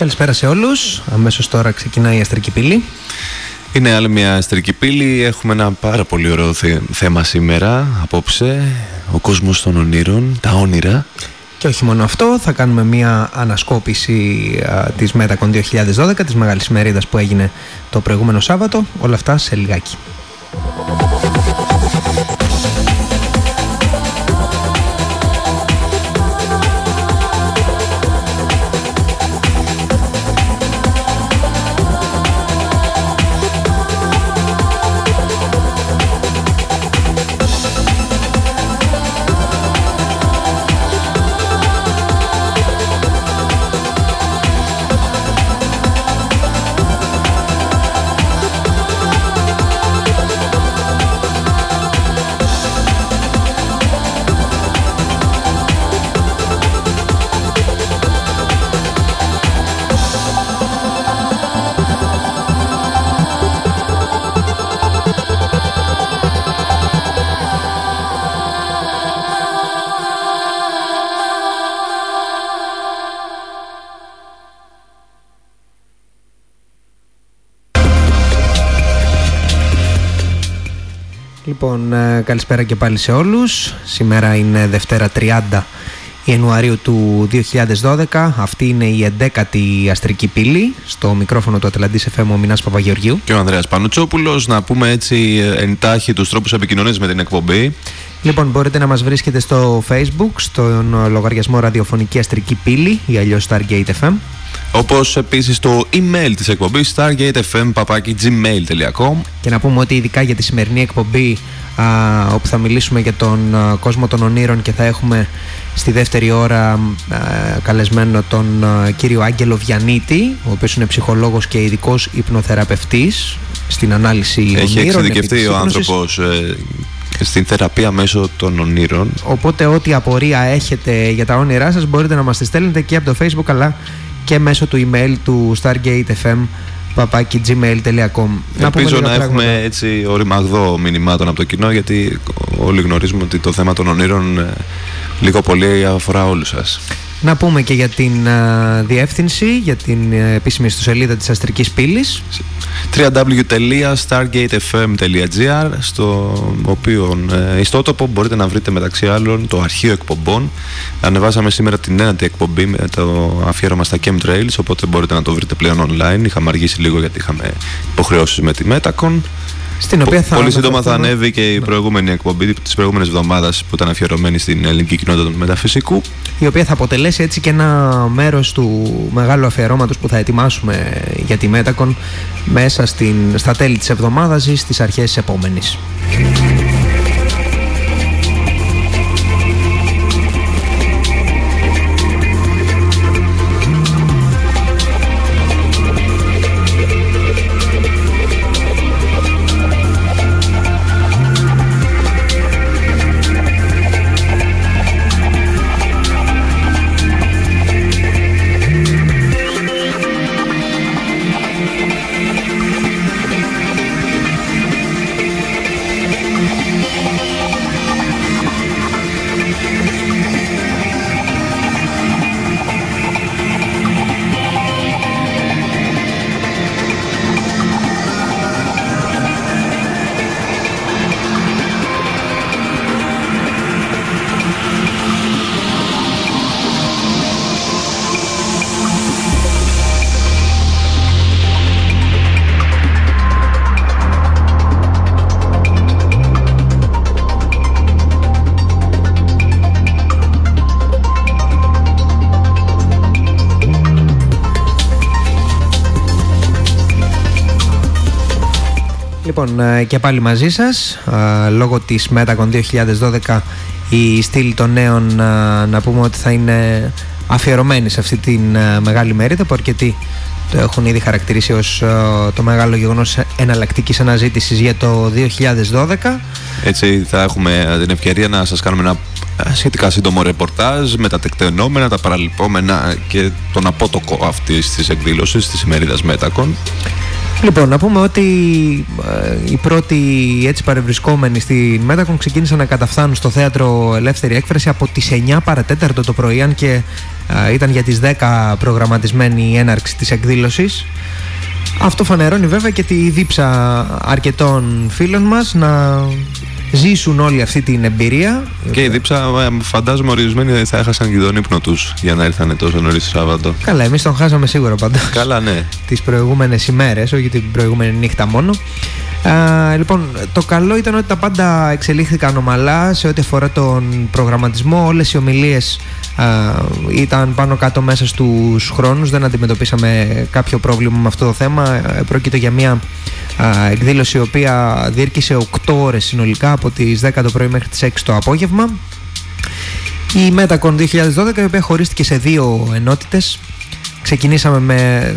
Καλησπέρα σε όλους. Αμέσως τώρα ξεκινάει η Αστρική Πύλη. Είναι άλλη μια Αστρική Πύλη. Έχουμε ένα πάρα πολύ ωραίο θέμα σήμερα, απόψε. Ο κόσμος των ονείρων, τα όνειρα. Και όχι μόνο αυτό, θα κάνουμε μια ανασκόπηση α, της Metacon 2012, της μεγάλης ημερίδας που έγινε το προηγούμενο Σάββατο. Όλα αυτά σε λιγάκι. Καλησπέρα και πάλι σε όλους. Σήμερα είναι Δευτέρα 30 Ιανουαρίου του 2012. Αυτή είναι η 11η αστρική πύλη. Στο μικρόφωνο του Ατλαντής FM ο Μινάς Παπαγεωργίου. Και ο Ανδρέας Πανουτσόπουλος. Να πούμε έτσι εντάχει τους τρόπους επικοινωνίας με την εκπομπή. Λοιπόν, μπορείτε να μας βρίσκετε στο Facebook, στον λογαριασμό ραδιοφωνική αστρική πύλη ή αλλιώς Stargate FM. Όπως επίσης το email της εκπομπής stargatefm.gmail.com Και να πούμε ότι ειδικά για τη σημερινή εκπομπή α, όπου θα μιλήσουμε για τον α, κόσμο των ονείρων και θα έχουμε στη δεύτερη ώρα α, καλεσμένο τον κύριο Άγγελο Βιανίτη ο οποίος είναι ψυχολόγος και ειδικός υπνοθεραπευτής στην ανάλυση Έχει ονείρων. εξειδικευτεί επί της ο ύπνωσης. άνθρωπος ε, στην θεραπεία μέσω των ονείρων. Οπότε ό,τι απορία έχετε για τα όνειρά σας μπορείτε να μας τη στέλνετε και από το facebook αλλά και μέσω του email του stargatefm gmail.com Ελπίζω να έχουμε έτσι οριμαγδό μηνυμάτων από το κοινό γιατί όλοι γνωρίζουμε ότι το θέμα των ονείρων ε, λίγο πολύ αφορά όλους σας. Να πούμε και για την α, διεύθυνση, για την ε, επίσημη ιστοσελίδα της Αστρικής Πύλης. www.stargatefm.gr στο οποίο ε, ιστότοπο μπορείτε να βρείτε μεταξύ άλλων το αρχείο εκπομπών. Ανεβάσαμε σήμερα την ένατη εκπομπή με το αφιέρωμα στα chemtrails οπότε μπορείτε να το βρείτε πλέον online. Είχαμε αργήσει λίγο γιατί είχαμε υποχρεώσεις με τη Metacon Στην οποία θα Πολύ σύντομα θα αναφερθούμε- ανέβει και η Ναι. προηγούμενη εκπομπή της προηγούμενης εβδομάδας που ήταν αφιερωμένη στην ελληνική κοινότητα του μεταφυσικού η οποία θα αποτελέσει έτσι και ένα μέρος του μεγάλου αφιερώματος που θα ετοιμάσουμε για τη Μέτακον μέσα στην, στα τέλη της εβδομάδας ή στις αρχές της επόμενης. Λοιπόν, ε, και πάλι μαζί σας, ε, λόγω της Metacon 2012 η στήλη των νέων ε, να πούμε ότι θα είναι αφιερωμένη σε αυτή τη μεγάλη μερίδα που αρκετοί το έχουν ήδη χαρακτηρίσει ως ε, το μεγάλο γεγονός εναλλακτικής αναζήτησης για το 2012. Έτσι θα έχουμε την ευκαιρία να σας κάνουμε ένα ε, σχετικά σύντομο ρεπορτάζ με τα τεκτενόμενα, τα παραλυπόμενα και τον απότοκο αυτής της εκδήλωσης της ημερίδας Μέτακον. Λοιπόν, να πούμε ότι ε, οι πρώτοι έτσι παρευρισκόμενοι στη Μέτακον ξεκίνησαν να καταφθάνουν στο θέατρο Ελεύθερη Έκφραση από τις 9 παρατέταρτο το πρωί, αν και ε, ήταν για τις 10 προγραμματισμένη η έναρξη της εκδήλωσης. Αυτό φανερώνει βέβαια και τη δίψα αρκετών φίλων μας να ζήσουν όλη αυτή την εμπειρία. Και η δίψα, ε, φαντάζομαι ορισμένοι θα έχασαν και τον ύπνο τους για να ήρθαν τόσο νωρίς το Σάββατο. Καλά, εμείς τον χάσαμε σίγουρα πάντως. Καλά, ναι. Τις προηγούμενες ημέρες, όχι την προηγούμενη νύχτα μόνο. Α, λοιπόν, το καλό ήταν ότι τα πάντα εξελίχθηκαν ομαλά σε ό,τι αφορά τον προγραμματισμό. Όλες οι ομιλίες ήταν πάνω κάτω μέσα στους χρόνους. Δεν αντιμετωπίσαμε κάποιο πρόβλημα με αυτό το θέμα. Ε, πρόκειται για μια εκδήλωση η οποία διήρκησε 8 ώρες συνολικά από τις 10 το πρωί μέχρι τις 6 το απόγευμα. Η Metacon 2012 η οποία χωρίστηκε σε δύο ενότητες. Ξεκινήσαμε με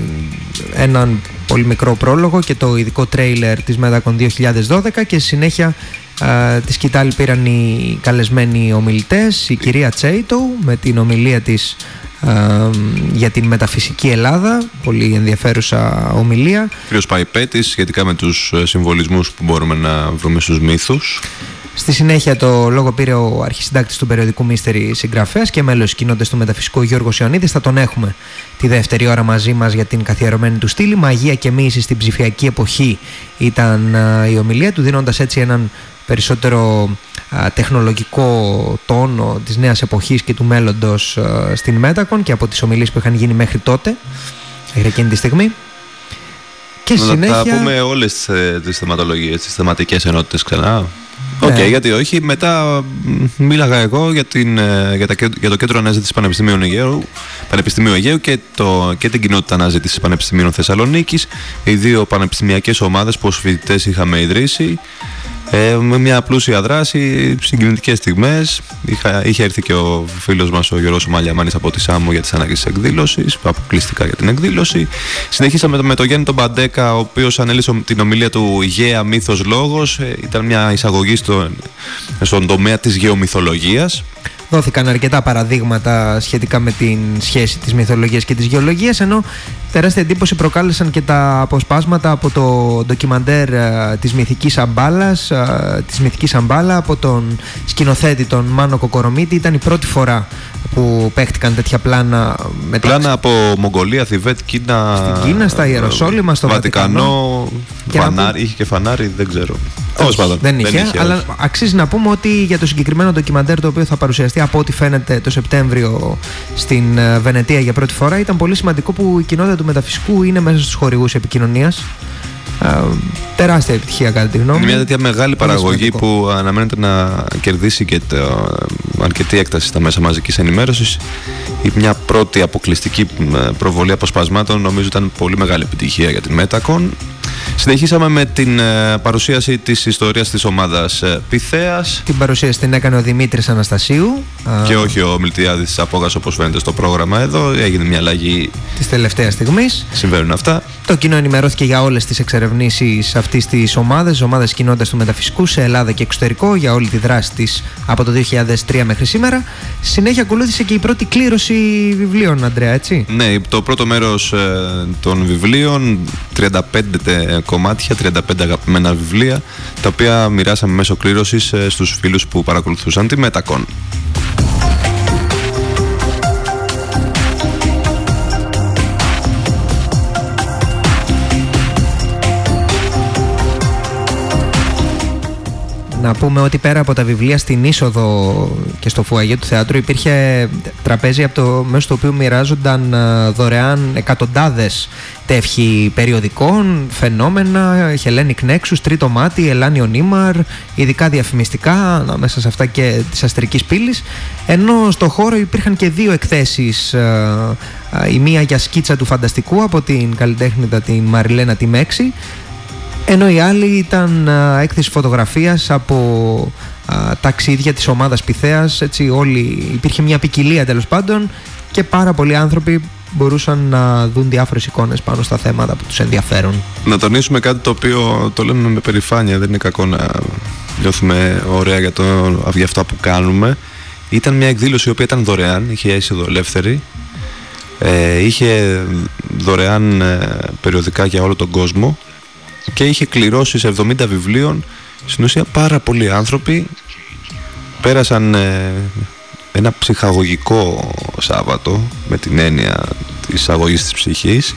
έναν πολύ μικρό πρόλογο και το ειδικό τρέιλερ της Metacon 2012 και συνέχεια τη σκητάλη πήραν οι καλεσμένοι ομιλητές η κυρία Τσέιτο με την ομιλία της για την μεταφυσική Ελλάδα. Πολύ ενδιαφέρουσα ομιλία. Κύριος Παϊπέτης σχετικά με τους ε, συμβολισμούς που μπορούμε να βρούμε στους μύθους Στη συνέχεια το λόγο πήρε ο αρχισυντάκτης του περιοδικού Μίστερη συγγραφέας και μέλος κοινότητας του μεταφυσικού Γιώργος Ιωαννίδης. Θα τον έχουμε τη δεύτερη ώρα μαζί μας για την καθιερωμένη του στήλη. Μαγεία και μίση στην ψηφιακή εποχή ήταν η ομιλία του δίνοντας έτσι έναν περισσότερο τεχνολογικό τόνο της νέας εποχής και του μέλλοντος στην Μέτακον και από τις ομιλίες που είχαν γίνει μέχρι τότε, μέχρι εκείνη τη στιγμή. Και να συνέχεια... τα πούμε όλες ε, τις θεματολογίες, τις θεματικές ενότητες ξανά. OK, okay, ναι. γιατί όχι. Μετά μίλαγα εγώ για, την, ε, για, τα, για το κέντρο αναζήτησης Πανεπιστημίου Αιγαίου, Πανεπιστημίου Αιγαίου και, το, και την κοινότητα αναζήτησης Πανεπιστημίων Θεσσαλονίκης. Οι δύο πανεπιστημιακές ομάδες που ως φοιτητές είχαμε ιδρύσει. Ε, με μια πλούσια δράση, συγκινητικές στιγμές. είχε έρθει και ο φίλος μας ο Γιώργος Μαλιαμάνης από τη Σάμο για τις ανάγκες της εκδήλωσης, αποκλειστικά για την εκδήλωση. Συνεχίσαμε με τον Γιάννη τον Παντέκα, ο οποίος ανέλησε την ομιλία του «Γέα μύθος λόγος». Ε, ήταν μια εισαγωγή στο, στον τομέα της γεωμυθολογίας. Δόθηκαν αρκετά παραδείγματα σχετικά με την σχέση της μυθολογίας και της γεωλογίας ενώ τεράστια εντύπωση προκάλεσαν και τα αποσπάσματα από το ντοκιμαντέρ ε, της μυθικής αμπάλας ε, της μυθικής αμπάλα από τον σκηνοθέτη τον Μάνο Κοκορομίτη ήταν η πρώτη φορά που παίχτηκαν τέτοια πλάνα Πλάνα από Μογγολία, Θιβέτ, Κίνα Στην Κίνα, στα Ιεροσόλυμα, στο Βατικανό, Βατικανό. Είχε και φανάρι, δεν ξέρω. Όχι, δεν, είχε, είχε αλλά αξίζει να πούμε ότι για το συγκεκριμένο ντοκιμαντέρ το οποίο θα παρουσιαστεί από ό,τι φαίνεται το Σεπτέμβριο στην ε, Βενετία για πρώτη φορά ήταν πολύ σημαντικό που η κοινότητα του μεταφυσικού είναι μέσα στους χορηγούς επικοινωνίας τεράστια επιτυχία κατά τη γνώμη μου. Μια τέτοια μεγάλη παραγωγή που αναμένεται να κερδίσει και το, αρκετή έκταση στα μέσα μαζικής ενημέρωσης. Η μια πρώτη αποκλειστική προβολή αποσπασμάτων νομίζω ήταν πολύ μεγάλη επιτυχία για την Metacon. Συνεχίσαμε με την ε, παρουσίαση της ιστορίας της ομάδας ε, Πυθέας. Την παρουσίαση την έκανε ο Δημήτρης Αναστασίου. Και όχι ο Μιλτιάδης Απόγας όπως φαίνεται στο πρόγραμμα εδώ. Έγινε μια αλλαγή της τελευταίας στιγμής. Συμβαίνουν αυτά. Το κοινό ενημερώθηκε για όλες τις εξερευνήσεις αυτής της ομάδας, ομάδας κοινότητας του μεταφυσικού σε Ελλάδα και εξωτερικό για όλη τη δράση της από το 2003 μέχρι σήμερα. Συνέχεια ακολούθησε και η πρώτη κλήρωση βιβλίων, Αντρέα, έτσι; Ναι, το πρώτο μέρος ε, των βιβλίων, 35 κομμάτια, 35 αγαπημένα βιβλία, τα οποία μοιράσαμε μέσω κλήρωσης ε, στους φίλους που παρακολουθούσαν τη Μετακόν. Να πούμε ότι πέρα από τα βιβλία στην είσοδο και στο φουαγέ του θεάτρου υπήρχε τραπέζι από το μέσο του οποίου μοιράζονταν ε, δωρεάν εκατοντάδες τεύχη περιοδικών, φαινόμενα, Hellenic Nexus, Τρίτο Μάτι, Ελάνιο Νίμαρ, ειδικά διαφημιστικά, μέσα σε αυτά και της Αστρικής Πύλης, ενώ στο χώρο υπήρχαν και δύο εκθέσεις, ε, ε, η μία για σκίτσα του φανταστικού από την καλλιτέχνητα την Μαριλένα Τιμέξη, ενώ η άλλη ήταν έκθεση φωτογραφίας από ταξίδια της ομάδας Πυθέας έτσι όλοι, υπήρχε μια ποικιλία τέλος πάντων και πάρα πολλοί άνθρωποι μπορούσαν να δουν διάφορες εικόνες πάνω στα θέματα που τους ενδιαφέρουν. Να τονίσουμε κάτι το οποίο το λέμε με περηφάνεια, δεν είναι κακό να νιώθουμε ωραία για, το, για αυτά που κάνουμε. Ήταν μια εκδήλωση η οποία ήταν δωρεάν, είχε είσοδο ελεύθερη, ε, είχε δωρεάν ε, περιοδικά για όλο τον κόσμο και είχε κληρώσεις σε 70 βιβλίων. Στην ουσία πάρα πολλοί άνθρωποι πέρασαν ε, ένα ψυχαγωγικό Σάββατο με την έννοια της αγωγής της ψυχής.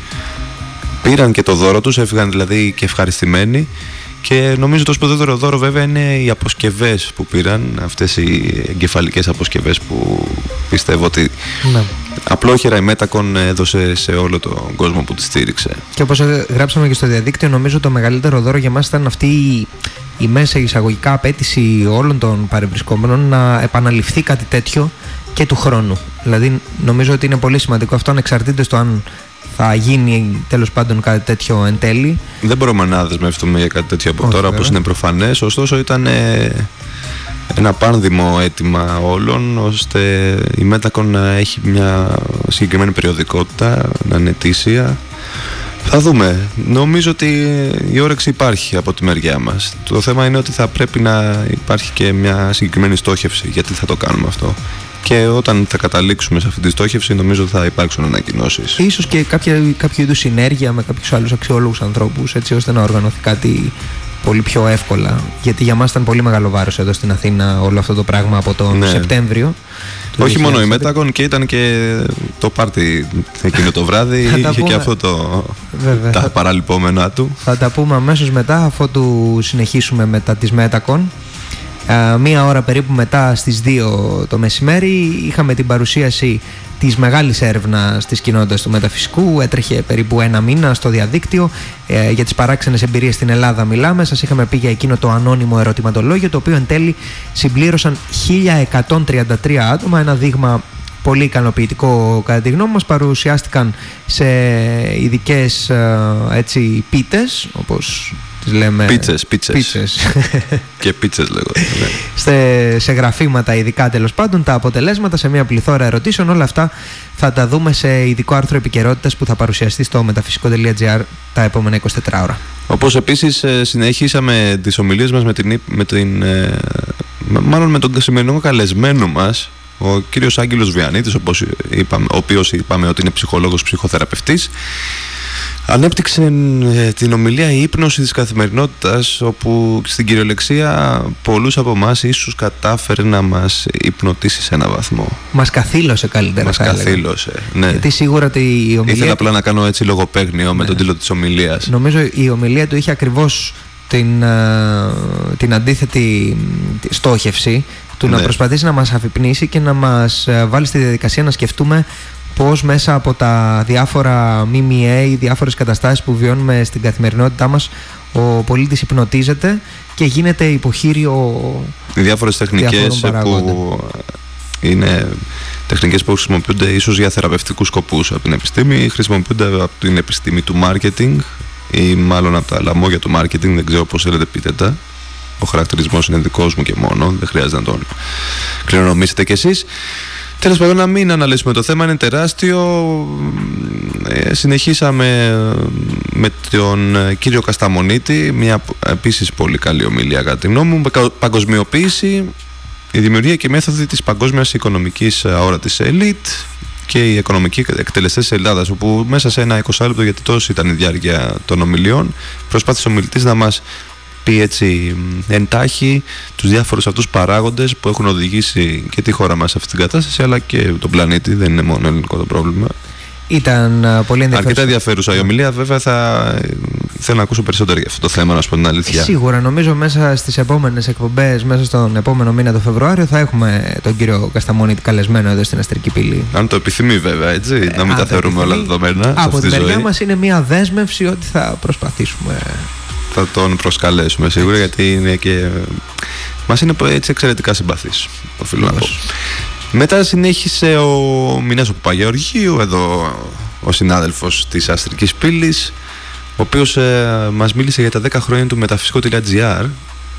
Πήραν και το δώρο τους, έφυγαν δηλαδή και ευχαριστημένοι και νομίζω το σπουδαιότερο δώρο βέβαια είναι οι αποσκευές που πήραν αυτές οι εγκεφαλικές αποσκευές που πιστεύω ότι ναι. απλόχερα η Μέτακον έδωσε σε όλο τον κόσμο που τη στήριξε. Και όπως γράψαμε και στο διαδίκτυο νομίζω το μεγαλύτερο δώρο για μας ήταν αυτή η, η μέσα εισαγωγικά απέτηση όλων των παρευρισκόμενων να επαναληφθεί κάτι τέτοιο και του χρόνου. Δηλαδή νομίζω ότι είναι πολύ σημαντικό αυτό ανεξαρτήτως το αν θα γίνει τέλος πάντων κάτι τέτοιο εν τέλει. Δεν μπορούμε να δεσμευτούμε για κάτι τέτοιο από τώρα, όπως είναι προφανές. Ωστόσο ήταν ε, ένα πάνδημο αίτημα όλων, ώστε η Μέτακον να έχει μια συγκεκριμένη περιοδικότητα, να είναι αιτήσια. Θα δούμε. Νομίζω ότι η όρεξη υπάρχει από τη μεριά μας. Το θέμα είναι ότι θα πρέπει να υπάρχει και μια συγκεκριμένη στόχευση γιατί θα το κάνουμε αυτό και όταν θα καταλήξουμε σε αυτή τη στόχευση νομίζω θα υπάρξουν ανακοινώσεις. σω και κάποια, κάποιο είδους συνέργεια με κάποιους άλλους αξιόλογους ανθρώπους έτσι ώστε να οργανωθεί κάτι πολύ πιο εύκολα. Γιατί για μας ήταν πολύ μεγάλο βάρος εδώ στην Αθήνα όλο αυτό το πράγμα από τον ναι. Σεπτέμβριο. Όχι μόνο η Μέτακον και ήταν και το πάρτι εκείνο το βράδυ. είχε και αυτό το. Βέβαια. τα παραλυπόμενά του. Θα τα πούμε αμέσως μετά, αφού συνεχίσουμε μετά της Μέτακον. Μία ώρα περίπου μετά στις 2 το μεσημέρι είχαμε την παρουσίαση της μεγάλης έρευνας της κοινότητας του μεταφυσικού. Έτρεχε περίπου ένα μήνα στο διαδίκτυο. Ε, για τις παράξενες εμπειρίες στην Ελλάδα μιλάμε. Σας είχαμε πει για εκείνο το ανώνυμο ερωτηματολόγιο το οποίο εν τέλει συμπλήρωσαν 1133 άτομα. Ένα δείγμα πολύ ικανοποιητικό κατά τη γνώμη μας. Παρουσιάστηκαν σε ειδικές ε, έτσι πίτες όπως τις λέμε πίτσες, πίτσες. και πίτσες λέγονται ναι. σε γραφήματα ειδικά τέλος πάντων τα αποτελέσματα σε μια πληθώρα ερωτήσεων όλα αυτά θα τα δούμε σε ειδικό άρθρο επικαιρότητας που θα παρουσιαστεί στο μεταφυσικό.gr τα επόμενα 24 ώρα όπως επίσης ε, συνεχίσαμε τις ομιλίες μας με την, με την ε, μάλλον με τον σημερινό καλεσμένο μας ο κύριος Άγγελος Βιανίτης, όπως είπαμε, ο οποίος είπαμε ότι είναι ψυχολόγος ψυχοθεραπευτής, ανέπτυξε ε, την ομιλία η ύπνωση της καθημερινότητας όπου στην κυριολεξία πολλούς από εμάς ίσως κατάφερε να μας υπνοτήσει σε ένα βαθμό. Μας καθήλωσε καλύτερα. Μας καθήλωσε, ναι. Γιατί σίγουρα ότι η ομιλία... Ήθελα απλά να κάνω έτσι λογοπαίγνιο με ναι. τον τίτλο της ομιλίας. Νομίζω η ομιλία του είχε ακριβώς την, ε, την αντίθετη στόχευση του να ναι. προσπαθήσει να μας αφυπνήσει και να μας ε, βάλει στη διαδικασία να σκεφτούμε πώς μέσα από τα διάφορα ΜΜΕ ή διάφορες καταστάσεις που βιώνουμε στην καθημερινότητά μας ο πολίτης υπνοτίζεται και γίνεται υποχείριο Οι διάφορες τεχνικές που είναι τεχνικές που χρησιμοποιούνται ίσως για θεραπευτικούς σκοπούς από την επιστήμη χρησιμοποιούνται από την επιστήμη του marketing ή μάλλον από τα λαμόγια του marketing, δεν ξέρω πώς θέλετε πείτε τα. Ο χαρακτηρισμός είναι δικός μου και μόνο δεν χρειάζεται να τον κληρονομήσετε κι εσείς Τέλος πάντων να μην αναλύσουμε το θέμα, είναι τεράστιο. Ε, συνεχίσαμε με τον ε, κύριο Κασταμονίτη, μια επίσης πολύ καλή ομιλία κατά τη γνώμη μου, παγκοσμιοποίηση, η δημιουργία και μέθοδοι της παγκόσμιας οικονομικής αόρατης ελίτ και οι οικονομικοί εκτελεστές της Ελλάδας, όπου μέσα σε ένα 20 λεπτό, γιατί τόσο ήταν η διάρκεια των ομιλιών, προσπάθησε ο μιλητής να μας πει έτσι εντάχει τους διάφορους αυτούς παράγοντες που έχουν οδηγήσει και τη χώρα μας σε αυτή την κατάσταση αλλά και τον πλανήτη, δεν είναι μόνο ελληνικό το πρόβλημα. Ήταν πολύ ενδιαφέρουσα. Αρκετά ενδιαφέρουσα η ομιλία. Βέβαια, θα θέλω να ακούσω περισσότερο για αυτό το θέμα, να σου πω την αλήθεια. Σίγουρα, νομίζω μέσα στις επόμενες εκπομπές, μέσα στον επόμενο μήνα το Φεβρουάριο, θα έχουμε τον κύριο Κασταμόνη καλεσμένο εδώ στην Αστρική Πύλη. Αν το επιθυμεί, βέβαια, έτσι. να μην τα θεωρούμε όλα δεδομένα. Από τη μεριά μας είναι μια δέσμευση ότι θα προσπαθήσουμε θα τον προσκαλέσουμε σίγουρα γιατί είναι και. Μας είναι έτσι εξαιρετικά συμπαθής, οφείλω να πω. Μετά συνέχισε ο Μινάς ο Παπαγεωργίου, εδώ ο συνάδελφος της Αστρικής Πύλης, ο οποίος ε, μας μίλησε για τα 10 χρόνια του μεταφυσικό.gr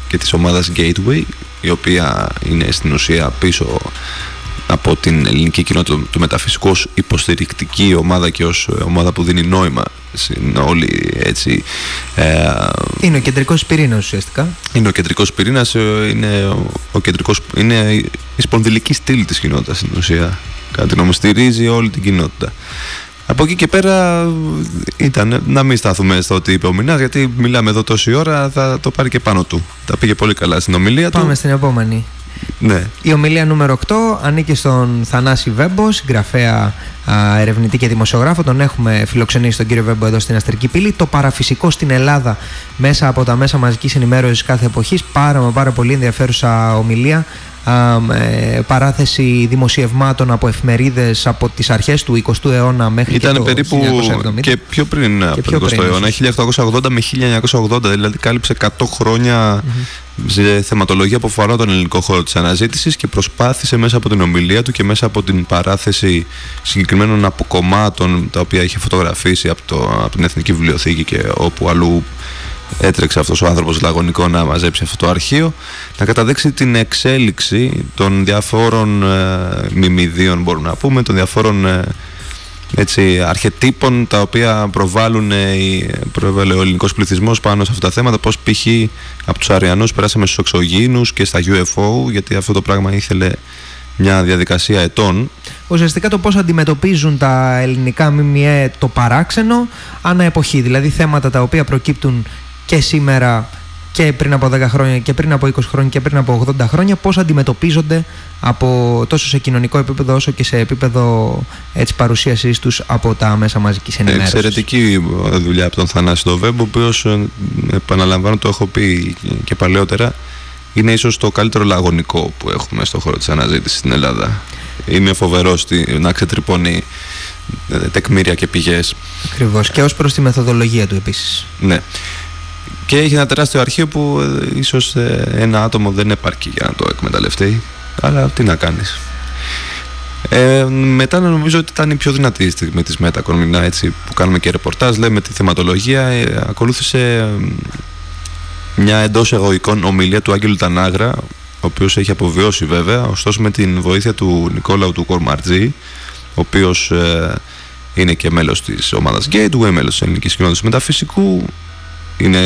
και της ομάδας Gateway, η οποία είναι στην ουσία πίσω από την ελληνική κοινότητα του μεταφυσικού ως υποστηρικτική ομάδα και ως ομάδα που δίνει νόημα στην όλη έτσι ε, είναι ο κεντρικός πυρήνας ουσιαστικά είναι ο κεντρικός πυρήνας ε, είναι, ο, κεντρικός, είναι η σπονδυλική στήλη της κοινότητας στην ουσία κάτι την στηρίζει όλη την κοινότητα Από εκεί και πέρα ήταν να μην σταθούμε στο ότι είπε ο Μινάς γιατί μιλάμε εδώ τόση ώρα θα το πάρει και πάνω του. Τα πήγε πολύ καλά στην ομιλία Πάμε του. στην επόμενη. Ναι. Η ομιλία νούμερο 8 ανήκει στον Θανάση Βέμπο, συγγραφέα, α, ερευνητή και δημοσιογράφο. Τον έχουμε φιλοξενήσει τον κύριο Βέμπο εδώ στην Αστρική Πύλη. Το παραφυσικό στην Ελλάδα μέσα από τα μέσα μαζικής ενημέρωσης κάθε εποχής. Πάρα μα πάρα πολύ ενδιαφέρουσα ομιλία. Α, με παράθεση δημοσιευμάτων από εφημερίδες από τις αρχές του 20ου αιώνα μέχρι και Ήταν το περίπου 1970. και πιο πριν από πιο το 20ο πριν, αιώνα, 1880 με 1980, δηλαδή κάλυψε 100 χρόνια σε θεματολογία που αφορά τον ελληνικό χώρο της αναζήτησης και προσπάθησε μέσα από την ομιλία του και μέσα από την παράθεση συγκεκριμένων αποκομμάτων τα οποία είχε φωτογραφίσει από, το, από την Εθνική Βιβλιοθήκη και όπου αλλού έτρεξε αυτός ο άνθρωπος λαγωνικό να μαζέψει αυτό το αρχείο να καταδείξει την εξέλιξη των διαφόρων ε, μιμιδίων μπορούμε να πούμε των διαφόρων ε, έτσι, αρχετύπων τα οποία προβάλλουν ε, οι- προβάλλει ο ελληνικός πληθυσμός πάνω σε αυτά τα θέματα πως π.χ. από τους Αριανούς περάσαμε στους εξωγήινους και στα UFO γιατί αυτό το πράγμα ήθελε μια διαδικασία ετών ουσιαστικά το πώς αντιμετωπίζουν τα ελληνικά ΜΜΕ το παράξενο ανά εποχή. Δηλαδή θέματα τα οποία προκύπτουν και σήμερα και πριν από 10 χρόνια και πριν από 20 χρόνια και πριν από 80 χρόνια πώς αντιμετωπίζονται από τόσο σε κοινωνικό επίπεδο όσο και σε επίπεδο έτσι, παρουσίασής τους από τα μέσα μαζικής ενημέρωσης; Εξαιρετική δουλειά από τον Θανάση το Βέμπο, ο οποίος επαναλαμβάνω το έχω πει και παλαιότερα, είναι ίσως το καλύτερο λαγωνικό που έχουμε στον χώρο της αναζήτησης στην Ελλάδα. Είναι φοβερός στη- να ξετρυπώνει ε, τεκμήρια και πηγές. Ακριβώς. Και ως προς τη μεθοδολογία του επίσης. Ναι. Και έχει ένα τεράστιο αρχείο που ε, ίσως ε, ένα άτομο δεν επαρκεί για να το εκμεταλλευτεί. Αλλά τι να κάνεις. Ε, μετά νομίζω ότι ήταν η πιο δυνατή στιγμή της Μέτακον έτσι που κάνουμε και ρεπορτάζ λέμε τη θεματολογία ε, ακολούθησε ε, μια εντός εγωικών ομιλία του Άγγελου Τανάγρα ο οποίος έχει αποβιώσει βέβαια ωστόσο με την βοήθεια του Νικόλαου του Κορμαρτζή ο οποίος ε, είναι και μέλος της ομάδας Gateway, μέλος της ελληνικής κοινότητας μεταφυσικού είναι,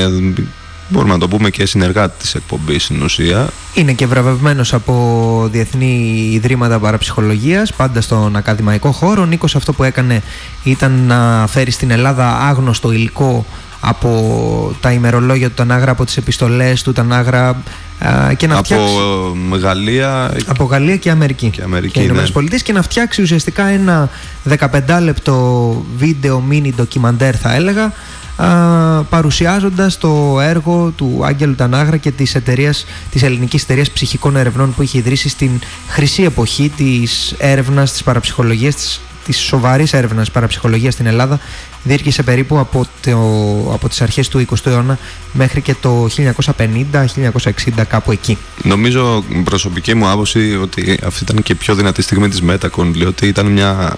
μπορούμε να το πούμε και συνεργάτη της εκπομπής στην ουσία Είναι και βραβευμένος από διεθνή ιδρύματα παραψυχολογίας, πάντα στον ακαδημαϊκό χώρο. Ο Νίκος αυτό που έκανε ήταν να φέρει στην Ελλάδα άγνωστο υλικό από τα ημερολόγια του Τανάγρα, από τις επιστολές του Τανάγρα α, και να από φτιάξει... ε, Γαλλία Από Γαλλία και Αμερική. Και Αμερική, και ναι. Ηνωμένες Πολιτείες και να φτιάξει ουσιαστικά ένα 15 λεπτό βίντεο mini ντοκιμαντέρ θα έλεγα α, παρουσιάζοντας το έργο του Άγγελου Τανάγρα και της, εταιρείας, της ελληνικής εταιρείας ψυχικών ερευνών που είχε ιδρύσει στην χρυσή εποχή της έρευνας της παραψυχολογίας της, της σοβαρής έρευνας παραψυχολογίας στην Ελλάδα διήρκησε περίπου από, το, από τις αρχές του 20ου αιώνα μέχρι και το 1950-1960 κάπου εκεί. Νομίζω προσωπική μου άποψη ότι αυτή ήταν και η πιο δυνατή στιγμή της Μέτακον διότι ήταν μια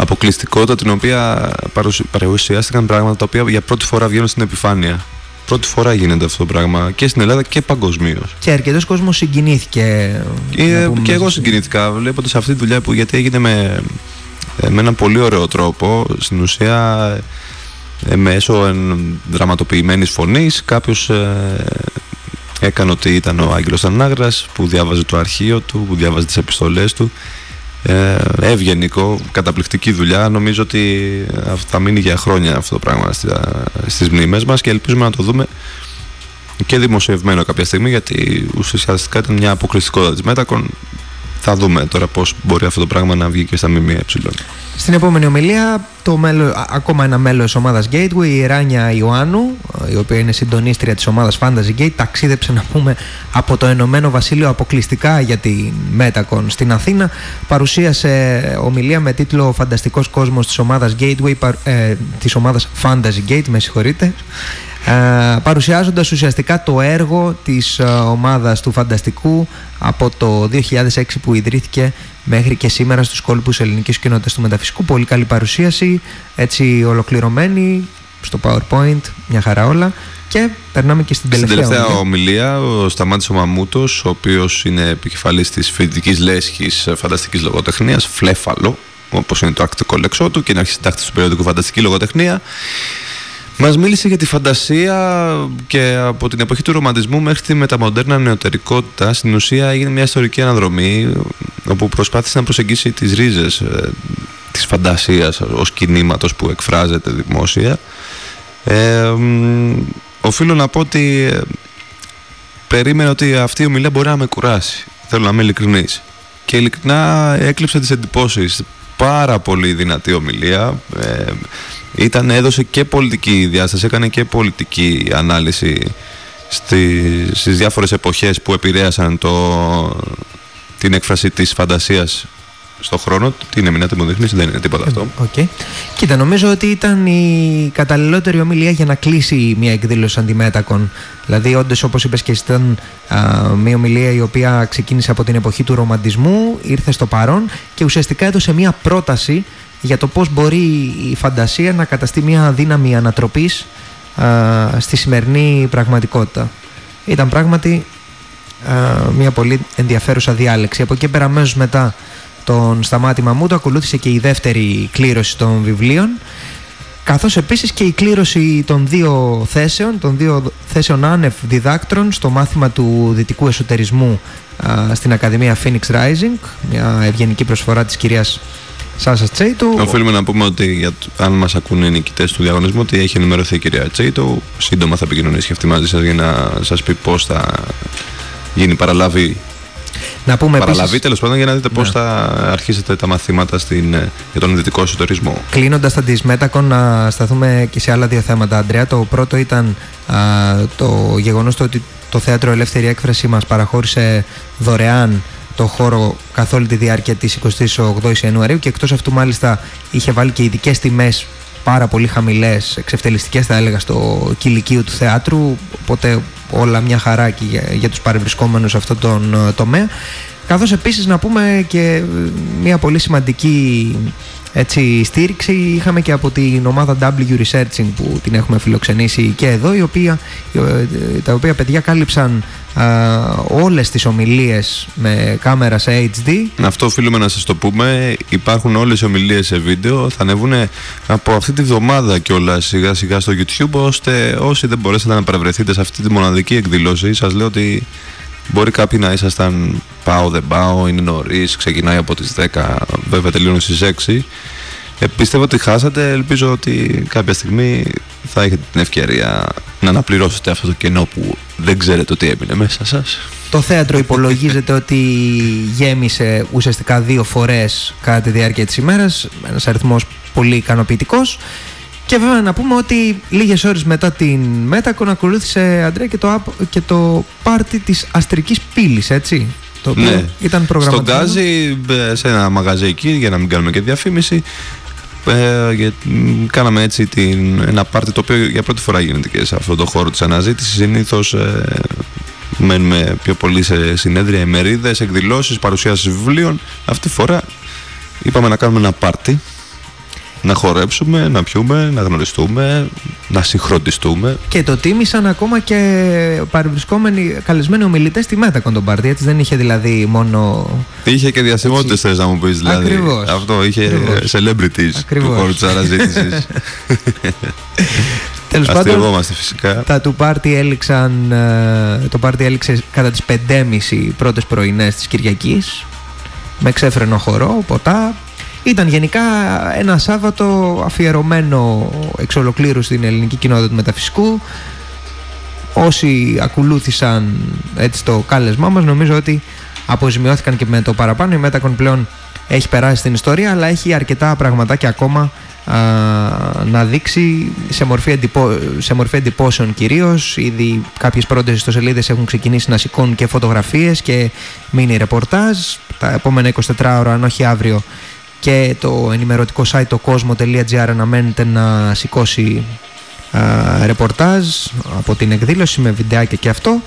αποκλειστικότητα την οποία παρουσι- παρουσιάστηκαν πράγματα τα οποία για πρώτη φορά βγαίνουν στην επιφάνεια. Πρώτη φορά γίνεται αυτό το πράγμα και στην Ελλάδα και παγκοσμίως. Και αρκετός κόσμος συγκινήθηκε. να Ε, πούμε, και εγώ μέσα. συγκινήθηκα βλέποντας αυτή τη δουλειά που γιατί έγινε με, ε, με έναν πολύ ωραίο τρόπο. Στην ουσία, ε, μέσω εν, δραματοποιημένης φωνής, κάποιος ε, έκανε ότι ήταν ο Άγγελος Ανάγρας που διάβαζε το αρχείο του, που διάβαζε τις επιστολές του. Ε, ευγενικό, καταπληκτική δουλειά. Νομίζω ότι ε, θα μείνει για χρόνια αυτό το πράγμα στα- στις μνήμες μας και ελπίζουμε να το δούμε και δημοσιευμένο κάποια στιγμή γιατί ουσιαστικά ήταν μια αποκλειστικότητα της Μέτακον θα δούμε τώρα πώς μπορεί αυτό το πράγμα να βγει και στα ΜΜΕ. Στην επόμενη ομιλία, το μέλο, α- ακόμα ένα μέλος της ομάδας Gateway, η Ράνια Ιωάννου, η οποία είναι συντονίστρια της ομάδας Fantasy Gate, ταξίδεψε να πούμε από το Ενωμένο Βασίλειο αποκλειστικά για τη Metacon στην Αθήνα. Παρουσίασε ομιλία με τίτλο Φανταστικός κόσμος της ομάδας Gateway, παρ- ε, της ομάδας Fantasy Gate, με συγχωρείτε. Ε, παρουσιάζοντας ουσιαστικά το έργο της ε, ομάδας του Φανταστικού από το 2006 που ιδρύθηκε μέχρι και σήμερα στους κόλπους ελληνικής κοινότητας του μεταφυσικού. Πολύ καλή παρουσίαση, έτσι ολοκληρωμένη, στο PowerPoint, μια χαρά όλα. Και περνάμε και στην Στην τελευταία, τελευταία ομιλία. ομιλία, ο Σταμάτης ο Μαμούτος, ο οποίος είναι επικεφαλής της φοιτητικής λέσχης φανταστικής λογοτεχνίας, φλέφαλο, όπως είναι το αρκτικό λεξό του και είναι αρχισυντάκτης του περιοδικού Φανταστική Λογοτεχνία. Μας μίλησε για τη φαντασία και από την εποχή του ρομαντισμού μέχρι τη μεταμοντέρνα νεωτερικότητα. Στην ουσία έγινε μια ιστορική αναδρομή όπου προσπάθησε να προσεγγίσει τις ρίζες ε, της φαντασίας ως κινήματος που εκφράζεται δημόσια. Ε, οφείλω να πω ότι ε, περίμενα ότι αυτή η ομιλία μπορεί να με κουράσει. Θέλω να είμαι ειλικρινής. Και ειλικρινά έκλειψε τις εντυπώσεις. Πάρα πολύ δυνατή ομιλία. Ε, ήταν, έδωσε και πολιτική διάσταση έκανε και πολιτική ανάλυση στις, στις διάφορες εποχές που επηρέασαν το, την έκφραση της φαντασίας στο χρόνο. Τι είναι, μηνάτε μου δείχνεις, δεν είναι τίποτα αυτό. Okay. Κοίτα, νομίζω ότι ήταν η καταλληλότερη ομιλία για να κλείσει μια εκδήλωση αντιμέτακων. Δηλαδή, όντως, όπως είπες και εσύ, ήταν μια ομιλία η οποία ξεκίνησε από την εποχή του ρομαντισμού, ήρθε στο παρόν και ουσιαστικά έδωσε μια πρόταση για το πώς μπορεί η φαντασία να καταστεί μια δύναμη ανατροπής στη σημερινή πραγματικότητα. Ήταν πράγματι μια πολύ ενδιαφέρουσα διάλεξη. Από εκεί πέρα αμέσως μετά τον σταμάτημα μου το ακολούθησε και η δεύτερη κλήρωση των βιβλίων καθώς επίσης και η κλήρωση των δύο θέσεων, των δύο θέσεων άνευ διδάκτρων στο μάθημα του δυτικού εσωτερισμού στην Ακαδημία Phoenix Rising, μια ευγενική προσφορά της κυρίας Σάσα Τσέιτου. Οφείλουμε να πούμε ότι για, αν μας ακούνε οι νικητές του διαγωνισμού, ότι έχει ενημερωθεί η κυρία Τσέιτου. Σύντομα θα επικοινωνήσει και αυτή μαζί σας για να σας πει πώς θα γίνει παραλαβή. Να πούμε Παραλαβή τέλος πάντων για να δείτε ναι. πώ θα αρχίσετε τα μαθήματα στην, για τον δυτικό εσωτερισμό. Κλείνοντας τα της Μέτακον, να σταθούμε και σε άλλα δύο θέματα, Αντρέα. Το πρώτο ήταν α, το γεγονός ότι το θέατρο Ελεύθερη Έκφραση μας παραχώρησε δωρεάν το χώρο καθ' όλη τη διάρκεια της 28 Ιανουαρίου και εκτός αυτού μάλιστα είχε βάλει και ειδικές τιμές πάρα πολύ χαμηλές, εξευτελιστικές θα έλεγα στο κηλικείο του θεάτρου. Οπότε όλα μια χαρά και για, για τους παρευρισκόμενους σε αυτόν τον ε, τομέα. Καθώς επίσης να πούμε και μια πολύ σημαντική έτσι, στήριξη είχαμε και από την ομάδα W Researching που την έχουμε φιλοξενήσει και εδώ η οποία, τα οποία παιδιά κάλυψαν α, όλες τις ομιλίες με κάμερας σε HD Αυτό οφείλουμε να σας το πούμε υπάρχουν όλες οι ομιλίες σε βίντεο θα ανεβούν από αυτή τη βδομάδα όλα σιγά σιγά στο YouTube ώστε όσοι δεν μπορέσατε να παραβρεθείτε σε αυτή τη μοναδική εκδηλώση σας λέω ότι Μπορεί κάποιοι να ήσασταν πάω δεν πάω, είναι νωρίς, ξεκινάει από τις 10, βέβαια τελειώνει στις 6. Ε, πιστεύω ότι χάσατε, ελπίζω ότι κάποια στιγμή θα έχετε την ευκαιρία να αναπληρώσετε αυτό το κενό που δεν ξέρετε ότι έμεινε μέσα σας. Το θέατρο υπολογίζεται ότι γέμισε ουσιαστικά δύο φορές κατά τη διάρκεια της ημέρας, ένας αριθμός πολύ ικανοποιητικός. Και βέβαια να πούμε ότι λίγες ώρες μετά την Μέτακον ακολούθησε Αντρέα και το, και το πάρτι της αστρικής πύλης, έτσι. Το οποίο ναι. ήταν προγραμματισμένο. Στον Γκάζι, ε, σε ένα μαγαζί εκεί, για να μην κάνουμε και διαφήμιση, ε, κάναμε έτσι την, ένα πάρτι το οποίο για πρώτη φορά γίνεται και σε αυτό το χώρο της αναζήτησης. Συνήθως ε, μένουμε πιο πολύ σε συνέδρια, ημερίδες, εκδηλώσεις, παρουσιάσεις βιβλίων. Αυτή τη φορά είπαμε να κάνουμε ένα πάρτι να χορέψουμε, να πιούμε, να γνωριστούμε, να συγχροντιστούμε. Και το τίμησαν ακόμα και παρευρισκόμενοι καλεσμένοι ομιλητές στη Μέτακον τον πάρτι. Έτσι δεν είχε δηλαδή μόνο. Είχε και διασημότητες, θες να μου πεις δηλαδή. Ακριβώς. Αυτό είχε Ακριβώς. celebrities Ακριβώς. του χώρου της αναζήτηση. Τέλος πάντων, φυσικά. Τα του πάρτι έληξαν. Ε, το πάρτι έληξε κατά τις 5.30 πρώτες πρωινές της Κυριακής. Με ξέφρενο χορό, ποτά, ήταν γενικά ένα Σάββατο αφιερωμένο εξ ολοκλήρου στην ελληνική κοινότητα του μεταφυσικού. Όσοι ακολούθησαν έτσι το κάλεσμά μας νομίζω ότι αποζημιώθηκαν και με το παραπάνω. Η Μέτακον πλέον έχει περάσει στην ιστορία αλλά έχει αρκετά πραγματάκια ακόμα να δείξει σε μορφή, εντυπω... σε μορφή εντυπώσεων κυρίως ήδη κάποιες πρώτες ιστοσελίδες έχουν ξεκινήσει να σηκώνουν και φωτογραφίες και μίνι ρεπορτάζ τα επόμενα 24 ώρα αν όχι αύριο και το ενημερωτικό site το κόσμο.gr αναμένεται να σηκώσει α, ρεπορτάζ από την εκδήλωση με βιντεάκια και αυτό.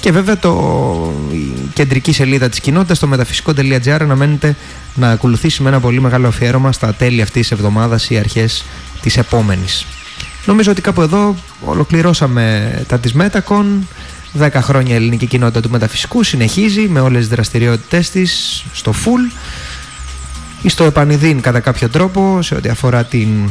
Και βέβαια το, η κεντρική σελίδα της κοινότητας το μεταφυσικό.gr αναμένεται να ακολουθήσει με ένα πολύ μεγάλο αφιέρωμα στα τέλη αυτής της εβδομάδας ή αρχές της επόμενης. Νομίζω ότι κάπου εδώ ολοκληρώσαμε τα της Μέτακον 10 χρόνια η ελληνική κοινότητα του μεταφυσικού συνεχίζει με όλες τις δραστηριότητες της στο full στο επανειδήν κατά κάποιο τρόπο σε ό,τι αφορά την,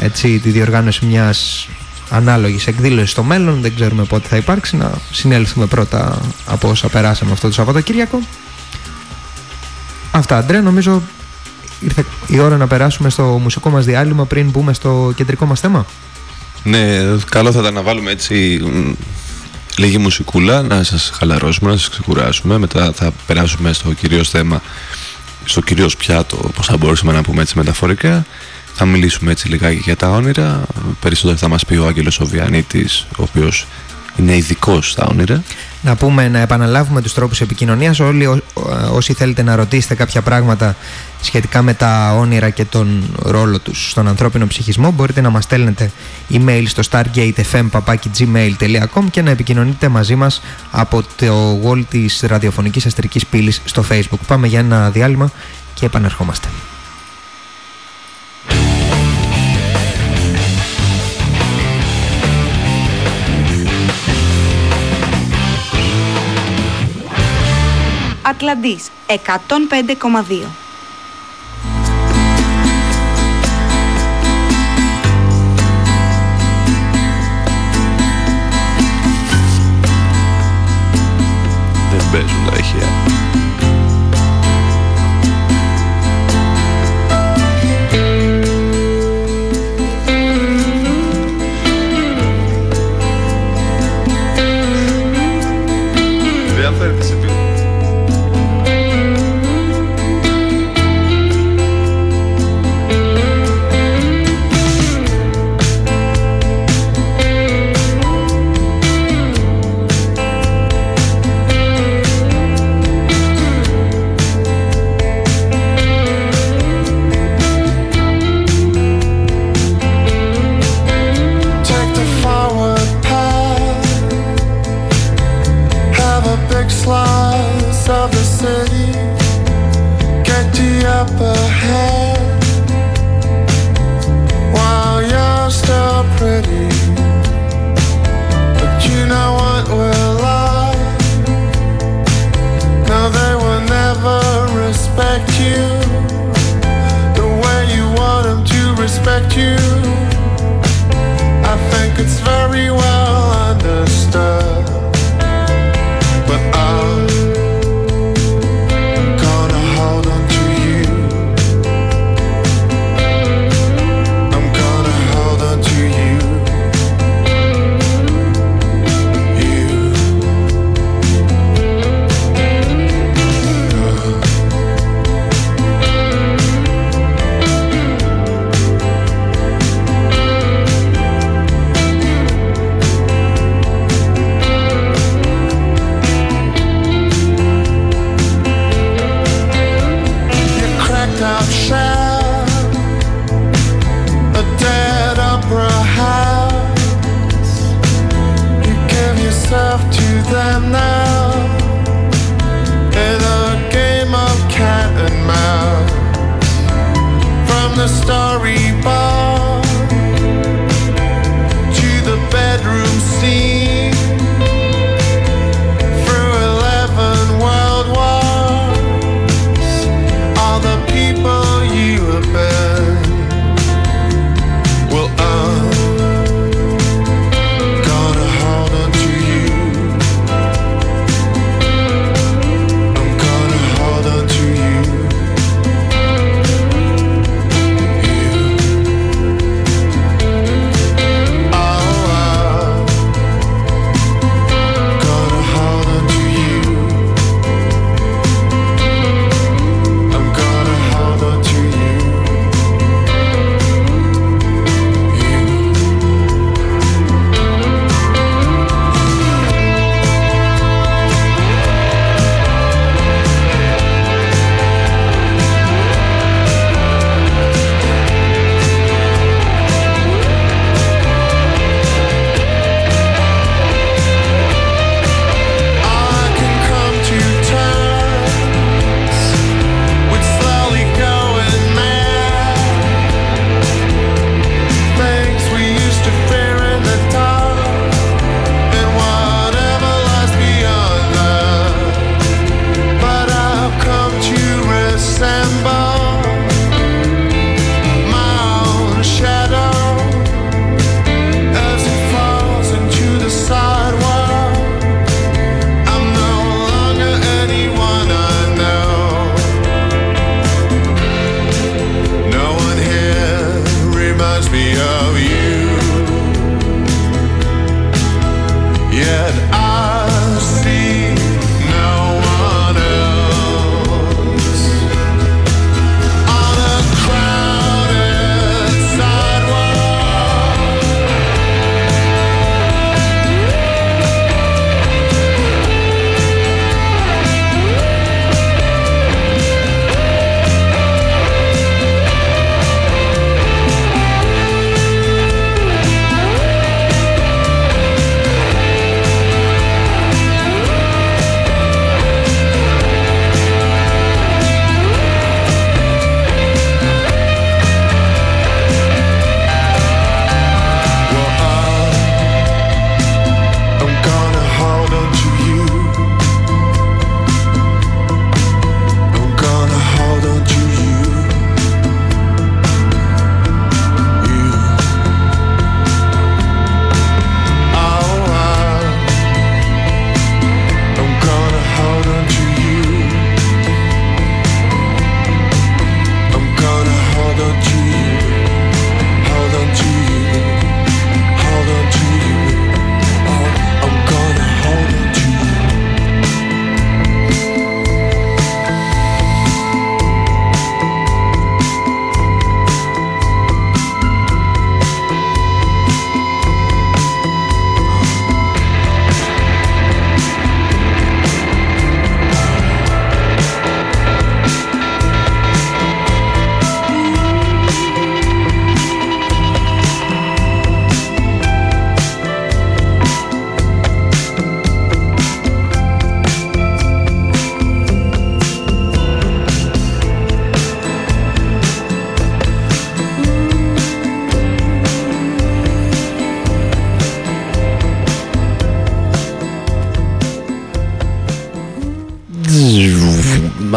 έτσι, τη διοργάνωση μιας ανάλογης εκδήλωσης στο μέλλον δεν ξέρουμε πότε θα υπάρξει να συνέλθουμε πρώτα από όσα περάσαμε αυτό το Σαββατοκύριακο αυτά Αντρέα νομίζω ήρθε η ώρα να περάσουμε στο μουσικό μας διάλειμμα πριν μπούμε στο κεντρικό μας θέμα. Ναι, καλό θα ήταν να βάλουμε έτσι λίγη μουσικούλα, να σας χαλαρώσουμε, να σας ξεκουράσουμε. Μετά θα περάσουμε στο κυρίως θέμα, στο κυρίως πιάτο, όπως θα μπορούσαμε να πούμε έτσι μεταφορικά. Θα μιλήσουμε έτσι λιγάκι για τα όνειρα. Περισσότερο θα μας πει ο Άγγελος Οβιανίτης, ο οποίος είναι ειδικός στα όνειρα. Να πούμε, να επαναλάβουμε τους τρόπους επικοινωνίας. Όλοι όσοι θέλετε να ρωτήσετε κάποια πράγματα σχετικά με τα όνειρα και τον ρόλο τους στον ανθρώπινο ψυχισμό μπορείτε να μας στέλνετε email στο stargatefm.gmail.com και να επικοινωνείτε μαζί μας από το wall της ραδιοφωνικής αστρικής πύλης στο facebook. Πάμε για ένα διάλειμμα και επανερχόμαστε. Ατλαντής 105,2 Δεν παίζουν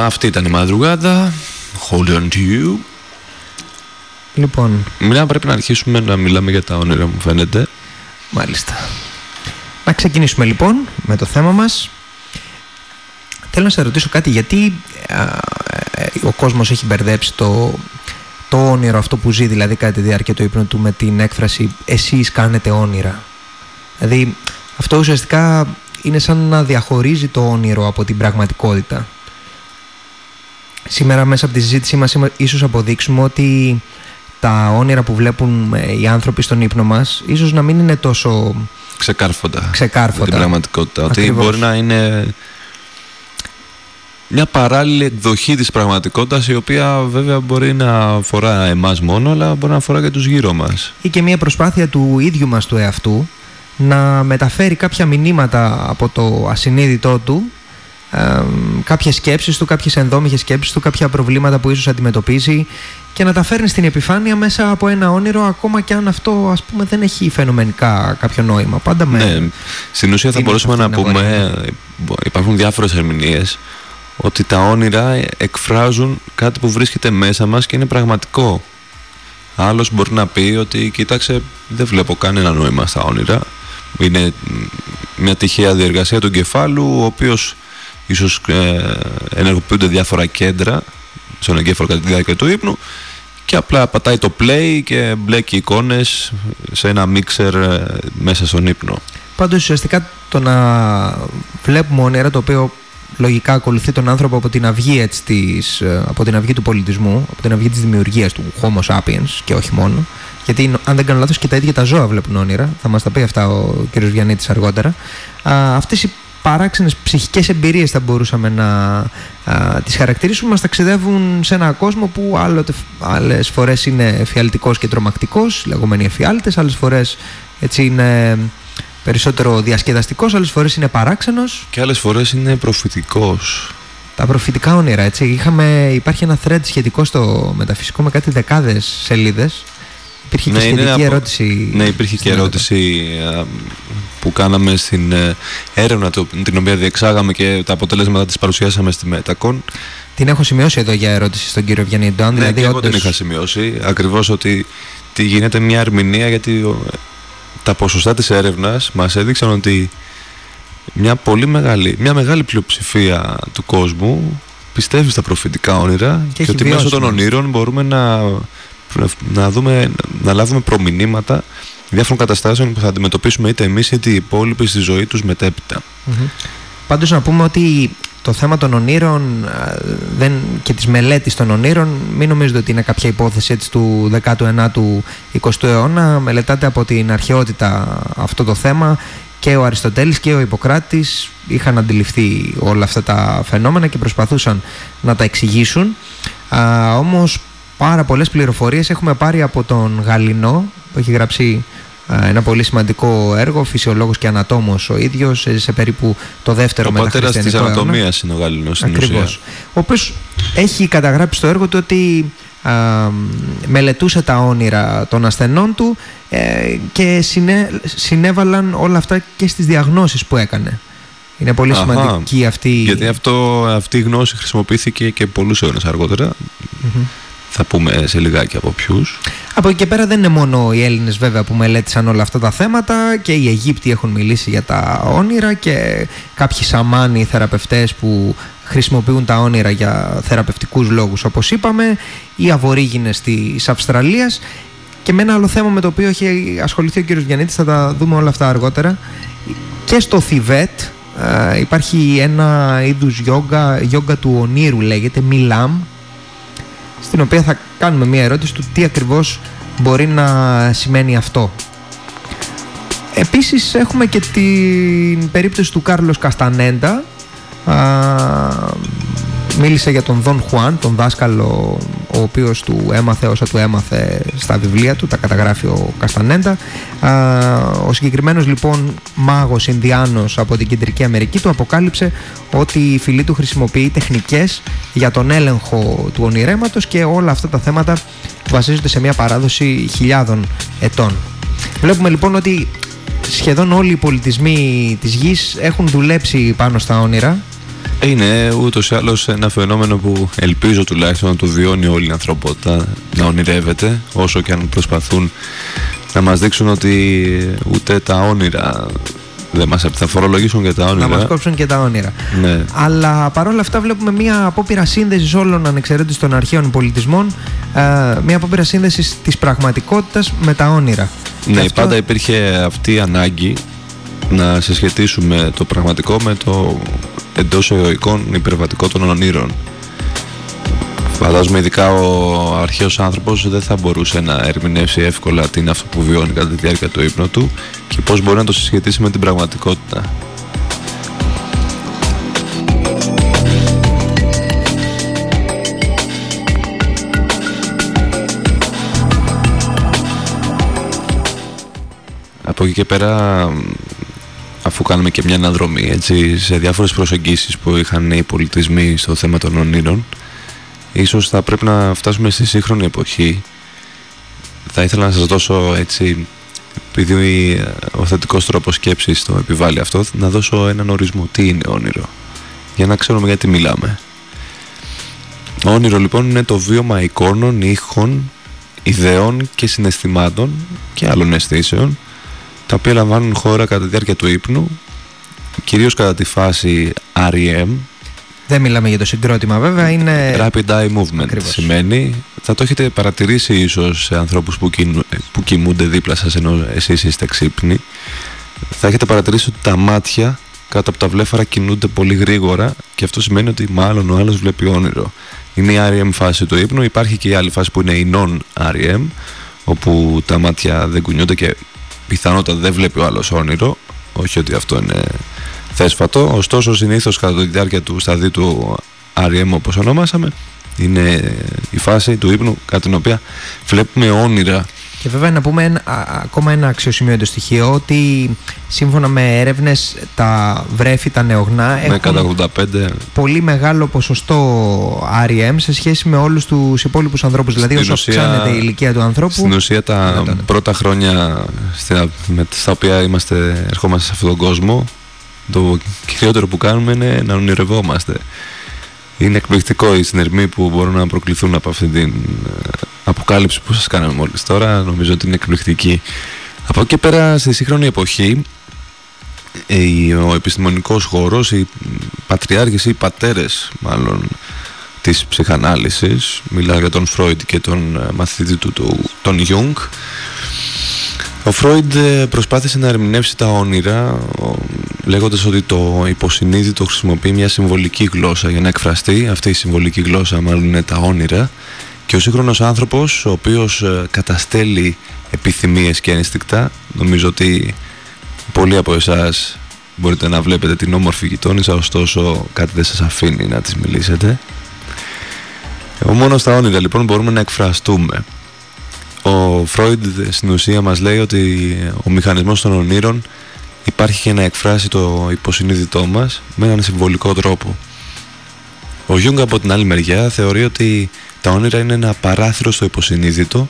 Αυτή ήταν η μαδρουγάδα. Hold on to you. Λοιπόν. Μιλάμε, πρέπει να αρχίσουμε να μιλάμε για τα όνειρα, μου φαίνεται. Μάλιστα. Να ξεκινήσουμε λοιπόν με το θέμα μας. Θέλω να σε ρωτήσω κάτι, γιατί ε, ο κόσμος έχει μπερδέψει το, το όνειρο αυτό που ζει δηλαδή κατά τη διάρκεια του ύπνου του με την έκφραση «εσείς κάνετε όνειρα». Δηλαδή αυτό ουσιαστικά είναι σαν να διαχωρίζει το όνειρο από την πραγματικότητα. Σήμερα μέσα από τη συζήτησή μας ίσως αποδείξουμε ότι τα όνειρα που βλέπουν ε, οι άνθρωποι στον ύπνο μας ίσως να μην είναι τόσο ξεκάρφοντα, ξεκάρφοντα. την πραγματικότητα. Ότι μπορεί να είναι μια παράλληλη εκδοχή της πραγματικότητας η οποία βέβαια μπορεί να αφορά εμάς μόνο αλλά μπορεί να αφορά και τους γύρω μας. Ή και μια προσπάθεια του ίδιου μας του εαυτού να μεταφέρει κάποια μηνύματα από το ασυνείδητό του ε, κάποιες σκέψεις του, κάποιες ενδόμηχες σκέψεις του, κάποια προβλήματα που ίσως αντιμετωπίζει και να τα φέρνει στην επιφάνεια μέσα από ένα όνειρο ακόμα και αν αυτό ας πούμε δεν έχει φαινομενικά κάποιο νόημα. Πάντα με... Ναι, στην ουσία θα μπορούσαμε να πούμε, υπάρχουν διάφορες ερμηνείες, ότι τα όνειρα εκφράζουν κάτι που βρίσκεται μέσα μας και είναι πραγματικό. Άλλος μπορεί να πει ότι κοίταξε δεν βλέπω κανένα νόημα στα όνειρα. Είναι μια τυχαία διεργασία του εγκεφάλου ο οποίος ίσως ε, ενεργοποιούνται διάφορα κέντρα στον εγκέφαλο κατά τη διάρκεια του ύπνου και απλά πατάει το play και μπλέκει εικόνες σε ένα μίξερ ε, μέσα στον ύπνο. Πάντως ουσιαστικά το να βλέπουμε όνειρα το οποίο λογικά ακολουθεί τον άνθρωπο από την αυγή, έτσι, της, ε, από την αυγή του πολιτισμού, από την αυγή της δημιουργίας του Homo sapiens και όχι μόνο. Γιατί αν δεν κάνω λάθος και τα ίδια τα ζώα βλέπουν όνειρα, θα μας τα πει αυτά ο κ. Βιαννίτης αργότερα. Α, αυτές οι παράξενες ψυχικές εμπειρίες θα μπορούσαμε να α, τις χαρακτηρίσουμε. Μας ταξιδεύουν σε ένα κόσμο που άλλοτε, άλλες φορές είναι εφιαλτικός και τρομακτικός λεγόμενοι εφιάλτες άλλες φορές έτσι είναι περισσότερο διασκεδαστικός άλλες φορές είναι παράξενος. Και άλλες φορές είναι προφητικός. Τα προφητικά όνειρα έτσι. Είχαμε, υπάρχει ένα thread σχετικό στο μεταφυσικό με κάτι δεκάδες σελίδες. Υπήρχε ναι, και σχετική ερώτηση. Ναι, υπήρχε και ερώτηση που κάναμε στην ε, έρευνα την οποία διεξάγαμε και τα αποτελέσματα της παρουσιάσαμε στη Μετακόν. Την έχω σημειώσει εδώ για ερώτηση στον κύριο Βιανιντών. Ναι, δηλαδή, και εγώ την είχα σημειώσει. Ακριβώς ότι τι γίνεται μια ερμηνεία γιατί τα ποσοστά της έρευνας μας έδειξαν ότι μια πολύ μεγάλη, μια μεγάλη πλειοψηφία του κόσμου πιστεύει στα προφητικά όνειρα και, και ότι μέσω των ονείρων μπορούμε να να, δούμε, να λάβουμε προμηνύματα διάφορων καταστάσεων που θα αντιμετωπίσουμε είτε εμείς είτε οι υπόλοιποι στη ζωή τους μετέπειτα. Πάντως να πούμε ότι το θέμα των ονείρων δεν, και της μελέτης των ονείρων μην νομίζετε ότι είναι κάποια υπόθεση έτσι, του 19ου 20ου αιώνα. Μελετάται από την αρχαιότητα αυτό το θέμα και ο Αριστοτέλης και ο Ιπποκράτης είχαν αντιληφθεί όλα αυτά τα φαινόμενα και προσπαθούσαν να τα εξηγήσουν. Α, όμως πάρα πολλές πληροφορίες έχουμε πάρει από τον Γαλινό που έχει γράψει ένα πολύ σημαντικό έργο, φυσιολόγος και ανατόμος ο ίδιος, σε περίπου το δεύτερο μεταχριστιανικό Ο πατέρας της ανατομίας είναι ο Γαλινός στην Ακριβώς. Ο οποίος έχει καταγράψει στο έργο του ότι α, μελετούσε τα όνειρα των ασθενών του ε, και συνέ, συνέβαλαν όλα αυτά και στις διαγνώσεις που έκανε. Είναι πολύ Αχα, σημαντική αυτή... Γιατί αυτό, αυτή η γνώση χρησιμοποιήθηκε και πολλούς αιώνες Θα πούμε σε λιγάκι από ποιους. Από εκεί και πέρα δεν είναι μόνο οι Έλληνες βέβαια που μελέτησαν όλα αυτά τα θέματα και οι Αιγύπτιοι έχουν μιλήσει για τα όνειρα και κάποιοι σαμάνοι θεραπευτές που χρησιμοποιούν τα όνειρα για θεραπευτικούς λόγους όπως είπαμε, οι αβορήγινες της Αυστραλίας και με ένα άλλο θέμα με το οποίο έχει ασχοληθεί ο κύριος Γιαννίτης, θα τα δούμε όλα αυτά αργότερα. Και στο Θιβέτ υπάρχει ένα είδους γιόγκα, γιόγκα του ονείρου λέγεται, Μιλάμ, στην οποία θα κάνουμε μια ερώτηση του τι ακριβώς μπορεί να σημαίνει αυτό. Επίσης έχουμε και την περίπτωση του Κάρλος Καστανέντα, μίλησε για τον Δον Χουάν, τον δάσκαλο ο οποίος του έμαθε όσα του έμαθε στα βιβλία του, τα καταγράφει ο Καστανέντα. Ο συγκεκριμένος λοιπόν μάγος Ινδιάνος από την Κεντρική Αμερική του αποκάλυψε ότι η φυλή του χρησιμοποιεί τεχνικές για τον έλεγχο του ονειρέματος και όλα αυτά τα θέματα βασίζονται σε μια παράδοση χιλιάδων ετών. Βλέπουμε λοιπόν ότι σχεδόν όλοι οι πολιτισμοί της γης έχουν δουλέψει πάνω στα όνειρα είναι ούτως ή άλλως ένα φαινόμενο που ελπίζω τουλάχιστον να το βιώνει όλη η ανθρωπότητα να ονειρεύεται όσο και αν προσπαθούν να μας δείξουν ότι ούτε τα όνειρα δεν μας θα φορολογήσουν και τα όνειρα. Να μας κόψουν και τα όνειρα. Ναι. Αλλά παρόλα αυτά βλέπουμε μια απόπειρα σύνδεσης όλων ανεξαιρέτως των αρχαίων πολιτισμών, ε, μια απόπειρα σύνδεσης της πραγματικότητας με τα όνειρα. Ναι, πάντα υπήρχε αυτή η ανάγκη να συσχετίσουμε το πραγματικό με το εντός εωικών υπερβατικό των ονείρων. Φαντάζομαι ειδικά ο αρχαίος άνθρωπος δεν θα μπορούσε να ερμηνεύσει εύκολα τι είναι αυτό που βιώνει κατά τη διάρκεια του ύπνου του και πώς μπορεί να το συσχετίσει με την πραγματικότητα. Από εκεί και πέρα αφού κάνουμε και μια αναδρομή έτσι, σε διάφορες προσεγγίσεις που είχαν οι πολιτισμοί στο θέμα των ονείρων ίσως θα πρέπει να φτάσουμε στη σύγχρονη εποχή. Θα ήθελα να σας δώσω έτσι επειδή ο θετικός τρόπος σκέψης το επιβάλλει αυτό να δώσω έναν ορισμό. Τι είναι όνειρο για να ξέρουμε γιατί μιλάμε. Όνειρο λοιπόν είναι το βίωμα εικόνων, ήχων, ιδεών και συναισθημάτων και άλλων αισθήσεων τα οποία λαμβάνουν χώρα κατά τη διάρκεια του ύπνου κυρίως κατά τη φάση REM δεν μιλάμε για το συγκρότημα βέβαια είναι Rapid Eye Movement Ακριβώς. σημαίνει. Θα το έχετε παρατηρήσει ίσως σε ανθρώπους που, που κοιμούνται δίπλα σας ενώ εσείς είστε ξύπνοι. Θα έχετε παρατηρήσει ότι τα μάτια κάτω από τα βλέφαρα κινούνται πολύ γρήγορα και αυτό σημαίνει ότι μάλλον ο άλλος βλέπει όνειρο. Είναι η REM φάση του ύπνου. Υπάρχει και η άλλη φάση που είναι η non-REM όπου τα μάτια δεν κουνιούνται και πιθανότατα δεν βλέπει ο άλλος όνειρο. Όχι ότι αυτό είναι θέσφατο. Ωστόσο συνήθως κατά τη διάρκεια του σταδίου του REM όπως ονόμασαμε είναι η φάση του ύπνου κατά την οποία βλέπουμε όνειρα και βέβαια να πούμε ένα, ακόμα ένα αξιοσημείωτο στοιχείο ότι σύμφωνα με έρευνες τα βρέφη, τα νεογνά έχουν 85. πολύ μεγάλο ποσοστό REM σε σχέση με όλους τους υπόλοιπους ανθρώπους. δηλαδή όσο αυξάνεται η ηλικία του ανθρώπου. Στην ουσία τα πρώτα χρόνια στα οποία είμαστε, ερχόμαστε σε αυτόν τον κόσμο το κυριότερο που κάνουμε είναι να ονειρευόμαστε. Είναι εκπληκτικό οι συνερμοί που μπορούν να προκληθούν από αυτή την ε, αποκάλυψη που σας κάναμε μόλις τώρα. Νομίζω ότι είναι εκπληκτική. Από εκεί πέρα στη σύγχρονη εποχή ο επιστημονικός χώρος, οι πατριάρχες ή οι πατέρες μάλλον της ψυχανάλυσης, μιλάω για τον Φρόιτ και τον ε, μαθητή του, τον Ιούγκ, Ο Φρόιντ ε, προσπάθησε να ερμηνεύσει τα όνειρα λέγοντας ότι το υποσυνείδητο χρησιμοποιεί μια συμβολική γλώσσα για να εκφραστεί. Αυτή η συμβολική γλώσσα μάλλον είναι τα όνειρα και ο σύγχρονος άνθρωπος ο οποίος ε, καταστέλει επιθυμίες και ένστικτα νομίζω ότι πολλοί από εσάς μπορείτε να βλέπετε την όμορφη γειτόνισσα ωστόσο κάτι δεν σας αφήνει να τις μιλήσετε. Μόνος στα όνειρα λοιπόν μπορούμε να εκφραστούμε. Ο Φρόιντ στην ουσία μας λέει ότι ο μηχανισμός των ονείρων υπάρχει για να εκφράσει το υποσυνείδητό μας με έναν συμβολικό τρόπο. Ο Γιούγκ από την άλλη μεριά θεωρεί ότι τα όνειρα είναι ένα παράθυρο στο υποσυνείδητο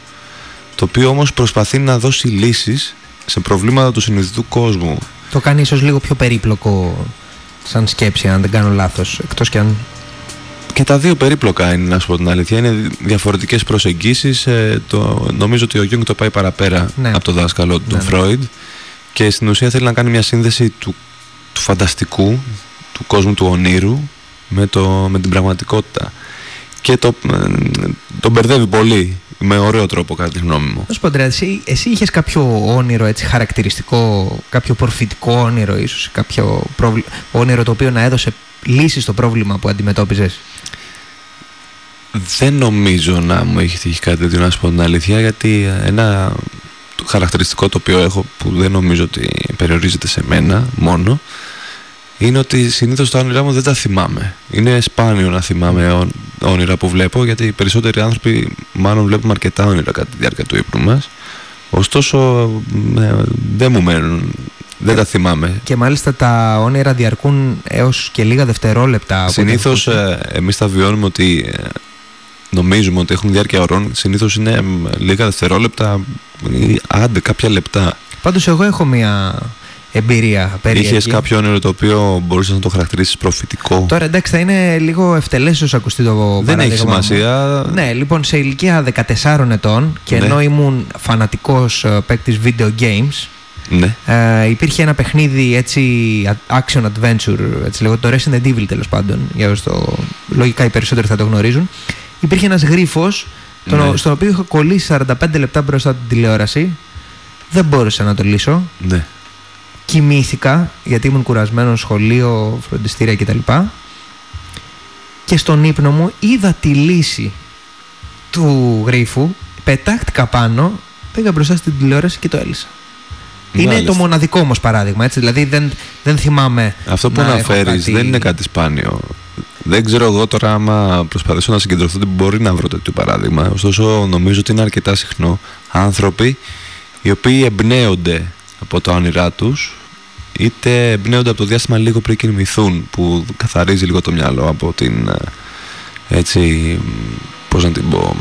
το οποίο όμως προσπαθεί να δώσει λύσεις σε προβλήματα του συνειδητού κόσμου. Το κάνει ίσως λίγο πιο περίπλοκο σαν σκέψη αν δεν κάνω λάθος εκτός και αν και τα δύο περίπλοκα είναι, να σου πω την αλήθεια. Είναι διαφορετικές προσεγγίσεις. Ε, νομίζω ότι ο Γιούγκ το πάει παραπέρα ναι. από το δάσκαλο του, ναι, Φρόιντ. Και στην ουσία θέλει να κάνει μια σύνδεση του, του φανταστικού, του κόσμου του ονείρου, με, το, με την πραγματικότητα. Και το, ε, τον μπερδεύει πολύ με ωραίο τρόπο κατά τη γνώμη μου. Να πω, εσύ, εσύ είχες κάποιο όνειρο έτσι χαρακτηριστικό, κάποιο προφητικό όνειρο ίσως, κάποιο όνειρο το οποίο να έδωσε λύση στο πρόβλημα που αντιμετώπιζες; Δεν νομίζω να μου έχει τύχει κάτι τέτοιο να σου πω την αλήθεια γιατί ένα χαρακτηριστικό το οποίο έχω που δεν νομίζω ότι περιορίζεται σε μένα μόνο είναι ότι συνήθως τα όνειρά μου δεν τα θυμάμαι. Είναι σπάνιο να θυμάμαι όνειρα που βλέπω γιατί οι περισσότεροι άνθρωποι μάλλον βλέπουμε αρκετά όνειρα κατά τη διάρκεια του ύπνου μας. Ωστόσο ε, δεν μου μένουν δεν τα θυμάμαι. Και μάλιστα τα όνειρα διαρκούν έως και λίγα δευτερόλεπτα. Συνήθως ε, εμείς τα βιώνουμε ότι ε, νομίζουμε ότι έχουν διάρκεια ωρών. Συνήθως είναι λίγα δευτερόλεπτα ή άντε κάποια λεπτά. Πάντως εγώ έχω μια εμπειρία περίεργη. Είχες κάποιο όνειρο το οποίο μπορούσες να το χαρακτηρίσεις προφητικό; Τώρα εντάξει, θα είναι λίγο ευτελές όσο ακουστεί το παράδειγμα. Δεν έχει σημασία. Ναι, λοιπόν, σε ηλικία 14 ετών και ναι. ενώ ήμουν φανατικός ε, παίκτης video games, ναι. Ε, υπήρχε ένα παιχνίδι έτσι action adventure, έτσι λέγω, το Resident Evil τέλος πάντων. Για το, λογικά οι περισσότεροι θα το γνωρίζουν. Υπήρχε ένας γρίφος, ναι. στον οποίο είχα κολλήσει 45 λεπτά μπροστά την τηλεόραση. Δεν μπόρεσα να το λύσω. Ναι. Κοιμήθηκα γιατί ήμουν κουρασμένος σχολείο, φροντιστήρια κτλ. Και στον ύπνο μου είδα τη λύση του γρίφου, πετάχτηκα πάνω, πήγα μπροστά στην τηλεόραση και το έλυσα. Είναι το μοναδικό όμως παράδειγμα. Έτσι. Δηλαδή δεν, δεν θυμάμαι. Αυτό που αναφέρεις δεν είναι κάτι σπάνιο. Δεν ξέρω εγώ τώρα άμα προσπαθήσω να συγκεντρωθώ ότι μπορεί να βρω τέτοιο παράδειγμα. Ωστόσο νομίζω ότι είναι αρκετά συχνό άνθρωποι οι οποίοι εμπνέονται από τα όνειρά τους είτε εμπνέονται από το διάστημα λίγο πριν κοιμηθούν που καθαρίζει λίγο το μυαλό από την ε, έτσι πώς να την πω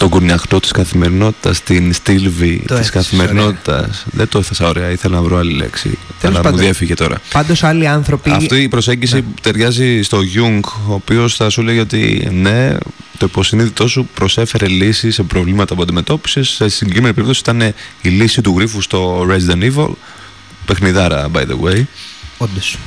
τον κουρνιαχτό της καθημερινότητας, την στήλβη της καθημερινότητας. Δεν το έθεσα ωραία, ήθελα να βρω άλλη λέξη. Αλλά μου διέφυγε τώρα. Πάντως άλλοι άνθρωποι... Αυτή η προσέγγιση ναι. ταιριάζει στο Jung, ο οποίος θα σου λέει ότι ναι, το υποσυνείδητό σου προσέφερε λύση σε προβλήματα που αντιμετώπισες. Σε συγκεκριμένη περίπτωση ήταν η λύση του γρίφου στο Resident Evil. Παιχνιδάρα, by the way. Όντως.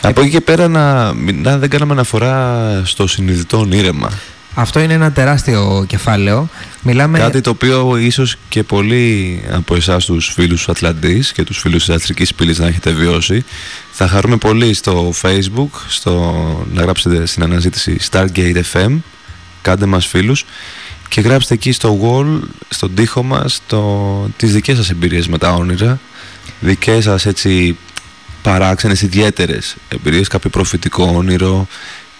Από εκεί και πέρα να, να δεν κάναμε αναφορά στο συνειδητό όνειρεμα. Αυτό είναι ένα τεράστιο κεφάλαιο. Μιλάμε... Κάτι το οποίο ίσως και πολλοί από εσάς τους φίλους του Ατλαντής και τους φίλους της Αστρικής Πύλης να έχετε βιώσει. Θα χαρούμε πολύ στο facebook, στο... να γράψετε στην αναζήτηση Stargate FM, κάντε μας φίλους και γράψτε εκεί στο wall, στον τοίχο μας, το... τις δικές σας εμπειρίες με τα όνειρα, δικές σας έτσι παράξενες ιδιαίτερες εμπειρίες, κάποιο προφητικό όνειρο,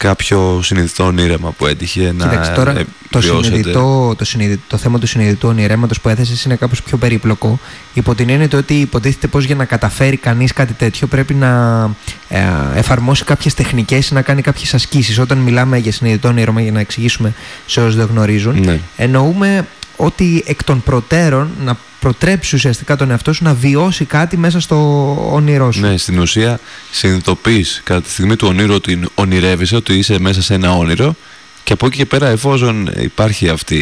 κάποιο συνειδητό όνειρεμα που έτυχε να Κοίταξε, τώρα το, συνειδητό, το, συνειδητό, το θέμα του συνειδητού ονειρέματος που έθεσες είναι κάπως πιο περίπλοκο υπό την έννοια ότι υποτίθεται πως για να καταφέρει κανείς κάτι τέτοιο πρέπει να ε, εφαρμόσει κάποιες τεχνικές να κάνει κάποιες ασκήσεις όταν μιλάμε για συνειδητό όνειρεμα για να εξηγήσουμε σε όσους δεν γνωρίζουν ναι. εννοούμε ότι εκ των προτέρων να προτρέψει ουσιαστικά τον εαυτό σου να βιώσει κάτι μέσα στο όνειρό σου. Ναι, στην ουσία συνειδητοποιείς κατά τη στιγμή του ονείρου ότι ονειρεύεσαι, ότι είσαι μέσα σε ένα όνειρο και από εκεί και πέρα εφόσον υπάρχει αυτή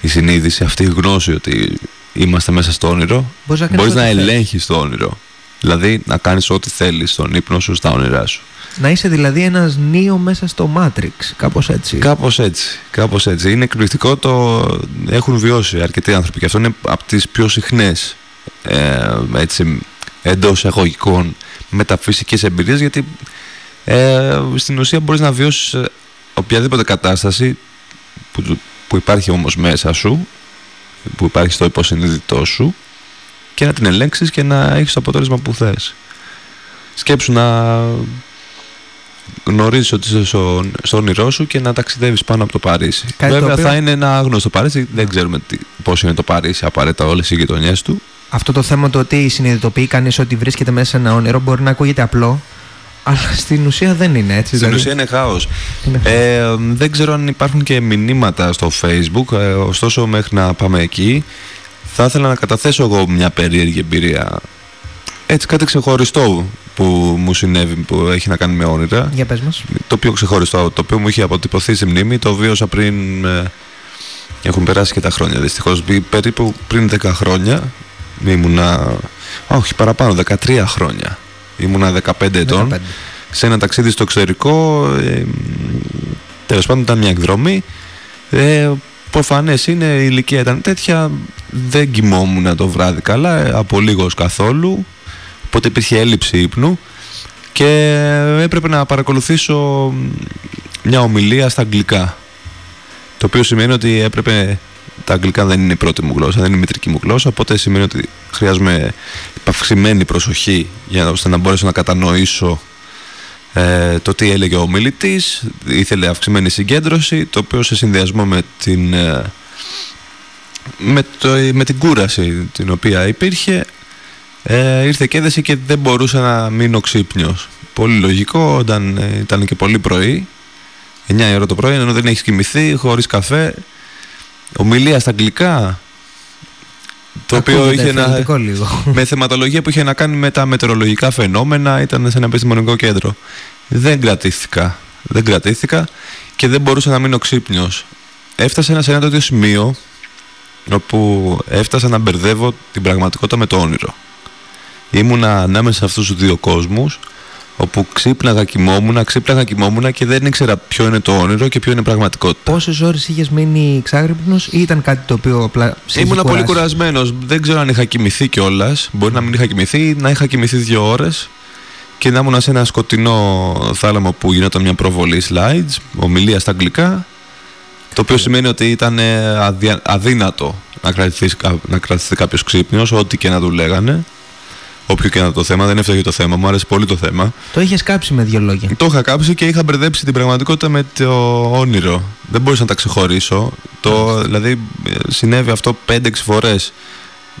η συνείδηση, αυτή η γνώση ότι είμαστε μέσα στο όνειρο, μπορείς να, να ελέγχεις το όνειρο. Δηλαδή να κάνεις ό,τι θέλεις στον ύπνο σου, στα όνειρά σου. Να είσαι δηλαδή ένας νίο μέσα στο Matrix, κάπως έτσι. Κάπως έτσι, κάπως έτσι. Είναι εκπληκτικό το έχουν βιώσει αρκετοί άνθρωποι και αυτό είναι από τις πιο συχνές ε, έτσι, εντός εγωγικών μεταφυσικές εμπειρίες γιατί ε, στην ουσία μπορείς να βιώσεις ε, οποιαδήποτε κατάσταση που, που υπάρχει όμως μέσα σου που υπάρχει στο υποσυνείδητό σου και να την ελέγξεις και να έχεις το αποτέλεσμα που θες. Σκέψου να γνωρίζεις ότι είσαι στο, στο όνειρό σου και να ταξιδεύεις πάνω από το Παρίσι. Βέβαια θα είναι ένα άγνωστο Παρίσι, δεν ξέρουμε τι, πώς είναι το Παρίσι απαραίτητα όλες οι γειτονιές του. Αυτό το θέμα το ότι συνειδητοποιεί κανείς ότι βρίσκεται μέσα σε ένα όνειρο μπορεί να ακούγεται απλό, αλλά στην ουσία δεν είναι έτσι. Στην δηλαδή. ουσία είναι χάος. Ε, δεν ξέρω αν υπάρχουν και μηνύματα στο facebook, ε, ωστόσο μέχρι να πάμε εκεί θα ήθελα να καταθέσω εγώ μια περίεργη εμπειρία. Έτσι κάτι ξεχωριστό που μου συνέβη που έχει να κάνει με όνειρα. Για πες μας. Το πιο ξεχωριστό, το οποίο μου είχε αποτυπωθεί στη μνήμη, το βίωσα πριν... Ε, έχουν περάσει και τα χρόνια δυστυχώς. Περίπου πριν 10 χρόνια ήμουνα... Όχι παραπάνω, 13 χρόνια ήμουνα 15 ετών, σε ένα ταξίδι στο εξωτερικό, ε, τέλος πάντων ήταν μια εκδρομή, ε, προφανές είναι, η ηλικία ήταν τέτοια, δεν κοιμόμουν το βράδυ καλά, ε, από λίγος καθόλου, οπότε υπήρχε έλλειψη ύπνου και έπρεπε να παρακολουθήσω μια ομιλία στα αγγλικά. Το οποίο σημαίνει ότι έπρεπε. Τα αγγλικά δεν είναι η πρώτη μου γλώσσα, δεν είναι η μητρική μου γλώσσα. Οπότε σημαίνει ότι χρειάζομαι αυξημένη προσοχή για ώστε να μπορέσω να κατανοήσω ε, το τι έλεγε ο μιλητής ήθελε αυξημένη συγκέντρωση το οποίο σε συνδυασμό με την ε, με, το, με την κούραση την οποία υπήρχε ε, ήρθε και έδεση και δεν μπορούσα να μείνω ξύπνιος πολύ λογικό όταν ε, ήταν και πολύ πρωί 9 η ώρα το πρωί ενώ δεν έχεις κοιμηθεί χωρίς καφέ ομιλία στα αγγλικά το οποίο είχε ένα, με θεματολογία που είχε να κάνει με τα μετεωρολογικά φαινόμενα, ήταν σε ένα επιστημονικό κέντρο. Δεν κρατήθηκα. Δεν κρατήθηκα και δεν μπορούσα να μείνω ξύπνιος. Έφτασα σε ένα τέτοιο σημείο όπου έφτασα να μπερδεύω την πραγματικότητα με το όνειρο. Ήμουνα ανάμεσα σε αυτούς τους δύο κόσμους όπου ξύπναγα, κοιμόμουν, ξύπναγα, κοιμόμουν και δεν ήξερα ποιο είναι το όνειρο και ποιο είναι η πραγματικότητα. Πόσες ώρες είχες μείνει ξάγρυπνος ή ήταν κάτι το οποίο απλά. Ήμουν πολύ κουρασμένος. Δεν ξέρω αν είχα κοιμηθεί κιόλας. Μπορεί να μην είχα κοιμηθεί, να είχα κοιμηθεί δύο ώρες και να ήμουν σε ένα σκοτεινό θάλαμο που γινόταν μια προβολή slides, ομιλία στα αγγλικά. Το οποίο σημαίνει ότι ήταν ε, αδύνατο να κρατηθείς, να κρατηθεί κάποιος ξύπνιος, ό,τι και να του λέγανε. Όποιο και να το θέμα, δεν έφταγε το θέμα, μου άρεσε πολύ το θέμα. Το είχες κάψει με δύο λόγια. Το είχα κάψει και είχα μπερδέψει την πραγματικότητα με το όνειρο. Δεν μπορούσα να τα ξεχωρίσω. Το, δηλαδή, συνέβη αυτό 5-6 φορές.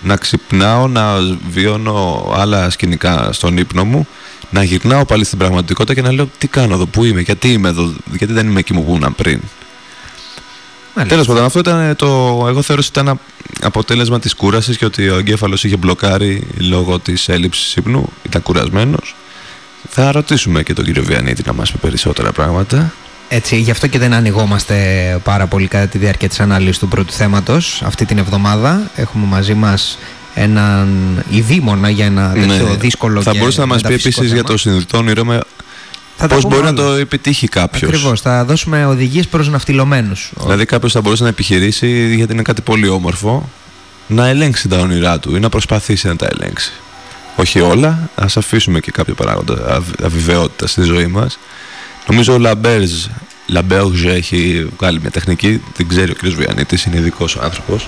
Να ξυπνάω, να βιώνω άλλα σκηνικά στον ύπνο μου, να γυρνάω πάλι στην πραγματικότητα και να λέω τι κάνω εδώ, πού είμαι, γιατί είμαι εδώ, γιατί δεν είμαι εκεί που ήμουν πριν. Τέλος πάντων, αυτό ήταν το. Εγώ θεωρώ ότι ήταν αποτέλεσμα της κούρασης και ότι ο εγκέφαλος είχε μπλοκάρει λόγω της έλλειψης ύπνου, ήταν κουρασμένος. Θα ρωτήσουμε και τον κύριο Βιανίτη να μας πει περισσότερα πράγματα. Έτσι, γι' αυτό και δεν ανοιγόμαστε πάρα πολύ κατά τη διάρκεια της ανάλυσης του πρώτου θέματος. Αυτή την εβδομάδα έχουμε μαζί μας έναν ειδήμονα για ένα ναι. τέτοιο δύσκολο Θα μπορούσε να μας πει επίσης για το συνειδητό όνειρο με Πώς μπορεί να το επιτύχει κάποιος. Ακριβώς. Θα δώσουμε οδηγίες προς ναυτιλωμένους. Δηλαδή, κάποιος θα μπορούσε να επιχειρήσει, γιατί είναι κάτι πολύ όμορφο, να ελέγξει τα όνειρά του ή να προσπαθήσει να τα ελέγξει. Όχι όλα, ας αφήσουμε και κάποιο παράγοντα αβεβαιότητα στη ζωή μας. Νομίζω ο LaBerge, LaBerge έχει βγάλει μια τεχνική, την ξέρει ο κ. Βιαννίτης, είναι ειδικός άνθρωπος.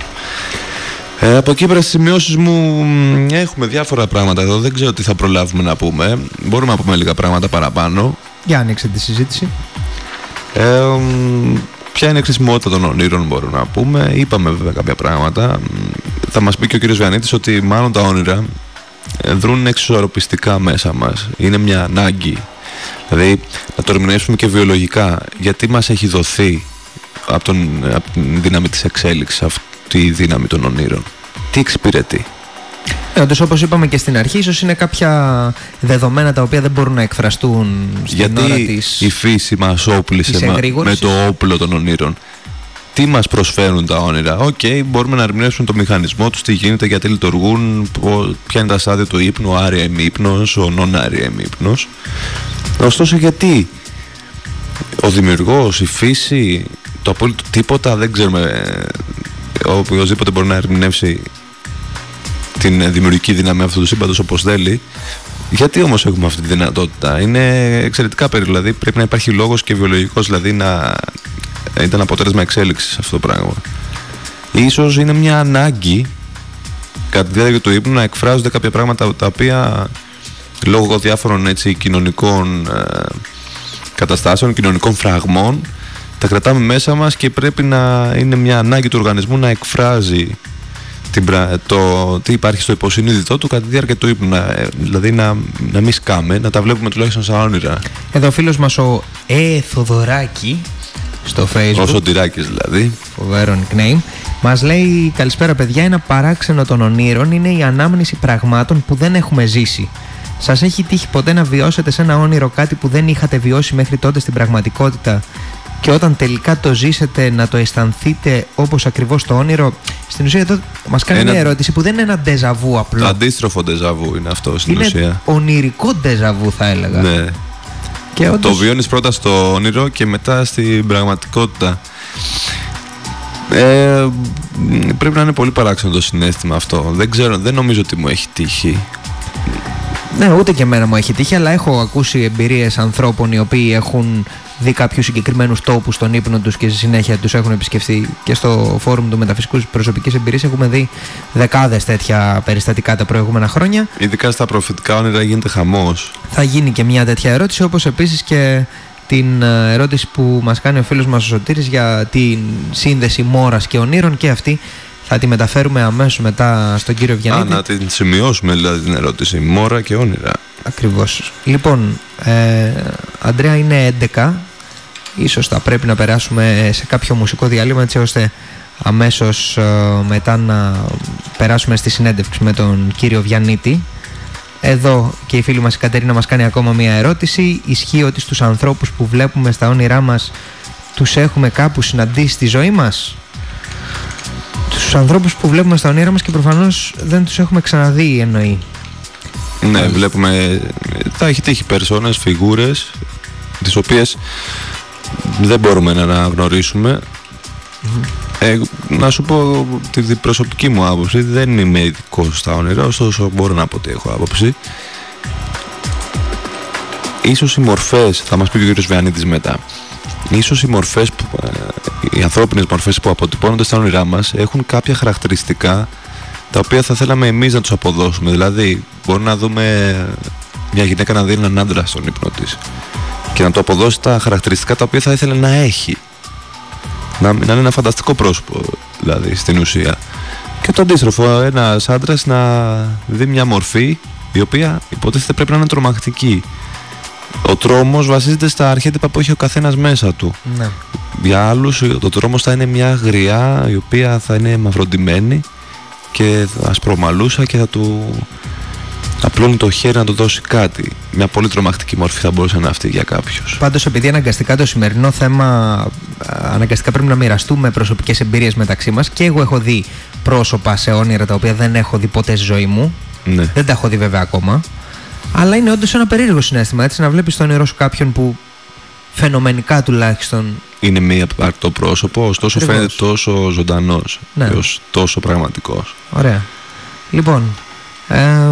Ε, από εκεί πέρα στις σημειώσεις μου έχουμε διάφορα πράγματα εδώ, δεν ξέρω τι θα προλάβουμε να πούμε. Μπορούμε να πούμε λίγα πράγματα παραπάνω. Για άνοιξε τη συζήτηση. Ε, ποια είναι η χρησιμότητα των ονείρων μπορούμε να πούμε. Είπαμε βέβαια κάποια πράγματα. Θα μας πει και ο κύριος Βιαννίτης ότι μάλλον τα όνειρα ε, δρούν εξισορροπιστικά μέσα μας. Είναι μια ανάγκη. Δηλαδή να το ερμηνεύσουμε και βιολογικά. Γιατί μας έχει δοθεί από, τον, από την δύναμη της εξέλιξης αυτή η δύναμη των ονείρων. Τι εξυπηρετεί; Ε, όντως όπως είπαμε και στην αρχή ίσως είναι κάποια δεδομένα τα οποία δεν μπορούν να εκφραστούν στην Γιατί ώρα της η φύση μας όπλησε με το όπλο των ονείρων. Τι μας προσφέρουν τα όνειρα; OK, okay, μπορούμε να ερμηνεύσουμε το μηχανισμό τους, τι γίνεται, γιατί λειτουργούν, ποια είναι τα στάδια του ύπνου, ο άρια ύπνος, ο νον άρια ύπνος. Ωστόσο γιατί; Ο δημιουργός, η φύση, το απόλυτο τίποτα δεν ξέρουμε ε, οποιοδήποτε μπορεί να ερμηνεύσει την δημιουργική δύναμη αυτού του σύμπαντος όπως θέλει γιατί όμως έχουμε αυτή τη δυνατότητα; Είναι εξαιρετικά περίπου δηλαδή πρέπει να υπάρχει λόγος και βιολογικός δηλαδή να ήταν αποτέλεσμα εξέλιξης αυτό το πράγμα. Ίσως είναι μια ανάγκη κατά τη διάρκεια του ύπνου να εκφράζονται κάποια πράγματα τα οποία λόγω διάφορων έτσι, κοινωνικών ε, καταστάσεων, κοινωνικών φραγμών τα κρατάμε μέσα μας και πρέπει να είναι μια ανάγκη του οργανισμού να εκφράζει την, το τι υπάρχει στο υποσυνείδητό του κατά τη διάρκεια του ύπνου. Ε, δηλαδή να, να μην σκάμε, να τα βλέπουμε τουλάχιστον σαν όνειρα. Εδώ ο φίλος μας ο Ε Θοδωράκη στο facebook. Ο Σωτηράκης δηλαδή. Φοβερό nickname. Μας λέει καλησπέρα παιδιά, ένα παράξενο των ονείρων είναι η ανάμνηση πραγμάτων που δεν έχουμε ζήσει. Σας έχει τύχει ποτέ να βιώσετε σε ένα όνειρο κάτι που δεν είχατε βιώσει μέχρι τότε στην πραγματικότητα; Και όταν τελικά το ζήσετε να το αισθανθείτε όπως ακριβώς το όνειρο στην ουσία εδώ μας κάνει μια ερώτηση που δεν είναι ένα ντεζαβού απλό. Το αντίστροφο ντεζαβού είναι αυτό στην είναι ουσία. είναι ονειρικό ντεζαβού θα έλεγα. Ναι. και όντως... το βιώνεις πρώτα στο όνειρο και μετά στην πραγματικότητα. Ε, πρέπει να είναι πολύ παράξενο το συνέστημα αυτό. Δεν ξέρω, δεν νομίζω ότι μου έχει τύχει. Ναι, ούτε και εμένα μου έχει τύχει, αλλά έχω ακούσει εμπειρίες ανθρώπων οι οποίοι έχουν δει κάποιους συγκεκριμένους τόπους στον ύπνο τους και στη συνέχεια τους έχουν επισκεφθεί και στο φόρουμ του Μεταφυσικούς Προσωπικής Εμπειρίας. Έχουμε δει δεκάδες τέτοια περιστατικά τα προηγούμενα χρόνια. Ειδικά στα προφητικά όνειρα γίνεται χαμός. Θα γίνει και μια τέτοια ερώτηση, όπως επίσης και την ε, ερώτηση που μας κάνει ο φίλος μας ο Σωτήρης για την σύνδεση μόρας και ονείρων και αυτή θα τη μεταφέρουμε αμέσως μετά στον κύριο Βιαννίτη. Α, να την σημειώσουμε δηλαδή την ερώτηση. Μόρα και όνειρα. Ακριβώς. Λοιπόν, ε, Αντρέα είναι 11. Ίσως θα πρέπει να περάσουμε σε κάποιο μουσικό διάλειμμα έτσι ώστε αμέσως ε, μετά να περάσουμε στη συνέντευξη με τον κύριο Βιαννίτη. Εδώ και η φίλη μας η Κατερίνα μας κάνει ακόμα μία ερώτηση. Ισχύει ότι στους ανθρώπους που βλέπουμε στα όνειρά μας τους έχουμε κάπου συναντήσει στη ζωή μας; Τους ανθρώπους που βλέπουμε στα όνειρα μας και προφανώς δεν τους έχουμε ξαναδεί εννοεί. Ναι, βλέπουμε, θα έχει τύχει περσόνες, φιγούρες, τις οποίες δεν μπορούμε να αναγνωρίσουμε. Ε, να σου πω τη προσωπική μου άποψη, δεν είμαι ειδικός στα όνειρα, ωστόσο μπορώ να πω ότι έχω άποψη. Ίσως οι μορφές, θα μας πει ο κ. Βεανίτης μετά, ίσως οι μορφές, που, ε, οι ανθρώπινες μορφές που αποτυπώνονται στα όνειρά μας έχουν κάποια χαρακτηριστικά τα οποία θα θέλαμε εμείς να τους αποδώσουμε. Δηλαδή, μπορεί να δούμε μια γυναίκα να δει έναν άντρα στον ύπνο της και να του αποδώσει τα χαρακτηριστικά τα οποία θα ήθελε να έχει. Να, να είναι ένα φανταστικό πρόσωπο, δηλαδή, στην ουσία. Και το αντίστροφο, ένας άντρας να δει μια μορφή η οποία υποτίθεται πρέπει να είναι τρομακτική. Ο τρόμος βασίζεται στα αρχέτυπα που έχει ο καθένας μέσα του. Ναι. Για άλλους ο τρόμος θα είναι μια γριά η οποία θα είναι μαυροντημένη και ασπρομαλούσα και θα του απλώνει το χέρι να του δώσει κάτι. Μια πολύ τρομακτική μορφή θα μπορούσε να είναι αυτή για κάποιους. Πάντως, επειδή αναγκαστικά το σημερινό θέμα, αναγκαστικά πρέπει να μοιραστούμε προσωπικές εμπειρίες μεταξύ μας και εγώ έχω δει πρόσωπα σε όνειρα τα οποία δεν έχω δει ποτέ στη ζωή μου. Ναι. Δεν τα έχω δει βέβαια ακόμα. Αλλά είναι όντως ένα περίεργο συνέστημα έτσι να βλέπεις το όνειρό σου κάποιον που φαινομενικά τουλάχιστον. Είναι μία το πρόσωπο, ωστόσο Ακριβώς. φαίνεται τόσο ζωντανός ναι. τόσο πραγματικός. Ωραία. Λοιπόν. Ε,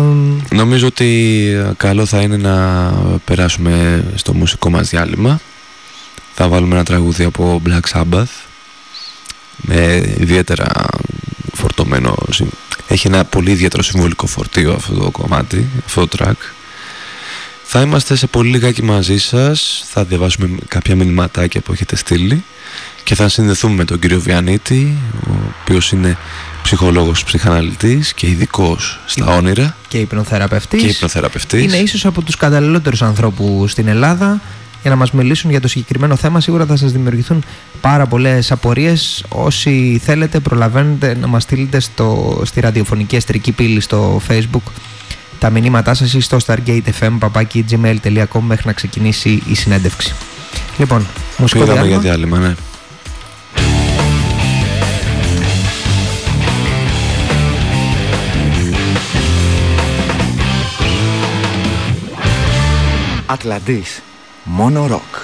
Νομίζω ότι καλό θα είναι να περάσουμε στο μουσικό μας διάλειμμα. Θα βάλουμε ένα τραγούδι από Black Sabbath με ιδιαίτερα φορτωμένο έχει ένα πολύ ιδιαίτερο συμβολικό φορτίο αυτό το κομμάτι, αυτό το track θα είμαστε σε πολύ λιγάκι μαζί σας, θα διαβάσουμε κάποια μηνυματάκια που έχετε στείλει και θα συνδεθούμε με τον κύριο Βιανίτη, ο οποίος είναι ψυχολόγος, ψυχαναλυτής και ειδικός στα όνειρα. Και υπνοθεραπευτής. Και υπνοθεραπευτής. Είναι ίσως από τους καταλληλότερους ανθρώπους στην Ελλάδα για να μας μιλήσουν για το συγκεκριμένο θέμα. Σίγουρα θα σας δημιουργηθούν πάρα πολλές απορίες. Όσοι θέλετε προλαβαίνετε να μας στείλετε στο, στη ραδιοφωνική αστρική πύλη στο facebook τα μηνύματά σας στο stargatefm.gmail.com μέχρι να ξεκινήσει η συνέντευξη. Λοιπόν, μουσικό διάλειμμα. για διάλειμμα, ναι. Ατλαντής Μόνο ροκ.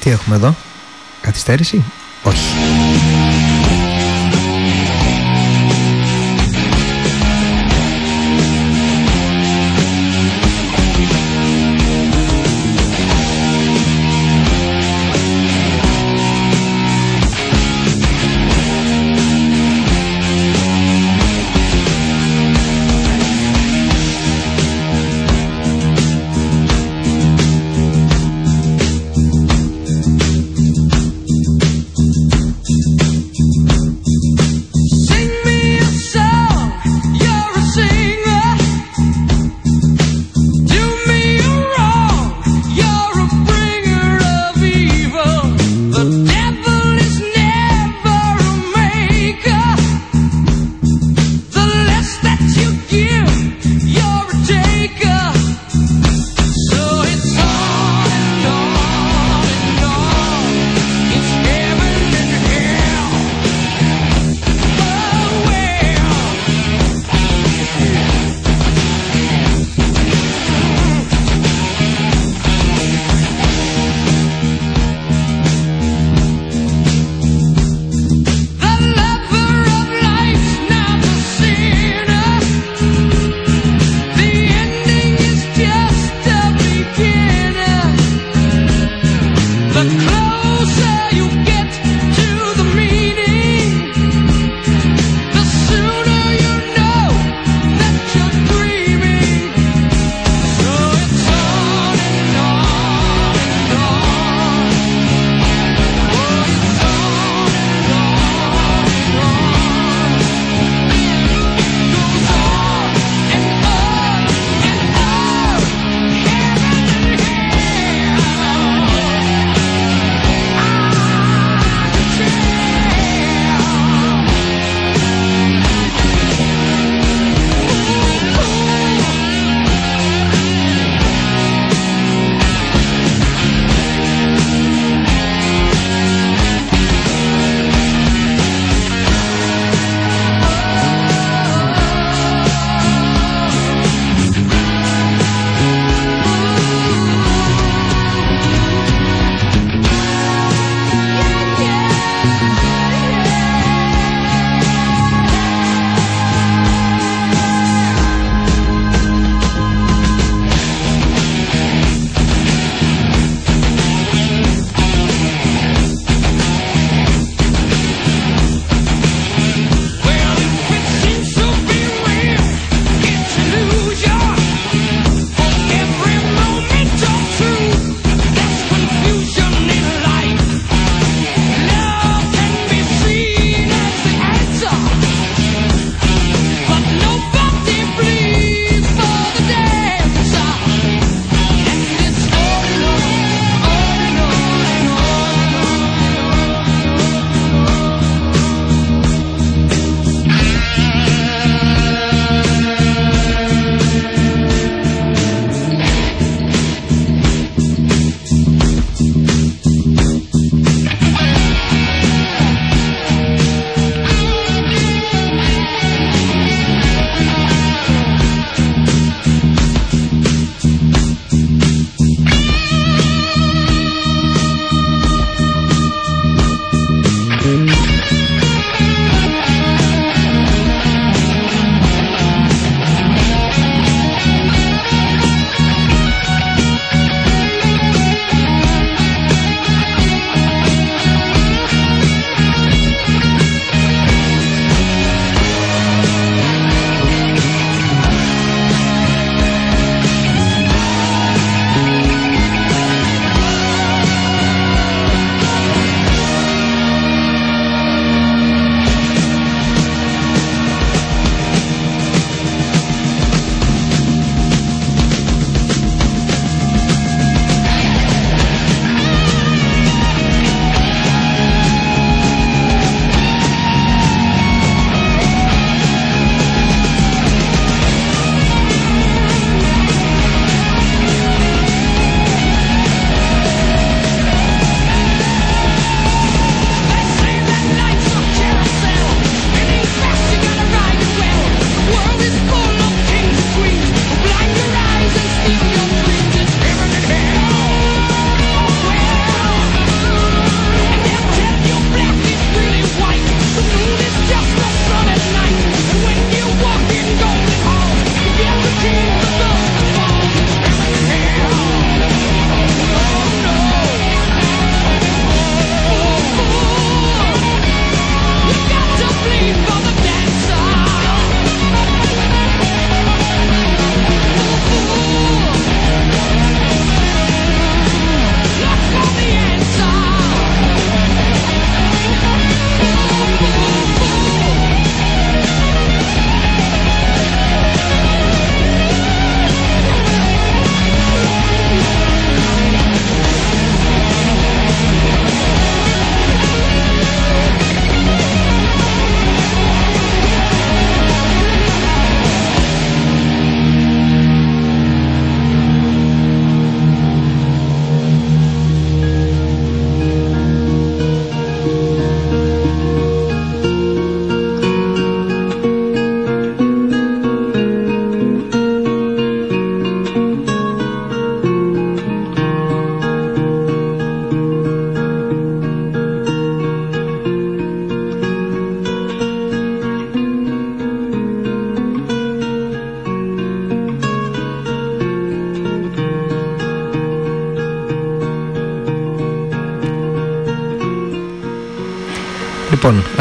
Τι έχουμε εδώ, καθυστέρηση, όχι.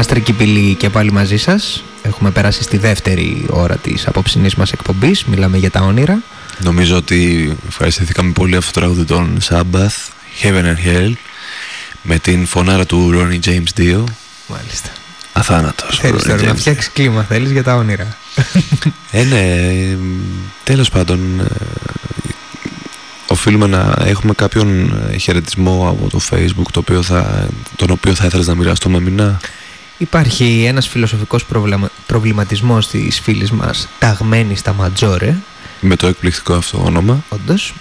Λοιπόν, αστρική πύλη και πάλι μαζί σας. Έχουμε περάσει στη δεύτερη ώρα της απόψινής μας εκπομπής. Μιλάμε για τα όνειρα. Νομίζω ότι ευχαριστηθήκαμε πολύ αυτό το τραγούδι των Sabbath, Heaven and Hell, με την φωνάρα του Ronnie James Dio. Μάλιστα. Αθάνατος. Θέλεις τώρα να φτιάξεις κλίμα, θέλεις για τα όνειρα. Ε, ναι, τέλος πάντων, ε, οφείλουμε να έχουμε κάποιον ε, χαιρετισμό από το facebook το οποίο θα, τον οποίο θα ήθελες να μοιραστώ με μηνά. Υπάρχει ένας φιλοσοφικός προβλημα... προβληματισμός της φίλης μας ταγμένη στα Ματζόρε. Με το εκπληκτικό αυτό όνομα. Όντως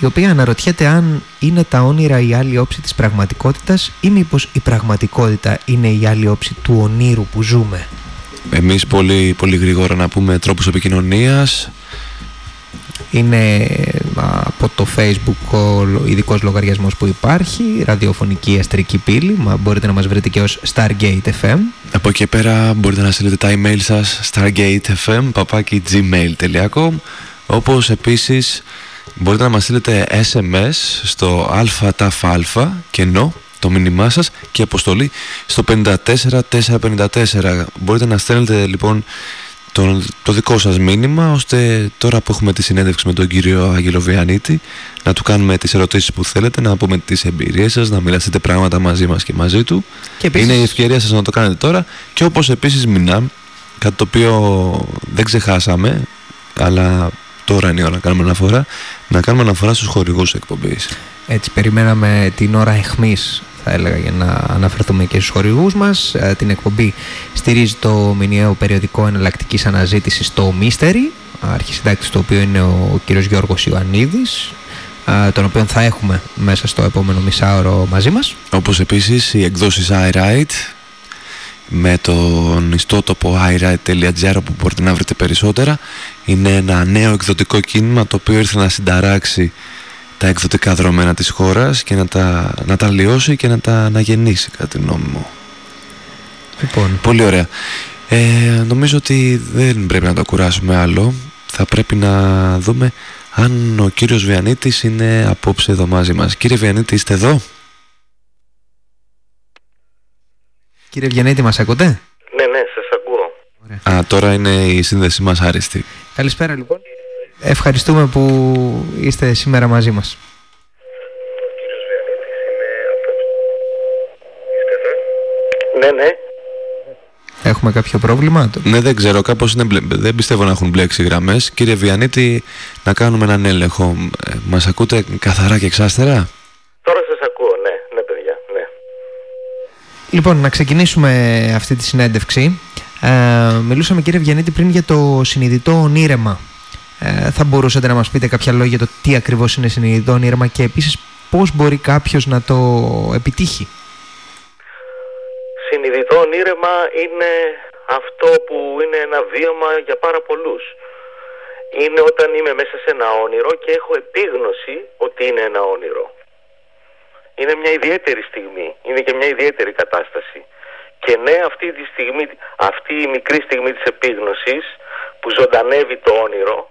η οποία αναρωτιέται αν είναι τα όνειρα η άλλη όψη της πραγματικότητας ή μήπως η πραγματικότητα είναι η άλλη όψη του ονείρου που ζούμε. Εμείς πολύ, πολύ γρήγορα να πούμε τρόπους επικοινωνίας. Είναι από το facebook ο ειδικός λογαριασμός που υπάρχει ραδιοφωνική αστρική πύλη Μα μπορείτε να μας βρείτε και ως Stargate FM από εκεί πέρα μπορείτε να στείλετε τα email σας stargatefm gmail.com όπως επίσης μπορείτε να μας στείλετε SMS στο αλφα κενό το μήνυμά σας και αποστολή στο 54454 μπορείτε να στέλνετε λοιπόν το, το δικό σας μήνυμα ώστε τώρα που έχουμε τη συνέντευξη με τον κύριο Άγγελο Βιανίτη να του κάνουμε τις ερωτήσεις που θέλετε να πούμε τις εμπειρίες σας να μοιραστείτε πράγματα μαζί μας και μαζί του. Και επίσης... είναι η ευκαιρία σας να το κάνετε τώρα. Και όπως επίσης μηνά κάτι το οποίο δεν ξεχάσαμε αλλά τώρα είναι η ώρα να κάνουμε αναφορά να κάνουμε αναφορά στους χορηγούς εκπομπής. Έτσι περιμέναμε την ώρα εχμής θα έλεγα για να αναφερθούμε και στους χορηγούς μας. Ε, την εκπομπή στηρίζει το μηνιαίο περιοδικό εναλλακτικής αναζήτησης το Mystery, αρχισυντάκτης το οποίο είναι ο κύριος Γιώργος Ιωαννίδης, ε, τον οποίο θα έχουμε μέσα στο επόμενο μισάωρο μαζί μας. Όπως επίσης οι εκδόσεις iWrite με τον ιστότοπο iWrite.gr που μπορείτε να βρείτε περισσότερα είναι ένα νέο εκδοτικό κίνημα το οποίο ήρθε να συνταράξει τα εκδοτικά δρομένα της χώρας και να τα, να τα λιώσει και να τα αναγεννήσει κατά τη γνώμη μου. Λοιπόν. Πολύ ωραία. Ε, νομίζω ότι δεν πρέπει να το κουράσουμε άλλο. Θα πρέπει να δούμε αν ο κύριος Βιανίτης είναι απόψε εδώ μαζί μας. Κύριε Βιανίτη, είστε εδώ; Κύριε Βιανίτη, μας ακούτε; Ναι, ναι, σας ακούω. Ωραία. Α, τώρα είναι η σύνδεσή μας άριστη. Καλησπέρα λοιπόν. Ευχαριστούμε που είστε σήμερα μαζί μας. Ναι, ναι. Έχουμε κάποιο πρόβλημα; Ναι, δεν ξέρω. Κάπως δεν πιστεύω να έχουν μπλέξει γραμμές. Κύριε Βιανίτη, να κάνουμε έναν έλεγχο. Ε, Μας ακούτε καθαρά και εξάστερα; Τώρα σας ακούω, ναι, ναι, παιδιά. Ναι. Λοιπόν, να ξεκινήσουμε αυτή τη συνέντευξη. Ε, μιλούσαμε, κύριε Βιανίτη, πριν για το συνειδητό ονείρεμα. Ε, θα μπορούσατε να μας πείτε κάποια λόγια για το τι ακριβώς είναι συνειδητό όνειρμα και επίσης πώς μπορεί κάποιος να το επιτύχει. Συνειδητό όνειρμα είναι αυτό που είναι ένα βίωμα για πάρα πολλούς. Είναι όταν είμαι μέσα σε ένα όνειρο και έχω επίγνωση ότι είναι ένα όνειρο. Είναι μια ιδιαίτερη στιγμή, είναι και μια ιδιαίτερη κατάσταση. Και ναι, αυτή τη στιγμή, αυτή η μικρή στιγμή της επίγνωσης που ζωντανεύει το όνειρο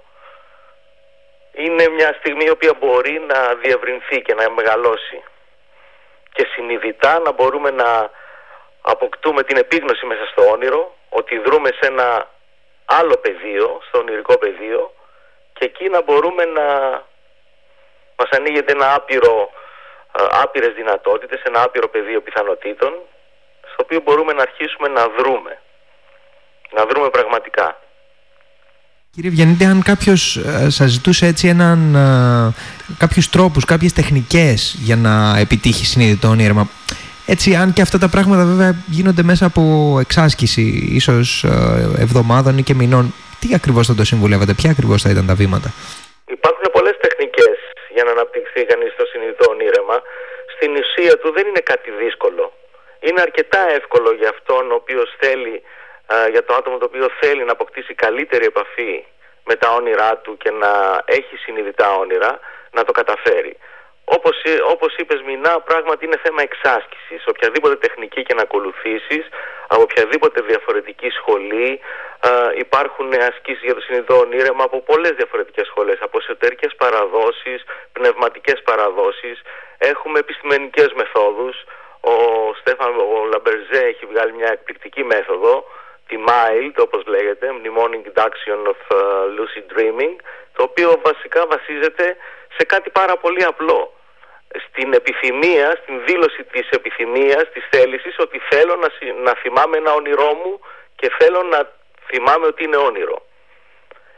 είναι μια στιγμή η οποία μπορεί να διευρυνθεί και να μεγαλώσει και συνειδητά να μπορούμε να αποκτούμε την επίγνωση μέσα στο όνειρο ότι δρούμε σε ένα άλλο πεδίο, στο ονειρικό πεδίο και εκεί να μπορούμε να μας ανοίγεται ένα άπειρο, άπειρες δυνατότητες, ένα άπειρο πεδίο πιθανότητων στο οποίο μπορούμε να αρχίσουμε να δρούμε, να δρούμε πραγματικά. Κύριε Βιανίτη, αν κάποιος ε, σας ζητούσε έτσι έναν, ε, κάποιους τρόπους, κάποιες τεχνικές για να επιτύχει συνείδητο όνειρμα, έτσι αν και αυτά τα πράγματα βέβαια γίνονται μέσα από εξάσκηση ίσως ε, εβδομάδων ή και μηνών, τι ακριβώς θα το συμβουλεύατε, ποια ακριβώς θα ήταν τα βήματα; Υπάρχουν πολλές τεχνικές για να αναπτυχθεί κανείς το συνειδητό όνειρμα. Στην ουσία του δεν είναι κάτι δύσκολο. Είναι αρκετά εύκολο για αυτόν ο οποίος θέλει για το άτομο το οποίο θέλει να αποκτήσει καλύτερη επαφή με τα όνειρά του και να έχει συνειδητά όνειρα, να το καταφέρει. Όπως, όπως είπες Μινά, πράγματι είναι θέμα εξάσκησης. Οποιαδήποτε τεχνική και να ακολουθήσεις, από οποιαδήποτε διαφορετική σχολή, α, υπάρχουν ασκήσεις για το συνειδητό όνειρεμα από πολλές διαφορετικές σχολές, από εσωτερικές παραδόσεις, πνευματικές παραδόσεις, έχουμε επιστημονικές μεθόδους, Ο Stephen LaBerge έχει βγάλει μια εκπληκτική μέθοδο, τη MILD όπως λέγεται, Mnemonic Induction of uh, Lucid Dreaming, το οποίο βασικά βασίζεται σε κάτι πάρα πολύ απλό. Στην επιθυμία, στην δήλωση της επιθυμίας, της θέλησης, ότι θέλω να, να θυμάμαι ένα όνειρό μου και θέλω να θυμάμαι ότι είναι όνειρο.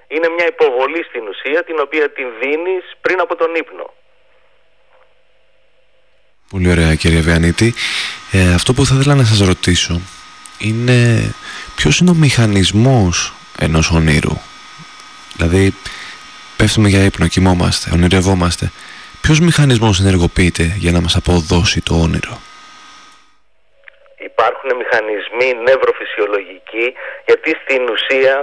Είναι μια υποβολή στην ουσία την οποία την δίνεις πριν από τον ύπνο. Πολύ ωραία κύριε Βιανίτη. Ε, αυτό που θα ήθελα να σας ρωτήσω είναι ποιος είναι ο μηχανισμός ενός ονείρου; Δηλαδή πέφτουμε για ύπνο, κοιμόμαστε, ονειρευόμαστε. Ποιος μηχανισμός ενεργοποιείται για να μας αποδώσει το όνειρο; Υπάρχουν μηχανισμοί νευροφυσιολογικοί γιατί στην ουσία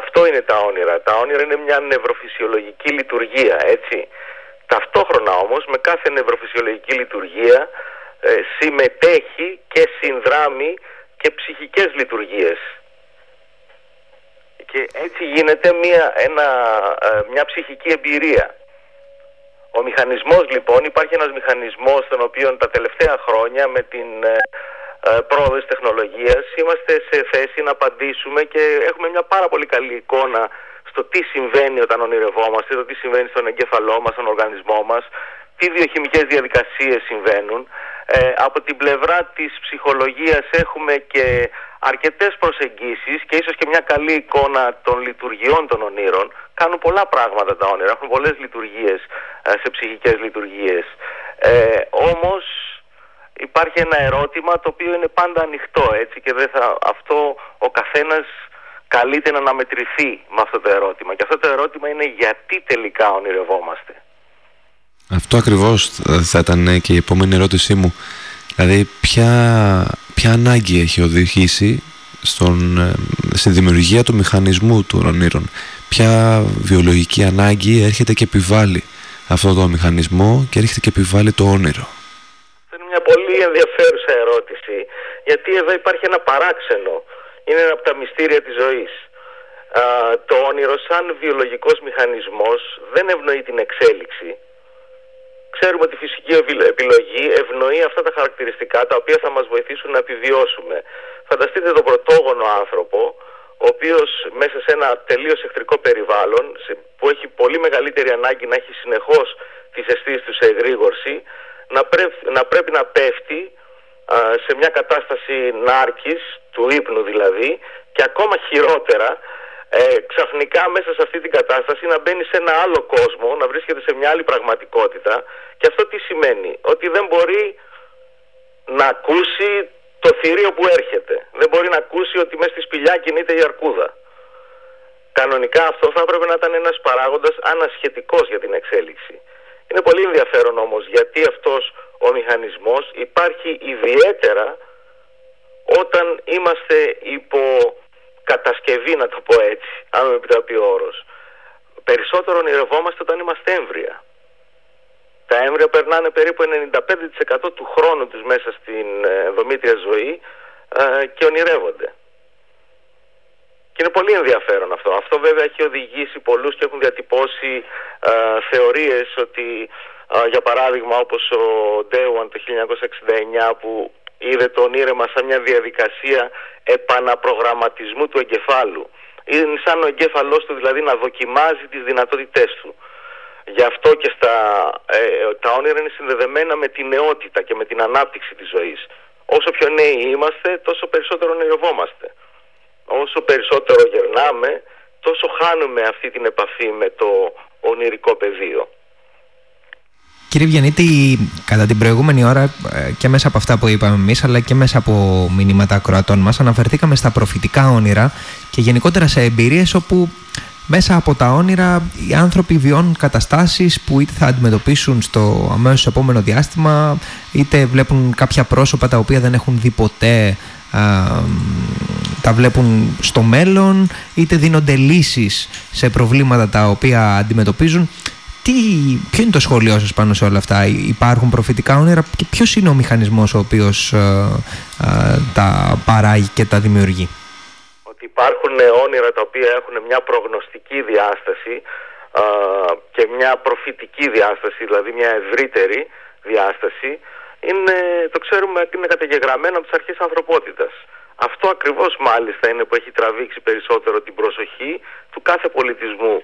αυτό είναι τα όνειρα. Τα όνειρα είναι μια νευροφυσιολογική λειτουργία, έτσι. Ταυτόχρονα όμως με κάθε νευροφυσιολογική λειτουργία ε, συμμετέχει και συνδράμει και ψυχικές λειτουργίες. Και έτσι γίνεται μια, ένα, ε, μια ψυχική εμπειρία. Ο μηχανισμός λοιπόν, υπάρχει ένας μηχανισμός τον οποίο τα τελευταία χρόνια με την ε, ε, πρόοδο της τεχνολογίας είμαστε σε θέση να απαντήσουμε και έχουμε μια πάρα πολύ καλή εικόνα στο τι συμβαίνει όταν ονειρευόμαστε, το τι συμβαίνει στον εγκέφαλό μας, στον οργανισμό μας, τι βιοχημικές διαδικασίες συμβαίνουν. Ε, από την πλευρά της ψυχολογίας έχουμε και αρκετές προσεγγίσεις και ίσως και μια καλή εικόνα των λειτουργιών των ονείρων. Κάνουν πολλά πράγματα τα όνειρα, έχουν πολλές λειτουργίες ε, σε ψυχικές λειτουργίες. Ε, όμως υπάρχει ένα ερώτημα το οποίο είναι πάντα ανοιχτό έτσι και δεν θα, αυτό ο καθένας καλείται να αναμετρηθεί με αυτό το ερώτημα. Και αυτό το ερώτημα είναι γιατί τελικά ονειρευόμαστε. Αυτό ακριβώς θα ήταν και η επόμενη ερώτησή μου. Δηλαδή ποια, ποια ανάγκη έχει οδηγήσει στον, ε, στη δημιουργία του μηχανισμού των ονείρων. Ποια βιολογική ανάγκη έρχεται και επιβάλλει αυτό το μηχανισμό και έρχεται και επιβάλλει το όνειρο; Αυτό είναι μια πολύ ενδιαφέρουσα ερώτηση γιατί εδώ υπάρχει ένα παράξενο. Είναι ένα από τα μυστήρια της ζωής. το όνειρο σαν βιολογικός μηχανισμός δεν ευνοεί την εξέλιξη Ξέρουμε ότι η φυσική επιλογή ευνοεί αυτά τα χαρακτηριστικά τα οποία θα μας βοηθήσουν να επιβιώσουμε. Φανταστείτε τον πρωτόγονο άνθρωπο, ο οποίος μέσα σε ένα τελείως εχθρικό περιβάλλον, που έχει πολύ μεγαλύτερη ανάγκη να έχει συνεχώς τις αισθήσεις του σε εγρήγορση, να, να πρέπει να πέφτει σε μια κατάσταση νάρκης, του ύπνου δηλαδή, και ακόμα χειρότερα ε, ξαφνικά μέσα σε αυτή την κατάσταση να μπαίνει σε ένα άλλο κόσμο, να βρίσκεται σε μια άλλη πραγματικότητα και αυτό τι σημαίνει, ότι δεν μπορεί να ακούσει το θηρίο που έρχεται. Δεν μπορεί να ακούσει ότι μέσα στη σπηλιά κινείται η αρκούδα. Κανονικά αυτό θα έπρεπε να ήταν ένας παράγοντας ανασχετικός για την εξέλιξη. Είναι πολύ ενδιαφέρον όμως γιατί αυτός ο μηχανισμός υπάρχει ιδιαίτερα όταν είμαστε υπό κατασκευή, να το πω έτσι, αν με επιτρέπει ο όρος. Περισσότερο ονειρευόμαστε όταν είμαστε έμβρια. Τα έμβρια περνάνε περίπου 95% του χρόνου τους μέσα στην ε, δομήτρια ζωή ε, και ονειρεύονται. Και είναι πολύ ενδιαφέρον αυτό. Αυτό βέβαια έχει οδηγήσει πολλούς και έχουν διατυπώσει ε, θεωρίες ότι για παράδειγμα όπως ο Ντέουαν το 1969 που είδε το όνειρεμα σαν μια διαδικασία επαναπρογραμματισμού του εγκεφάλου. Είναι σαν ο εγκέφαλός του δηλαδή να δοκιμάζει τις δυνατότητές του. Γι' αυτό και στα, ε, τα όνειρα είναι συνδεδεμένα με την νεότητα και με την ανάπτυξη της ζωής. Όσο πιο νέοι είμαστε, τόσο περισσότερο ονειρευόμαστε. Όσο περισσότερο γερνάμε, τόσο χάνουμε αυτή την επαφή με το ονειρικό πεδίο. Κύριε Βιανίτη, κατά την προηγούμενη ώρα ε, και μέσα από αυτά που είπαμε εμείς, αλλά και μέσα από μηνύματα ακροατών μας, αναφερθήκαμε στα προφητικά όνειρα και γενικότερα σε εμπειρίες όπου μέσα από τα όνειρα οι άνθρωποι βιώνουν καταστάσεις που είτε θα αντιμετωπίσουν στο αμέσως επόμενο διάστημα είτε βλέπουν κάποια πρόσωπα τα οποία δεν έχουν δει ποτέ τα βλέπουν στο μέλλον είτε δίνονται λύσεις σε προβλήματα τα οποία αντιμετωπίζουν τι, ποιο είναι το σχόλιο σας πάνω σε όλα αυτά, υπάρχουν προφητικά όνειρα; Και ποιος είναι ο μηχανισμός ο οποίος ε, ε, τα παράγει και τα δημιουργεί; Ότι υπάρχουν όνειρα τα οποία έχουν μια προγνωστική διάσταση ε, και μια προφητική διάσταση, δηλαδή μια ευρύτερη διάσταση είναι, το ξέρουμε ότι είναι καταγεγραμμένο από τις αρχές ανθρωπότητας. Αυτό ακριβώς μάλιστα είναι που έχει τραβήξει περισσότερο την προσοχή του κάθε πολιτισμού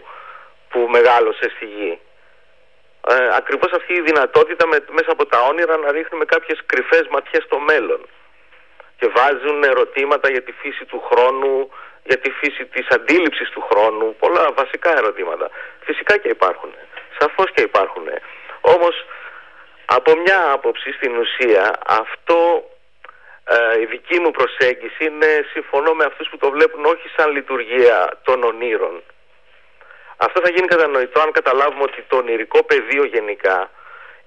που μεγάλωσε στη γη. Ε, ακριβώς αυτή η δυνατότητα με, μέσα από τα όνειρα να ρίχνουμε κάποιες κρυφές ματιές στο μέλλον και βάζουν ερωτήματα για τη φύση του χρόνου, για τη φύση της αντίληψης του χρόνου, πολλά βασικά ερωτήματα. Φυσικά και υπάρχουν, σαφώς και υπάρχουν. Όμως από μια άποψη στην ουσία αυτό ε, η δική μου προσέγγιση είναι συμφωνώ με αυτούς που το βλέπουν όχι σαν λειτουργία των ονείρων. Αυτό θα γίνει κατανοητό αν καταλάβουμε ότι το ονειρικό πεδίο γενικά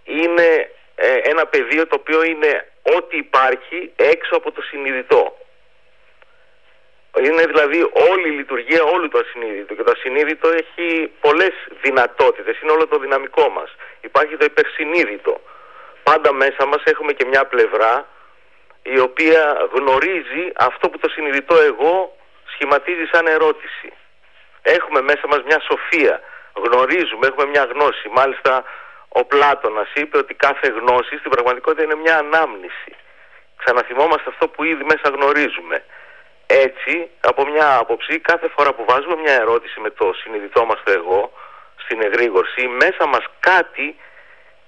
είναι ε, ένα πεδίο το οποίο είναι ό,τι υπάρχει έξω από το συνειδητό. Είναι δηλαδή όλη η λειτουργία όλου του ασυνείδητου και το ασυνείδητο έχει πολλές δυνατότητες, είναι όλο το δυναμικό μας. Υπάρχει το υπερσυνείδητο. Πάντα μέσα μας έχουμε και μια πλευρά η οποία γνωρίζει αυτό που το συνειδητό εγώ σχηματίζει σαν ερώτηση. Έχουμε μέσα μας μια σοφία, γνωρίζουμε, έχουμε μια γνώση. Μάλιστα ο Πλάτωνας είπε ότι κάθε γνώση στην πραγματικότητα είναι μια ανάμνηση. Ξαναθυμόμαστε αυτό που ήδη μέσα γνωρίζουμε. Έτσι, από μια άποψη, κάθε φορά που βάζουμε μια ερώτηση με το συνειδητό μας το εγώ, στην εγρήγορση, μέσα μας κάτι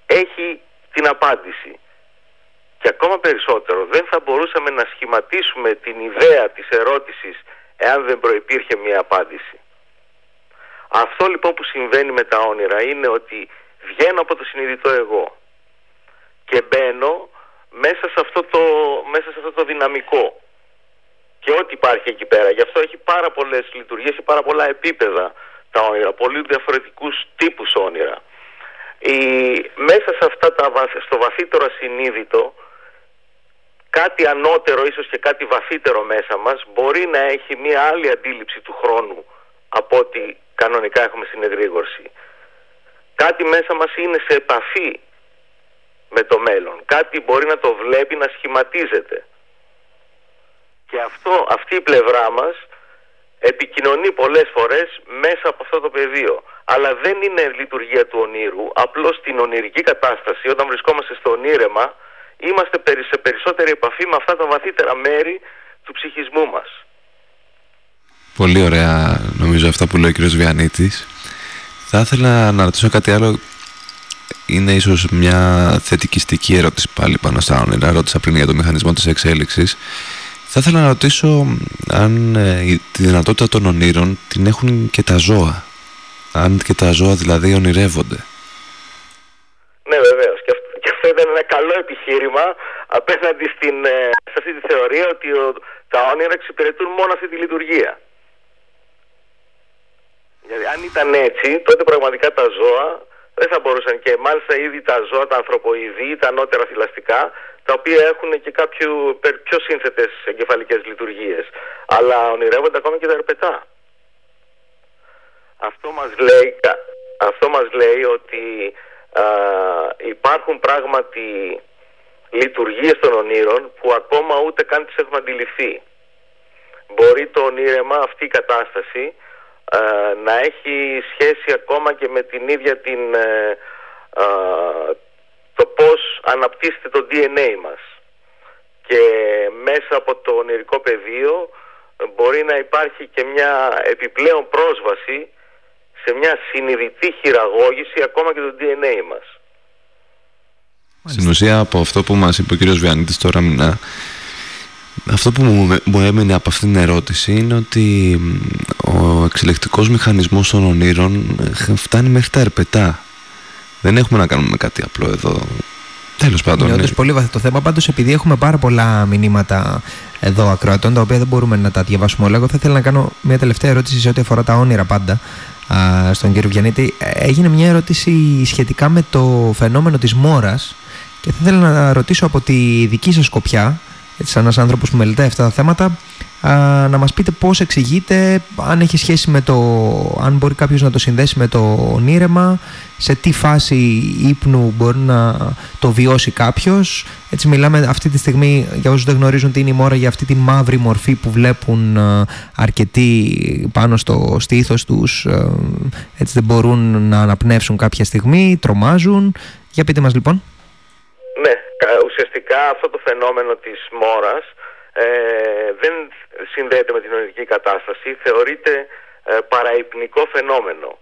έχει την απάντηση. Και ακόμα περισσότερο, δεν θα μπορούσαμε να σχηματίσουμε την ιδέα της ερώτησης εάν δεν προϋπήρχε μια απάντηση. Αυτό λοιπόν που συμβαίνει με τα όνειρα είναι ότι βγαίνω από το συνειδητό εγώ και μπαίνω μέσα σε αυτό το, μέσα σε αυτό το δυναμικό και ό,τι υπάρχει εκεί πέρα. Γι' αυτό έχει πάρα πολλές λειτουργίες, έχει πάρα πολλά επίπεδα τα όνειρα, πολύ διαφορετικούς τύπους όνειρα. Η, μέσα σε αυτά τα, στο βαθύτερο ασυνείδητο κάτι ανώτερο ίσως και κάτι βαθύτερο μέσα μας μπορεί να έχει μια άλλη αντίληψη του χρόνου από ό,τι κανονικά έχουμε στην εγρήγορση. Κάτι μέσα μας είναι σε επαφή με το μέλλον. Κάτι μπορεί να το βλέπει να σχηματίζεται. Και αυτό, αυτή η πλευρά μας επικοινωνεί πολλές φορές μέσα από αυτό το πεδίο. Αλλά δεν είναι λειτουργία του ονείρου. Απλώς στην ονειρική κατάσταση, όταν βρισκόμαστε στο ονείρεμα, είμαστε σε περισσότερη επαφή με αυτά τα βαθύτερα μέρη του ψυχισμού μας. Πολύ ωραία νομίζω αυτά που λέει ο κ. Βιανίτης. Θα ήθελα να ρωτήσω κάτι άλλο. Είναι ίσως μια θετικιστική ερώτηση πάλι πάνω στα όνειρα. Ρώτησα πριν για το μηχανισμό της εξέλιξης. Θα ήθελα να ρωτήσω αν ε, τη δυνατότητα των ονείρων την έχουν και τα ζώα. Αν και τα ζώα δηλαδή ονειρεύονται. Ναι βεβαίως. Και, και αυτό ήταν ένα καλό επιχείρημα απέναντι στην, ε, σε αυτή τη θεωρία ότι τα όνειρα εξυπηρετούν μόνο αυτή τη λειτουργία. Γιατί αν ήταν έτσι, τότε πραγματικά τα ζώα δεν θα μπορούσαν και μάλιστα ήδη τα ζώα, τα ανθρωποειδή, τα ανώτερα θηλαστικά, τα οποία έχουν και κάποιο πιο σύνθετες εγκεφαλικές λειτουργίες. Αλλά ονειρεύονται ακόμα και τα ερπετά. Αυτό μας λέει, αυτό μας λέει ότι α, υπάρχουν πράγματι λειτουργίες των ονείρων που ακόμα ούτε καν τις έχουμε αντιληφθεί. Μπορεί το ονείρεμα, αυτή η κατάσταση, να έχει σχέση ακόμα και με την ίδια την, ε, το πώς αναπτύσσεται το DNA μας. Και μέσα από το ονειρικό πεδίο μπορεί να υπάρχει και μια επιπλέον πρόσβαση σε μια συνειδητή χειραγώγηση ακόμα και το DNA μας. Στην ουσία από αυτό που μας είπε ο κύριος Βιαννίτης τώρα μηνά, αυτό που μου έμεινε από αυτήν την ερώτηση είναι ότι ο εξελεκτικός μηχανισμός των ονείρων ε, φτάνει μέχρι τα ερπετά. Δεν έχουμε να κάνουμε κάτι απλό εδώ. Τέλος πάντων. Είναι όντω πολύ βαθύ το θέμα. Πάντως, επειδή έχουμε πάρα πολλά μηνύματα εδώ ακροατών, τα οποία δεν μπορούμε να τα διαβάσουμε όλα, εγώ θα ήθελα να κάνω μια τελευταία ερώτηση σε ό,τι αφορά τα όνειρα πάντα α, στον κύριο Βιανίτη. Έγινε μια ερώτηση σχετικά με το φαινόμενο της μόρας και θα ήθελα να ρωτήσω από τη δική σας σκοπιά, έτσι, σαν ένας άνθρωπος που μελετάει αυτά τα θέματα, α, να μας πείτε πώς εξηγείτε, αν έχει σχέση με το, αν μπορεί κάποιος να το συνδέσει με το ονείρεμα, σε τι φάση ύπνου μπορεί να το βιώσει κάποιος. Έτσι μιλάμε αυτή τη στιγμή, για όσους δεν γνωρίζουν τι είναι η μόρα, για αυτή τη μαύρη μορφή που βλέπουν αρκετοί πάνω στο στήθος τους, έτσι δεν μπορούν να αναπνεύσουν κάποια στιγμή, τρομάζουν. Για πείτε μας λοιπόν. Ναι, αυτό το φαινόμενο της μόρας ε, δεν συνδέεται με την ονειρική κατάσταση, θεωρείται ε, παραϊπνικό φαινόμενο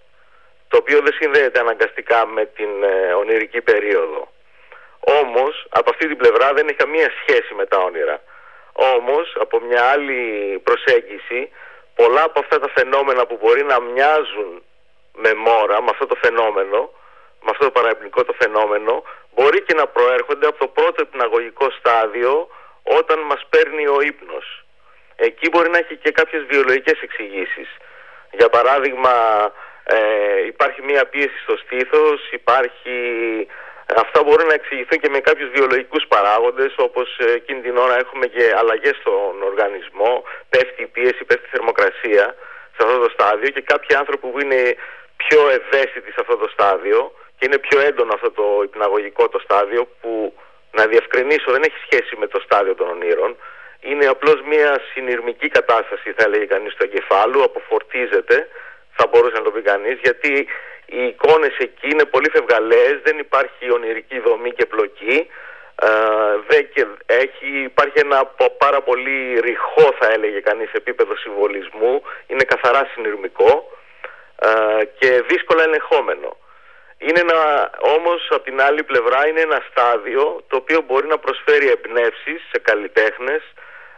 το οποίο δεν συνδέεται αναγκαστικά με την ε, ονειρική περίοδο. Όμως, από αυτή την πλευρά δεν έχει καμία σχέση με τα όνειρα. Όμως, από μια άλλη προσέγγιση, πολλά από αυτά τα φαινόμενα που μπορεί να μοιάζουν με μόρα, με αυτό το φαινόμενο, με αυτό το παραεπνικό το φαινόμενο, μπορεί και να προέρχονται από το πρώτο υπναγωγικό στάδιο όταν μας παίρνει ο ύπνος. Εκεί μπορεί να έχει και κάποιες βιολογικές εξηγήσεις. Για παράδειγμα, ε, υπάρχει μία πίεση στο στήθος, υπάρχει... Αυτά μπορούν να εξηγηθούν και με κάποιους βιολογικούς παράγοντες όπως ε, εκείνη την ώρα έχουμε και αλλαγές στον οργανισμό, πέφτει η πίεση, πέφτει η θερμοκρασία σε αυτό το στάδιο και κάποιοι άνθρωποι που είναι πιο ευαίσθητοι σε αυτό το στάδιο και είναι πιο έντονο αυτό το υπναγωγικό το στάδιο που να διευκρινίσω δεν έχει σχέση με το στάδιο των ονείρων είναι απλώς μια συνειρμική κατάσταση θα έλεγε κανείς του εγκεφάλου αποφορτίζεται θα μπορούσε να το πει κανείς, γιατί οι εικόνες εκεί είναι πολύ φευγαλές, δεν υπάρχει ονειρική δομή και πλοκή. Ε, και έχει, υπάρχει ένα πάρα πολύ ρηχό θα έλεγε κανείς επίπεδο συμβολισμού είναι καθαρά συνειρμικό ε, και δύσκολα ελεγχόμενο είναι ένα, όμως από την άλλη πλευρά είναι ένα στάδιο το οποίο μπορεί να προσφέρει εμπνεύσεις σε καλλιτέχνες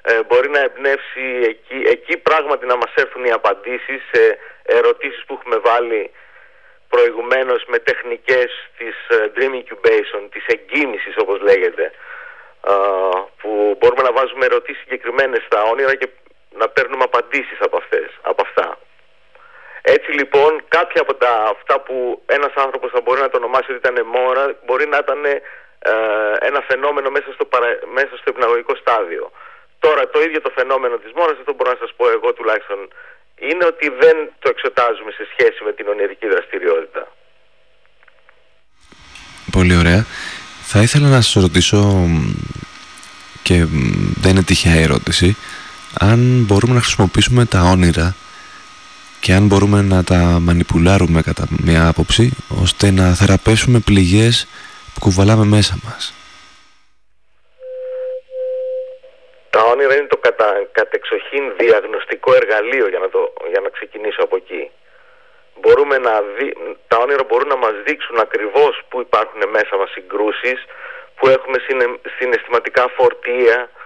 ε, μπορεί να εμπνεύσει εκεί, εκεί πράγματι να μας έρθουν οι απαντήσεις σε ερωτήσεις που έχουμε βάλει προηγουμένως με τεχνικές της ε, Dream Incubation, της εγκίνησης όπως λέγεται ε, που μπορούμε να βάζουμε ερωτήσεις συγκεκριμένες στα όνειρα και να παίρνουμε απαντήσεις από, αυτές, από αυτά. Έτσι λοιπόν κάποια από τα αυτά που ένας άνθρωπος θα μπορεί να το ονομάσει ότι ήταν μόρα μπορεί να ήταν ένα φαινόμενο μέσα στο, παρα, μέσα στο υπναγωγικό στάδιο. Τώρα το ίδιο το φαινόμενο της μόρας, αυτό μπορώ να σας πω εγώ τουλάχιστον, είναι ότι δεν το εξετάζουμε σε σχέση με την ονειρική δραστηριότητα. Πολύ ωραία. Θα ήθελα να σας ρωτήσω και δεν είναι τυχαία ερώτηση αν μπορούμε να χρησιμοποιήσουμε τα όνειρα και αν μπορούμε να τα μανιπουλάρουμε κατά μια άποψη ώστε να θεραπεύσουμε πληγές που κουβαλάμε μέσα μας. Τα όνειρα είναι το κατα, κατεξοχήν διαγνωστικό εργαλείο για να, το, για να ξεκινήσω από εκεί. Μπορούμε να δει, τα όνειρα μπορούν να μας δείξουν ακριβώς που υπάρχουν μέσα μας συγκρούσεις, που έχουμε συναισθηματικά φορτία, ε,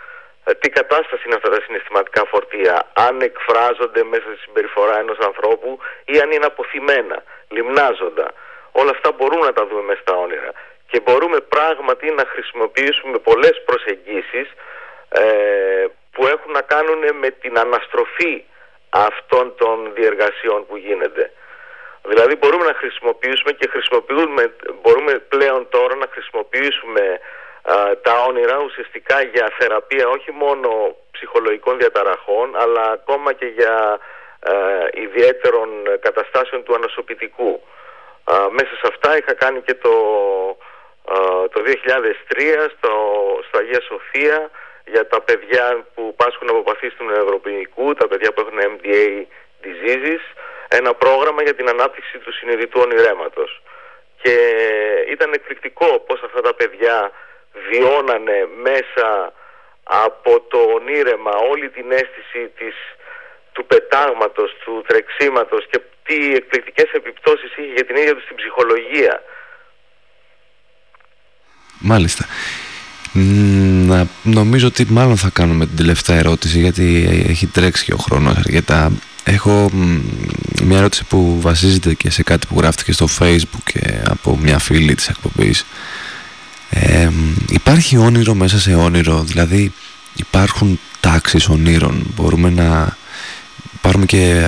τι κατάσταση είναι αυτά τα συναισθηματικά φορτία, αν εκφράζονται μέσα στη συμπεριφορά ενός ανθρώπου ή αν είναι αποθυμένα, λιμνάζοντα. Όλα αυτά μπορούμε να τα δούμε μέσα στα όνειρα και μπορούμε πράγματι να χρησιμοποιήσουμε πολλές προσεγγίσεις ε, που έχουν να κάνουν με την αναστροφή αυτών των διεργασιών που γίνεται. Δηλαδή μπορούμε να χρησιμοποιήσουμε και χρησιμοποιούμε, μπορούμε πλέον τώρα να χρησιμοποιήσουμε τα όνειρα ουσιαστικά για θεραπεία όχι μόνο ψυχολογικών διαταραχών αλλά ακόμα και για α, ιδιαίτερων καταστάσεων του ανοσοποιητικού. μέσα σε αυτά είχα κάνει και το, το 2003 στο, στο Αγία Σοφία για τα παιδιά που πάσχουν από παθήσεις του νευροποιητικού, τα παιδιά που έχουν MDA diseases, ένα πρόγραμμα για την ανάπτυξη του συνειδητού ονειρέματος. Και ήταν εκπληκτικό πώς αυτά τα παιδιά βιώνανε μέσα από το ονείρεμα όλη την αίσθηση της, του πετάγματος, του τρεξίματος και τι εκπληκτικές επιπτώσεις είχε για την ίδια τους την ψυχολογία. Μάλιστα. Να, νομίζω ότι μάλλον θα κάνουμε την τελευταία ερώτηση γιατί έχει τρέξει και ο χρόνος αρκετά. Έχω μια ερώτηση που βασίζεται και σε κάτι που γράφτηκε στο facebook και από μια φίλη της εκπομπής. Ε, υπάρχει όνειρο μέσα σε όνειρο, δηλαδή υπάρχουν τάξεις ονείρων. Μπορούμε να πάρουμε και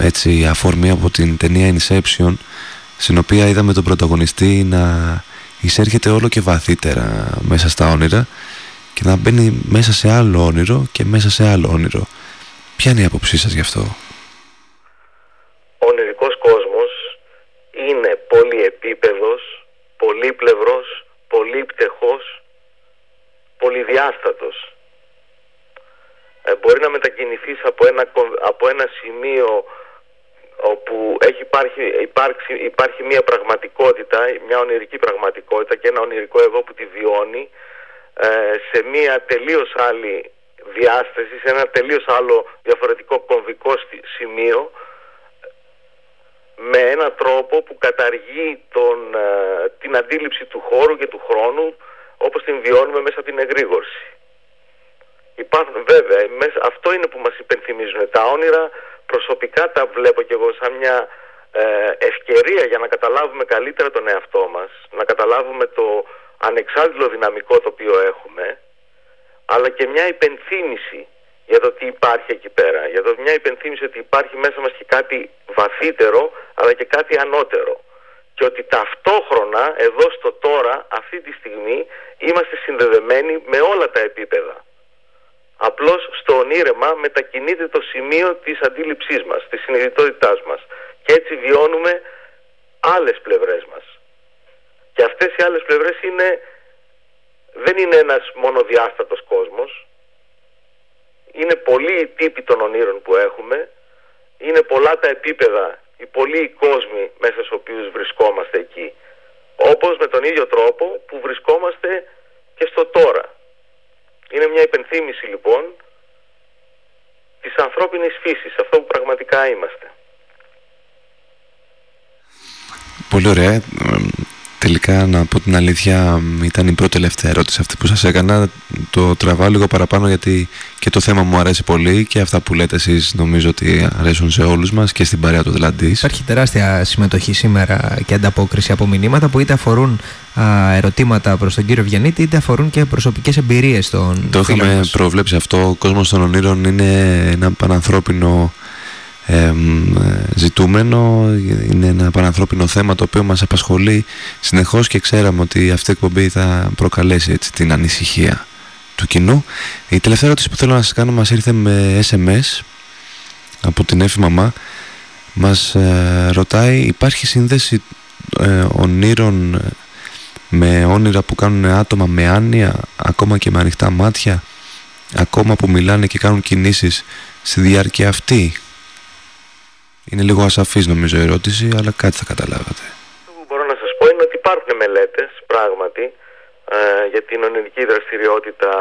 ε, έτσι αφορμή από την ταινία Inception στην οποία είδαμε τον πρωταγωνιστή να εισέρχεται όλο και βαθύτερα μέσα στα όνειρα και να μπαίνει μέσα σε άλλο όνειρο και μέσα σε άλλο όνειρο. Ποια είναι η άποψή σας γι' αυτό; Ο ονειρικός κόσμος είναι πολυεπίπεδος, πολύπλευρος, πολύπτεχος, πολυδιάστατος. Ε, μπορεί να μετακινηθείς από ένα, από ένα σημείο όπου έχει υπάρχει, υπάρξει, υπάρχει μια πραγματικότητα, μια ονειρική πραγματικότητα και ένα ονειρικό εγώ που τη βιώνει ε, σε μια τελείως άλλη διάσταση, σε ένα τελείως άλλο διαφορετικό κομβικό σημείο με έναν τρόπο που καταργεί τον, ε, την αντίληψη του χώρου και του χρόνου όπως την βιώνουμε μέσα από την εγρήγορση. Υπάρχουν βέβαια, αυτό είναι που μας υπενθυμίζουν τα όνειρα, προσωπικά τα βλέπω και εγώ σαν μια ε, ευκαιρία για να καταλάβουμε καλύτερα τον εαυτό μας, να καταλάβουμε το ανεξάρτητο δυναμικό το οποίο έχουμε, αλλά και μια υπενθύμηση για το τι υπάρχει εκεί πέρα. Για το μια υπενθύμηση ότι υπάρχει μέσα μας και κάτι βαθύτερο, αλλά και κάτι ανώτερο. Και ότι ταυτόχρονα, εδώ στο τώρα, αυτή τη στιγμή, είμαστε συνδεδεμένοι με όλα τα επίπεδα. Απλώς στο ονείρεμα μετακινείται το σημείο της αντίληψής μας, της συνειδητότητάς μας. Και έτσι βιώνουμε άλλες πλευρές μας. Και αυτές οι άλλες πλευρές είναι, δεν είναι ένας μονοδιάστατος κόσμος. Είναι πολλοί οι τύποι των ονείρων που έχουμε. Είναι πολλά τα επίπεδα, οι πολλοί οι κόσμοι μέσα στους οποίους βρισκόμαστε εκεί. Όπως με τον ίδιο τρόπο που βρισκόμαστε και στο τώρα. Είναι μια υπενθύμηση λοιπόν της ανθρώπινης φύσης, αυτό που πραγματικά είμαστε. Πολύ ωραία. Τελικά, να πω την αλήθεια, ήταν η πρώτη τελευταία ερώτηση αυτή που σας έκανα. Το τραβάω λίγο παραπάνω γιατί και το θέμα μου αρέσει πολύ και αυτά που λέτε εσείς νομίζω ότι αρέσουν σε όλους μας και στην παρέα του δηλαδή. Υπάρχει τεράστια συμμετοχή σήμερα και ανταπόκριση από μηνύματα που είτε αφορούν α, ερωτήματα προς τον κύριο Βιανίτη είτε αφορούν και προσωπικές εμπειρίες των Το είχαμε προβλέψει αυτό. Ο κόσμος των ονείρων είναι ένα πανανθρώπινο ζητούμενο, είναι ένα πανανθρώπινο θέμα το οποίο μας απασχολεί συνεχώς και ξέραμε ότι αυτή η εκπομπή θα προκαλέσει έτσι, την ανησυχία του κοινού. Η τελευταία ερώτηση που θέλω να σας κάνω μας ήρθε με SMS από την Εφη Μαμά. Μας ε, ρωτάει υπάρχει σύνδεση ε, ονείρων ε, με όνειρα που κάνουν άτομα με άνοια ακόμα και με ανοιχτά μάτια ακόμα που μιλάνε και κάνουν κινήσεις στη διάρκεια αυτή; Είναι λίγο ασαφής νομίζω η ερώτηση, αλλά κάτι θα καταλάβατε. Αυτό που μπορώ να σας πω είναι ότι υπάρχουν μελέτες, πράγματι, ε, για την ονειρική δραστηριότητα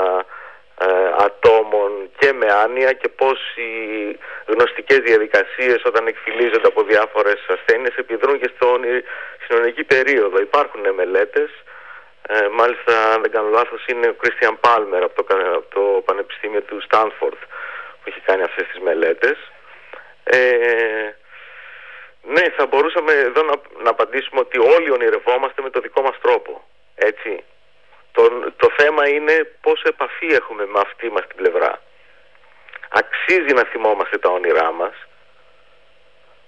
ε, ατόμων και με άνοια και πώς οι γνωστικές διαδικασίες όταν εκφυλίζονται από διάφορες ασθένειες επιδρούν και στο, στην ονειρική περίοδο. Υπάρχουν μελέτες, ε, μάλιστα αν δεν κάνω λάθος είναι ο Κρίστιαν Πάλμερ από το, από το Πανεπιστήμιο του Στάνφορντ που έχει κάνει αυτές τις μελέτες. Ε, ναι, θα μπορούσαμε εδώ να, να απαντήσουμε ότι όλοι ονειρευόμαστε με το δικό μας τρόπο. Έτσι. Το, το θέμα είναι πόσο επαφή έχουμε με αυτή μας την πλευρά. Αξίζει να θυμόμαστε τα όνειρά μας.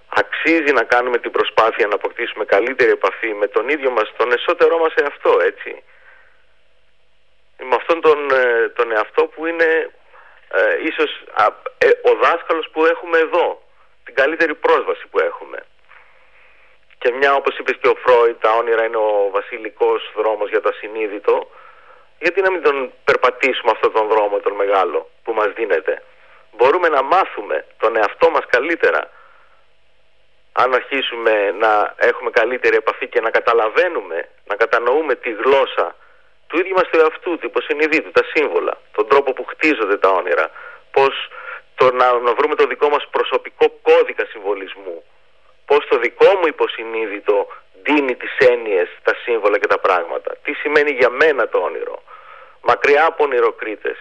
Αξίζει να κάνουμε την προσπάθεια να αποκτήσουμε καλύτερη επαφή με τον ίδιο μας, τον εσωτερό μας εαυτό, έτσι. Με αυτόν τον, ε, τον εαυτό που είναι ε, ίσως ε, ο δάσκαλος που έχουμε εδώ την καλύτερη πρόσβαση που έχουμε. Και μια όπως είπες και ο Φρόιτ, τα όνειρα είναι ο βασιλικός δρόμος για το ασυνείδητο, γιατί να μην τον περπατήσουμε αυτόν τον δρόμο τον μεγάλο που μας δίνεται. Μπορούμε να μάθουμε τον εαυτό μας καλύτερα αν αρχίσουμε να έχουμε καλύτερη επαφή και να καταλαβαίνουμε, να κατανοούμε τη γλώσσα του ίδιου μας του εαυτού, του υποσυνειδήτου, τα σύμβολα, τον τρόπο που χτίζονται τα όνειρα, πώς το να, να βρούμε το δικό μας προσωπικό κώδικα συμβολισμού. Πώς το δικό μου υποσυνείδητο δίνει τις έννοιες, τα σύμβολα και τα πράγματα. Τι σημαίνει για μένα το όνειρο. Μακριά από ονειροκρίτες,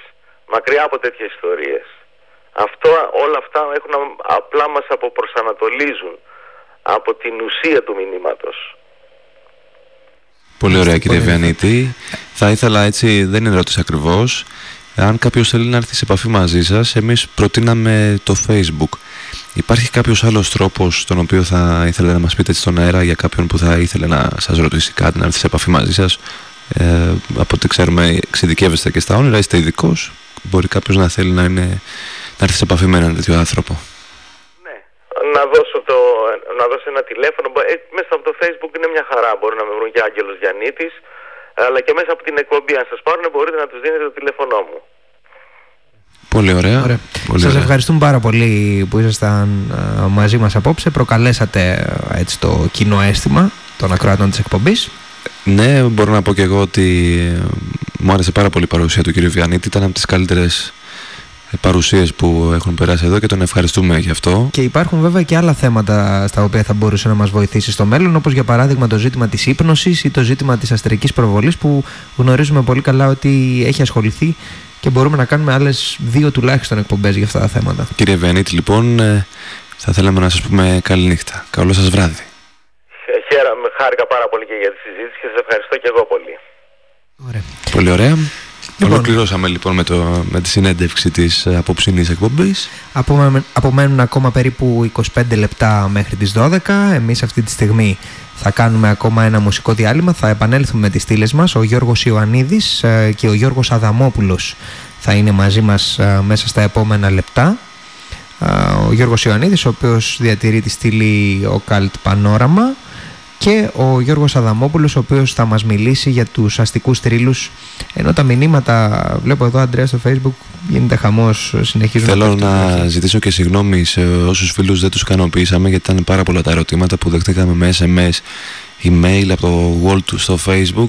μακριά από τέτοιες ιστορίες. Αυτό, όλα αυτά έχουν, απλά μας αποπροσανατολίζουν από την ουσία του μηνύματος. Πολύ ωραία κύριε Βιανίτη. Θα ήθελα έτσι, δεν είναι ερώτηση ακριβώς, αν κάποιος θέλει να έρθει σε επαφή μαζί σας, εμείς προτείναμε το Facebook. Υπάρχει κάποιος άλλος τρόπος τον οποίο θα ήθελε να μας πείτε στον αέρα για κάποιον που θα ήθελε να σας ρωτήσει κάτι, να έρθει σε επαφή μαζί σας; Ε, από ό,τι ξέρουμε, εξειδικεύεστε και στα όνειρα, είστε ειδικός. Μπορεί κάποιος να θέλει να, είναι, να έρθει σε επαφή με έναν τέτοιο άνθρωπο; Ναι, να δώσω, το, να δώσω ένα τηλέφωνο. Ε, μέσα από το Facebook είναι μια χαρά. Μπορεί να με βρουν και Άγγελος Γιαννήτη αλλά και μέσα από την εκπομπή. Αν σας πάρουν μπορείτε να τους δίνετε το τηλέφωνό μου. Πολύ ωραία. ωραία. Πολύ σας ευχαριστούμε πάρα πολύ που ήσασταν μαζί μας απόψε. Προκαλέσατε έτσι το κοινό αίσθημα των ακροατών της εκπομπής. Ναι, μπορώ να πω και εγώ ότι μου άρεσε πάρα πολύ η παρουσία του κ. Βιανίτη. Ήταν από τις καλύτερες παρουσίες που έχουν περάσει εδώ και τον ευχαριστούμε γι' αυτό. Και υπάρχουν βέβαια και άλλα θέματα στα οποία θα μπορούσε να μας βοηθήσει στο μέλλον, όπως για παράδειγμα το ζήτημα της ύπνωσης ή το ζήτημα της αστρικής προβολής που γνωρίζουμε πολύ καλά ότι έχει ασχοληθεί και μπορούμε να κάνουμε άλλες δύο τουλάχιστον εκπομπές για αυτά τα θέματα. Κύριε Βιανίτη, λοιπόν, ε, θα θέλαμε να σας πούμε καλή νύχτα. Καλό σας βράδυ. Χαίρομαι, χάρηκα πάρα πολύ και για τη συζήτηση και σας ευχαριστώ και εγώ πολύ. Ωραία. Πολύ ωραία. Λοιπόν, Ολοκληρώσαμε λοιπόν με, το, με τη συνέντευξη της ε, απόψινής εκπομπής. Απομένουν ακόμα περίπου 25 λεπτά μέχρι τις 12. Εμείς αυτή τη στιγμή θα κάνουμε ακόμα ένα μουσικό διάλειμμα. Θα επανέλθουμε με τις στήλες μας. Ο Γιώργος Ιωαννίδης ε, και ο Γιώργος Αδαμόπουλος θα είναι μαζί μας ε, μέσα στα επόμενα λεπτά. Ο Γιώργος Ιωαννίδης, ο οποίος διατηρεί τη στήλη ο Καλτ Πανόραμα και ο Γιώργος Αδαμόπουλος ο οποίος θα μας μιλήσει για τους αστικούς τρίλους ενώ τα μηνύματα βλέπω εδώ Αντρέα στο facebook γίνεται χαμός συνεχίζουν Θέλω να, ζητήσω και συγγνώμη σε όσους φίλους δεν τους ικανοποιήσαμε γιατί ήταν πάρα πολλά τα ερωτήματα που δεχτήκαμε με SMS email από το wall του στο facebook.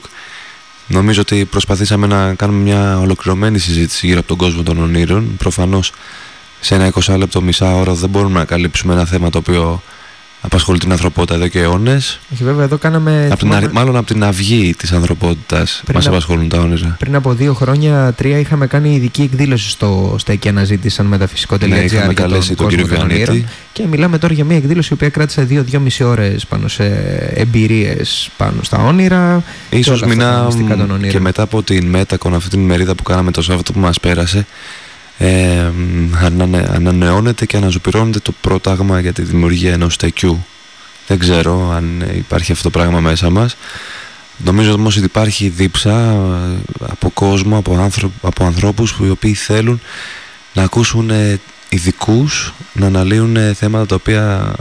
Νομίζω ότι προσπαθήσαμε να κάνουμε μια ολοκληρωμένη συζήτηση γύρω από τον κόσμο των ονείρων. Προφανώς σε ένα 20 λεπτό μισά ώρα δεν μπορούμε να καλύψουμε ένα θέμα το οποίο απασχολεί την ανθρωπότητα εδώ και αιώνες. Όχι, βέβαια, εδώ κάναμε. Από την, μάλλον από την αυγή της ανθρωπότητας μας απασχολούν τα όνειρα. Πριν από δύο χρόνια, τρία, είχαμε κάνει ειδική εκδήλωση στο στέκι αναζήτηση σαν μεταφυσικό.gr. Ναι, είχαμε καλέσει τον, κύριο Βιανίτη. Και μιλάμε τώρα για μια εκδήλωση η οποία κράτησε δύο-δυόμιση ώρες πάνω σε εμπειρίες πάνω στα όνειρα. σω μηνά και μετά από την Μέτακον, αυτή την ημερίδα που κάναμε το Σάββατο που μας πέρασε, ε, ανανεώνεται και αναζωπυρώνεται το πρόταγμα για τη δημιουργία ενός στεκιού. Δεν ξέρω αν υπάρχει αυτό το πράγμα μέσα μας. Νομίζω όμως ότι υπάρχει δίψα ε, από κόσμο, από, άνθρω, από ανθρώπους που οι οποίοι θέλουν να ακούσουν ειδικούς να αναλύουν θέματα τα οποία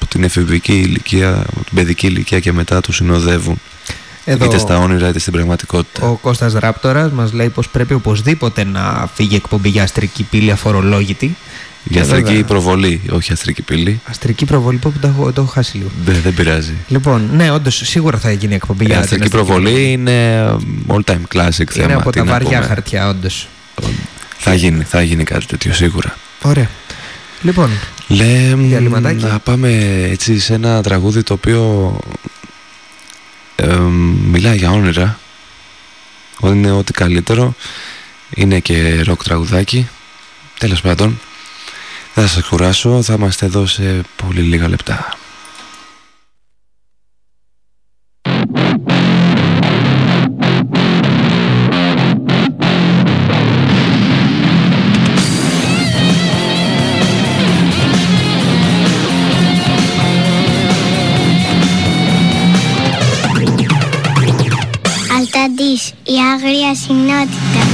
από την εφηβική ηλικία, από την παιδική ηλικία και μετά τους συνοδεύουν. Εδώ είτε στα όνειρα είτε στην πραγματικότητα. Ο Κώστας Ράπτορας μας λέει πως πρέπει οπωσδήποτε να φύγει εκπομπή για αστρική πύλη αφορολόγητη. Για αστρική βέβαια... προβολή, όχι αστρική πύλη. Αστρική προβολή, που το έχω, το έχω χάσει λίγο. Δεν, δεν πειράζει. Λοιπόν, ναι, όντως σίγουρα θα γίνει εκπομπή για αστρική προβολή. Είναι all time classic είναι θέμα. Είναι από τα βαριά χαρτιά, όντως. Θα γίνει, θα γίνει κάτι τέτοιο σίγουρα. Ωραία. Λοιπόν, Λέμε να πάμε έτσι σε ένα τραγούδι το οποίο μιλάει για όνειρα. Είναι ό,τι καλύτερο. Είναι και ροκ τραγουδάκι. Τέλος πάντων δεν θα σας κουράσω. Θα είμαστε εδώ σε πολύ λίγα λεπτά η άγρια συνότητα.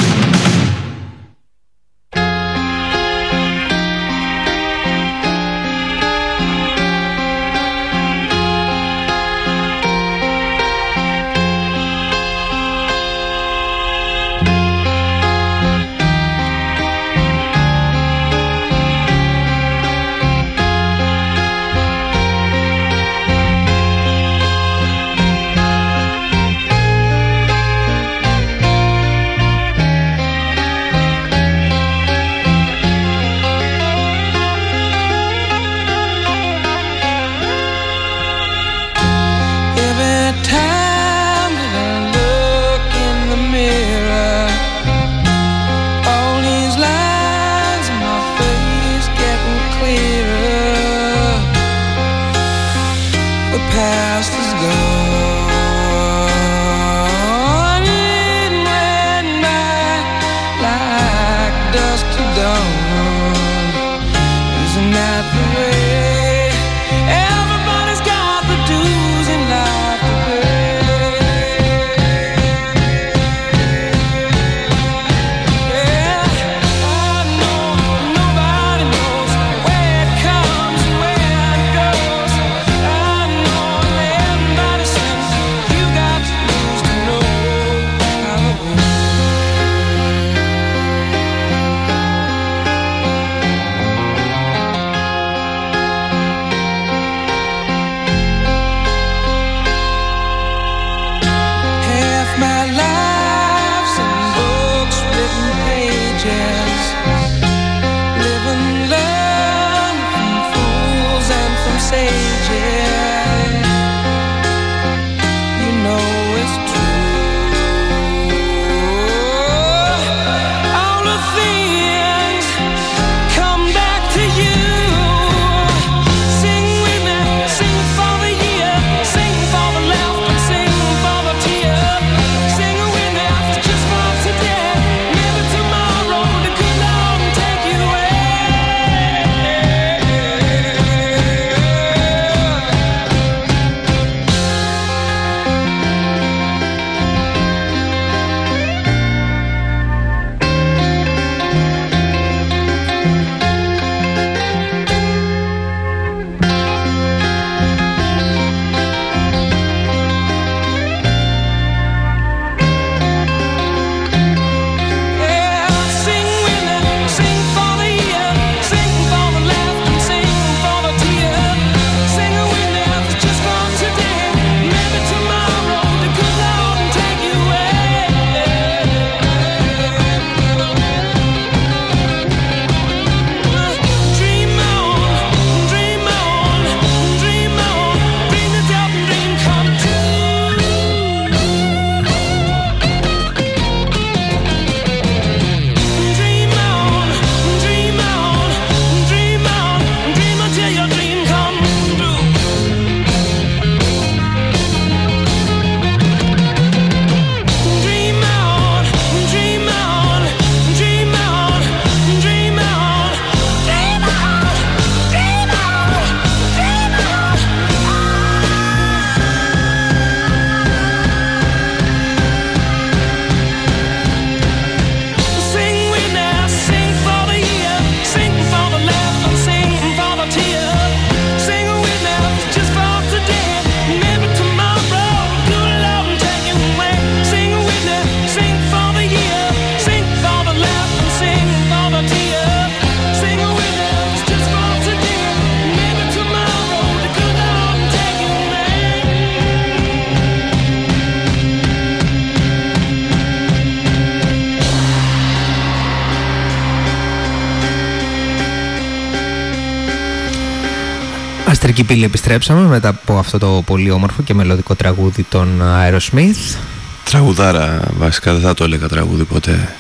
Πύλη επιστρέψαμε μετά από αυτό το πολύ όμορφο και μελωδικό τραγούδι των Aerosmith. Τραγουδάρα, βασικά δεν θα το έλεγα τραγούδι ποτέ.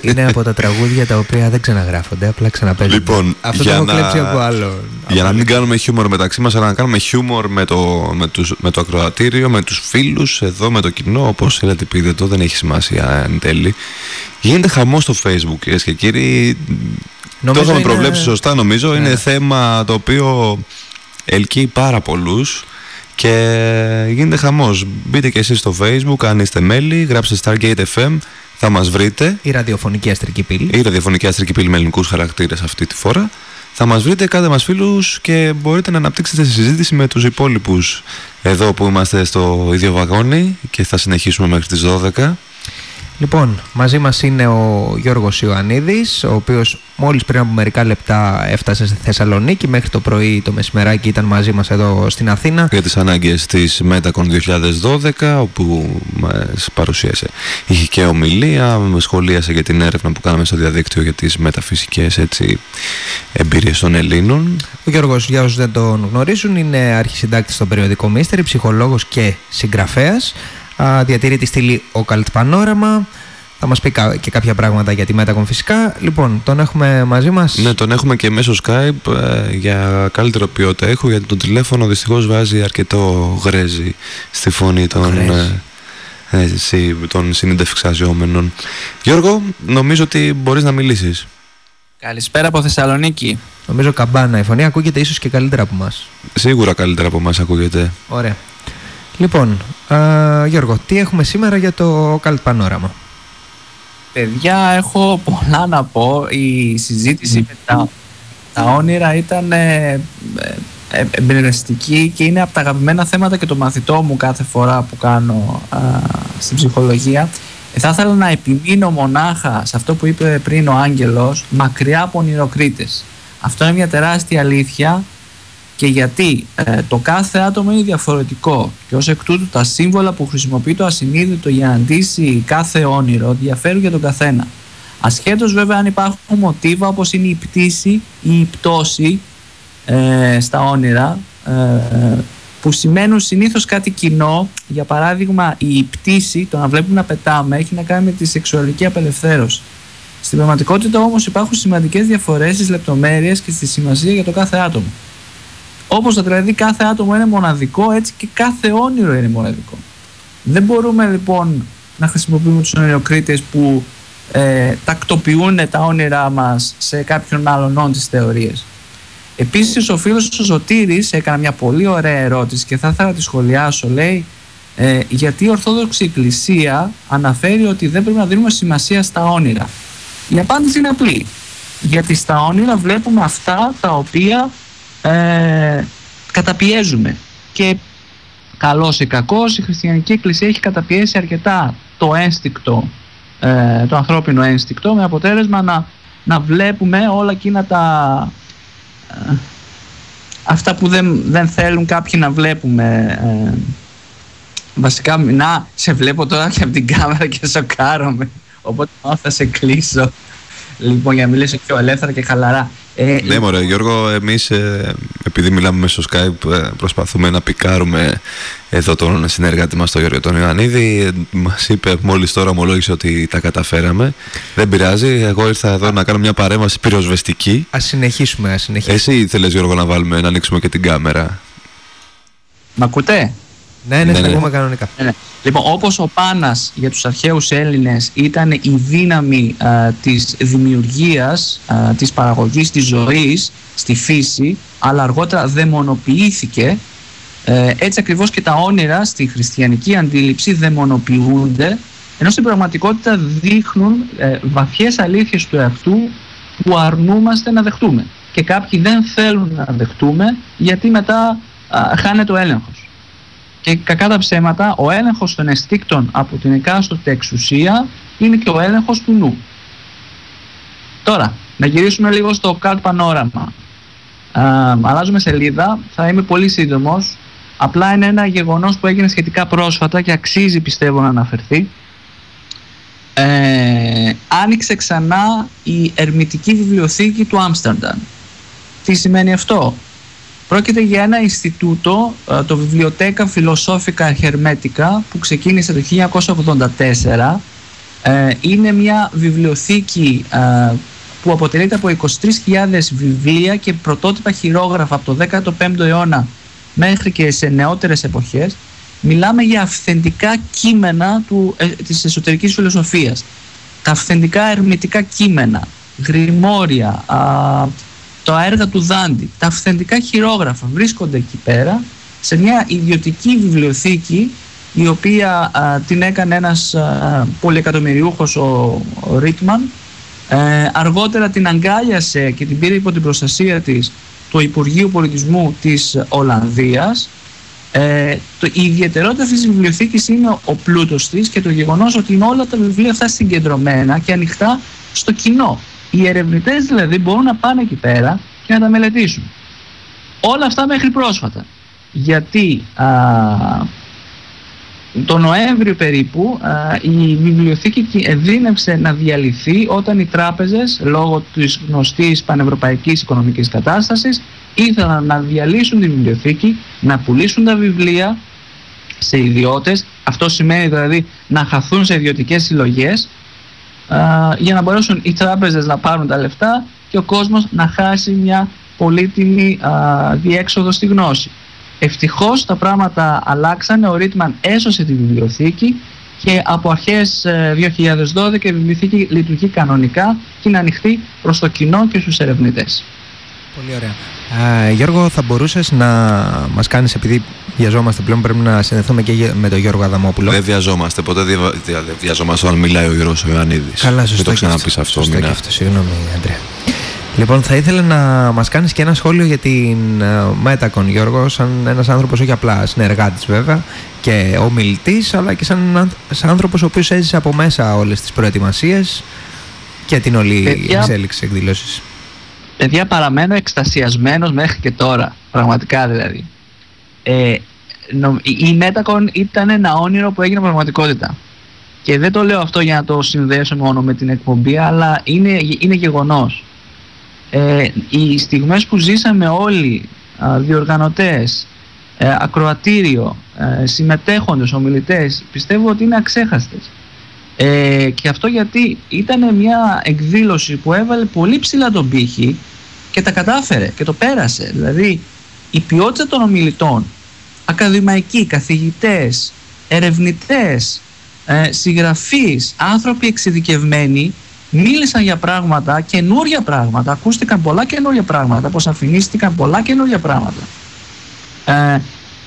Είναι από τα τραγούδια τα οποία δεν ξαναγράφονται, απλά ξαναπέζονται. Λοιπόν, αυτό για το έχω να- κλέψει από άλλο. Για να μην κάνουμε χιούμορ μεταξύ μας, αλλά να κάνουμε χιούμορ με το, με, τους, με το ακροατήριο, με τους φίλους, εδώ με το κοινό, όπως θέλετε πείτε το, δεν έχει σημασία εν τέλει. Γίνεται χαμός στο facebook, κυρίες και κύριοι. Νομίζω το είχαμε είναι- προβλέψει σωστά, νομίζω. Ναι. Είναι θέμα το οποίο ελκύει πάρα πολλούς και γίνεται χαμός. Μπείτε και εσείς στο facebook, αν είστε μέλη, γράψτε Stargate FM, θα μας βρείτε. Η ραδιοφωνική αστρική πύλη. Η ραδιοφωνική αστρική πύλη με ελληνικούς χαρακτήρες αυτή τη φορά. Θα μας βρείτε, κάντε μας φίλους και μπορείτε να αναπτύξετε συζήτηση με τους υπόλοιπους εδώ που είμαστε στο ίδιο βαγόνι και θα συνεχίσουμε μέχρι τις 12. Λοιπόν, μαζί μας είναι ο Γιώργος Ιωαννίδης, ο οποίος μόλις πριν από μερικά λεπτά έφτασε στη Θεσσαλονίκη, μέχρι το πρωί το μεσημεράκι ήταν μαζί μας εδώ στην Αθήνα. Για τις ανάγκες της Metacon 2012, όπου μας παρουσίασε. Είχε και ομιλία, σχολίασε για την έρευνα που κάναμε στο διαδίκτυο για τις μεταφυσικές εμπειρίες των Ελλήνων. Ο Γιώργος, για όσους δεν τον γνωρίζουν, είναι αρχισυντάκτης στο περιοδικό Mystery, ψυχολόγος και συγγραφέας. Α, Διατηρεί τη στήλη Occult Panorama. Θα μας πει κα- και κάποια πράγματα για τη Metacon φυσικά. Λοιπόν, τον έχουμε μαζί μας. Ναι, τον έχουμε και μέσω Skype ε, για καλύτερο ποιότητα έχω γιατί το τηλέφωνο δυστυχώς βάζει αρκετό γρέζι στη φωνή των, Γρέζι. ε, έτσι, των συνεντευξαζόμενων. Γιώργο, νομίζω ότι μπορείς να μιλήσεις. Καλησπέρα από Θεσσαλονίκη. Νομίζω καμπάνα η φωνή ακούγεται ίσως και καλύτερα από μας. Σίγουρα καλύτερα από εμάς ακούγεται. Ωραία. Λοιπόν, α, Γιώργο, τι έχουμε σήμερα για το Occult Panorama. Παιδιά, έχω πολλά να πω. Η συζήτηση με τα, τα όνειρα ήταν ε, ε, ε, εμπνευστική και είναι από τα αγαπημένα θέματα και το μαθητό μου κάθε φορά που κάνω α, στην ψυχολογία. Ε, θα ήθελα να επιμείνω μονάχα σε αυτό που είπε πριν ο Άγγελος, μακριά από ονειροκρίτες. Αυτό είναι μια τεράστια αλήθεια και γιατί ε, το κάθε άτομο είναι διαφορετικό και ως εκ τούτου τα σύμβολα που χρησιμοποιεί το ασυνείδητο για να αντίσει κάθε όνειρο διαφέρουν για τον καθένα. Ασχέτως βέβαια αν υπάρχουν μοτίβα όπως είναι η πτήση ή η πτώση ε, στα όνειρα ε, που σημαίνουν συνήθως κάτι κοινό. Για παράδειγμα, η πτήση, το να βλέπουμε να πετάμε, έχει να κάνει με τη σεξουαλική απελευθέρωση. Στην πραγματικότητα όμως υπάρχουν σημαντικές διαφορές στις λεπτομέρειες και στη σημασία για το κάθε άτομο. Όπως δηλαδή κάθε άτομο είναι μοναδικό, έτσι και κάθε όνειρο είναι μοναδικό. Δεν μπορούμε λοιπόν να χρησιμοποιούμε τους ονειροκρίτες που ε, τακτοποιούν τα όνειρά μας σε κάποιον άλλον όν τις θεωρίες. Επίσης ο φίλος ο Ζωτήρης έκανε μια πολύ ωραία ερώτηση και θα ήθελα να τη σχολιάσω. Λέει ε, γιατί η Ορθόδοξη Εκκλησία αναφέρει ότι δεν πρέπει να δίνουμε σημασία στα όνειρα. Η απάντηση είναι απλή. Γιατί στα όνειρα βλέπουμε αυτά τα οποία ε, καταπιέζουμε. Και καλός ή κακός η Χριστιανική Εκκλησία έχει καταπιέσει αρκετά το ένστικτο, ε, το ανθρώπινο ένστικτο με αποτέλεσμα να, να βλέπουμε όλα εκείνα τα ε, αυτά που δεν, δεν θέλουν κάποιοι να βλέπουμε ε, βασικά να σε βλέπω τώρα και από την κάμερα και σοκάρομαι. Οπότε θα σε κλείσω. Λοιπόν για να μιλήσω πιο ελεύθερα και χαλαρά ε, ναι μωρέ Γιώργο εμείς ε, επειδή μιλάμε μέσω Skype ε, προσπαθούμε να πικάρουμε εδώ τον συνεργάτη μας τον Γιώργο τον Ιωαννίδη. Μας είπε μόλις τώρα ομολόγησε ότι τα καταφέραμε. Δεν πειράζει εγώ ήρθα εδώ να κάνω μια παρέμβαση πυροσβεστική. Ας συνεχίσουμε, ας συνεχίσουμε. Εσύ θέλεις Γιώργο να βάλουμε να ανοίξουμε και την κάμερα. Μ' ακούτε; Ναι, ναι, ναι, ναι. κανονικά. Ναι, ναι. Λοιπόν, όπως ο Πάνας για τους αρχαίους Έλληνες ήταν η δύναμη α, της δημιουργίας, α, της παραγωγής της ζωής στη φύση, αλλά αργότερα δαιμονοποιήθηκε, ε, έτσι ακριβώς και τα όνειρα στη χριστιανική αντίληψη δαιμονοποιούνται, ενώ στην πραγματικότητα δείχνουν ε, βαθιές αλήθειες του εαυτού που αρνούμαστε να δεχτούμε. Και κάποιοι δεν θέλουν να δεχτούμε γιατί μετά χάνεται ο έλεγχος. Και κακά τα ψέματα, ο έλεγχος των αισθήκτων από την εκάστοτε εξουσία είναι και ο έλεγχος του νου. Τώρα, να γυρίσουμε λίγο στο κάτ πανόραμα. Α, αλλάζουμε σελίδα, θα είμαι πολύ σύντομος. Απλά είναι ένα γεγονός που έγινε σχετικά πρόσφατα και αξίζει πιστεύω να αναφερθεί. Ε, άνοιξε ξανά η ερμητική βιβλιοθήκη του Άμστερνταμ. Τι σημαίνει αυτό; Πρόκειται για ένα Ινστιτούτο, ε, το Βιβλιοτέκα Φιλοσόφικα Hermetica, που ξεκίνησε το 1984. Ε, είναι μια βιβλιοθήκη ε, που αποτελείται από 23.000 βιβλία και πρωτότυπα χειρόγραφα από το 15ο αιώνα μέχρι και σε νεότερες εποχές. Μιλάμε για αυθεντικά κείμενα του, της εσωτερικής φιλοσοφίας. Τα αυθεντικά ερμητικά κείμενα, γρημόρια, το έργα του Δάντη, τα αυθεντικά χειρόγραφα βρίσκονται εκεί πέρα σε μια ιδιωτική βιβλιοθήκη η οποία την έκανε ένας α, πολυεκατομμυριούχος ο, ο Ρίτμαν. Ε, αργότερα την αγκάλιασε και την πήρε υπό την προστασία της το Υπουργείο Πολιτισμού της Ολλανδίας. Ε, το, η ιδιαιτερότητα αυτής της βιβλιοθήκης είναι ο πλούτος της και το γεγονός ότι είναι όλα τα βιβλία αυτά συγκεντρωμένα και ανοιχτά στο κοινό οι ερευνητές δηλαδή μπορούν να πάνε εκεί πέρα και να τα μελετήσουν. Όλα αυτά μέχρι πρόσφατα. Γιατί α, το Νοέμβριο περίπου α, η βιβλιοθήκη δίνευσε να διαλυθεί όταν οι τράπεζες λόγω της γνωστής πανευρωπαϊκής οικονομικής κατάστασης ήθελαν να διαλύσουν τη βιβλιοθήκη, να πουλήσουν τα βιβλία σε ιδιώτες. Αυτό σημαίνει δηλαδή να χαθούν σε ιδιωτικές συλλογές για να μπορέσουν οι τράπεζες να πάρουν τα λεφτά και ο κόσμος να χάσει μια πολύτιμη διέξοδο στη γνώση. Ευτυχώς τα πράγματα αλλάξανε, ο Ρίτμαν έσωσε τη βιβλιοθήκη και από αρχές 2012 ε, η βιβλιοθήκη λειτουργεί κανονικά και είναι ανοιχτή προς το κοινό και στους ερευνητές. Πολύ ωραία. Ε, Γιώργο, θα μπορούσες να μας κάνεις, επειδή βιαζόμαστε πλέον, πρέπει να συνδεθούμε και με τον Γιώργο Αδαμόπουλο. Δεν βιαζόμαστε, ποτέ δεν βιαζόμαστε όταν μιλάει ο Γιώργο Ιωαννίδης. Καλά, σωστό. Δεν το ξαναπείς αυτό. Σωστό και αυτό, συγγνώμη, Αντρέα. Λοιπόν, θα ήθελα να μας κάνεις και ένα σχόλιο για την Μέτακον, Γιώργο, σαν ένας άνθρωπος όχι απλά συνεργάτης βέβαια και ομιλητής, αλλά και σαν, σαν άνθρωπος ο οποίος έζησε από μέσα όλες τις προετοιμασίες και την όλη εξέλιξη εκδηλώσεις. Παιδιά, παραμένω εκστασιασμένος μέχρι και τώρα. Πραγματικά δηλαδή. Ε, η Metacon ήταν ένα όνειρο που έγινε πραγματικότητα. Και δεν το λέω αυτό για να το συνδέσω μόνο με την εκπομπή, αλλά είναι, είναι γεγονός. ε, οι στιγμές που ζήσαμε όλοι, διοργανωτές, ε, ακροατήριο, ε, συμμετέχοντες, ομιλητές, πιστεύω ότι είναι αξέχαστες. Ε, και αυτό γιατί ήταν μια εκδήλωση που έβαλε πολύ ψηλά τον πύχη και τα κατάφερε και το πέρασε. Δηλαδή η ποιότητα των ομιλητών, ακαδημαϊκοί, καθηγητές, ερευνητές, ε, συγγραφείς, άνθρωποι εξειδικευμένοι μίλησαν για πράγματα, καινούρια πράγματα, ακούστηκαν πολλά καινούρια πράγματα, αποσαφηνίστηκαν πολλά καινούρια πράγματα. Ε,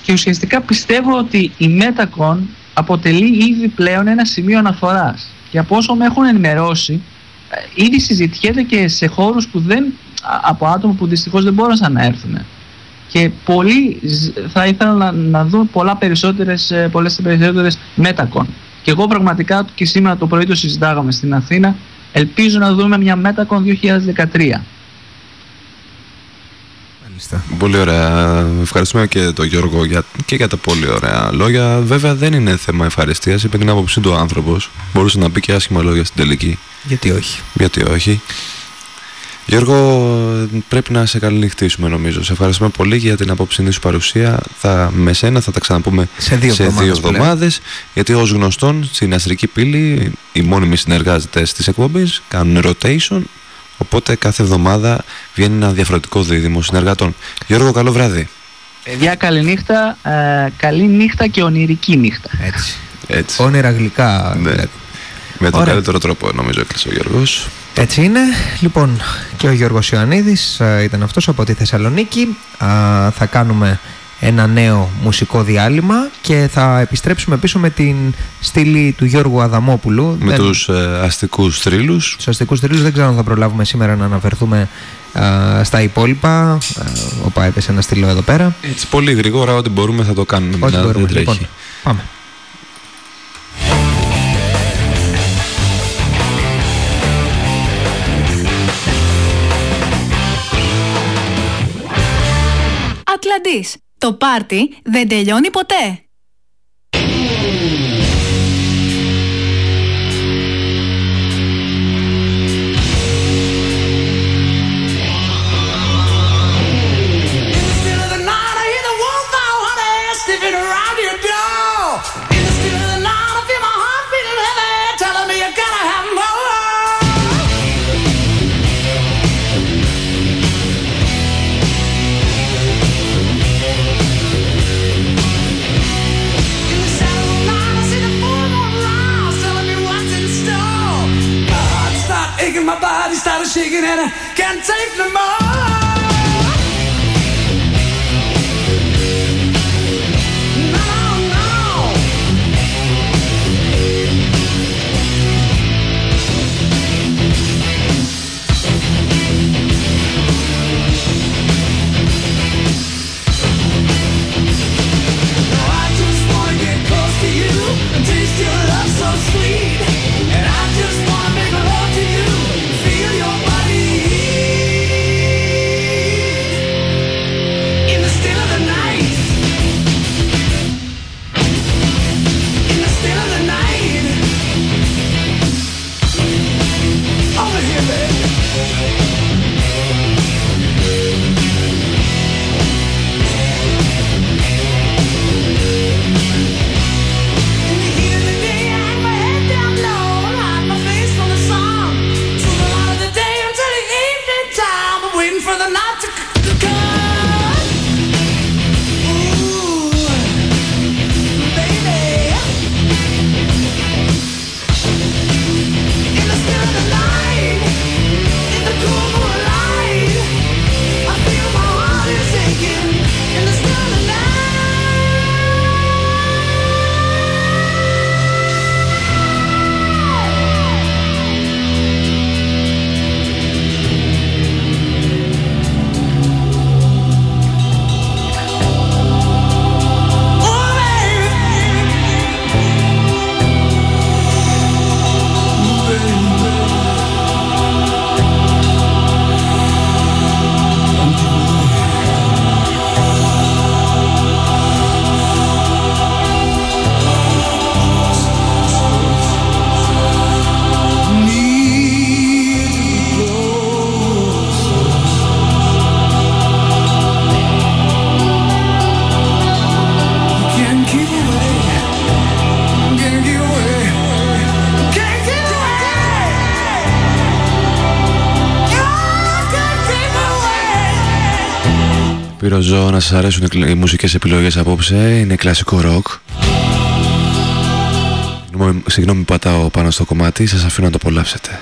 και ουσιαστικά πιστεύω ότι η Metacon αποτελεί ήδη πλέον ένα σημείο αναφοράς και από όσο με έχουν ενημερώσει ε, ήδη συζητιέται και σε χώρους που δεν, από άτομα που δυστυχώς δεν μπόρεσαν να έρθουν και πολλοί θα ήθελαν να, να δουν πολλά περισσότερες, ε, πολλές περισσότερες Metacon και εγώ πραγματικά και σήμερα το πρωί το συζητάγαμε στην Αθήνα ελπίζω να δούμε μια Metacon 2013 Πολύ ωραία. Ευχαριστούμε και τον Γιώργο για, και για τα πολύ ωραία λόγια. Βέβαια δεν είναι θέμα ευχαριστίας. Είπε την άποψή του άνθρωπος. Μπορούσε να πει και άσχημα λόγια στην τελική. Γιατί όχι; Γιατί όχι; Γιώργο, πρέπει να σε καληνυχτήσουμε νομίζω. Σε ευχαριστούμε πολύ για την απόψηνή σου παρουσία. Θα, με σένα θα τα ξαναπούμε σε δύο εβδομάδες. Γιατί ως γνωστόν στην Αστρική Πύλη οι μόνιμοι συνεργάτε της εκπομπής κάνουν rotation Οπότε κάθε εβδομάδα βγαίνει ένα διαφορετικό δίδυμο συνεργατών. Γιώργο, καλό βράδυ. Παιδιά, καλή νύχτα. Ε, καλή νύχτα και ονειρική νύχτα. Έτσι. Έτσι. Όνειρα γλυκά. Ναι. Δηλαδή. Με τον καλύτερο τρόπο νομίζω έκλεισε ο Γιώργος. Έτσι είναι. Λοιπόν, και ο Γιώργος Ιωαννίδης ε, ήταν αυτός από τη Θεσσαλονίκη. θα κάνουμε ένα νέο μουσικό διάλειμμα και θα επιστρέψουμε πίσω με την στήλη του Γιώργου Αδαμόπουλου. Με δεν... τους ε, αστικούς θρύλους. Τους αστικούς θρύλους δεν ξέρω αν θα προλάβουμε σήμερα να αναφερθούμε στα υπόλοιπα. ο Πα έπεσε ένα στήλο εδώ πέρα. Έτσι πολύ γρήγορα ό,τι μπορούμε θα το κάνουμε. Ό,τι μπορούμε. Λοιπόν, πάμε. Ατλαντής το πάρτι δεν τελειώνει ποτέ. Shaking and I can't take no more. Σπύρο Ζω, να σας αρέσουν οι μουσικές επιλογές απόψε. Είναι κλασικό ροκ. Συγγνώμη που πατάω πάνω στο κομμάτι, σας αφήνω να το απολαύσετε.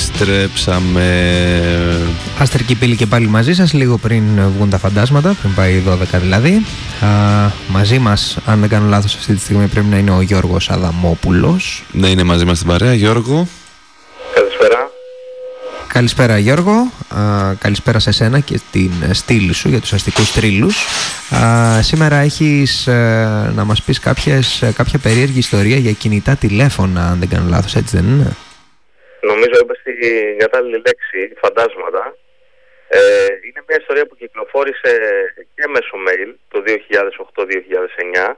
Επιστρέψαμε. Άστερκη πύλη και πάλι μαζί σας λίγο πριν βγουν τα φαντάσματα, πριν πάει 12 δηλαδή. Α, μαζί μας, αν δεν κάνω λάθος αυτή τη στιγμή, πρέπει να είναι ο Γιώργος Αδαμόπουλος. Ναι, είναι μαζί μας στην παρέα. Γιώργο. Καλησπέρα. Καλησπέρα Γιώργο, α, καλησπέρα σε σένα και την στήλη σου για τους αστικούς τρίλους. Α, σήμερα έχεις ε, να μας πεις κάποιες, κάποια περίεργη ιστορία για κινητά τηλέφωνα, αν δεν κάνω λάθος, έτσι δεν είναι; Νομίζω είπε την κατάλληλη λέξη, φαντάσματα. Ε, είναι μια ιστορία που κυκλοφόρησε και μέσω mail το 2008-2009.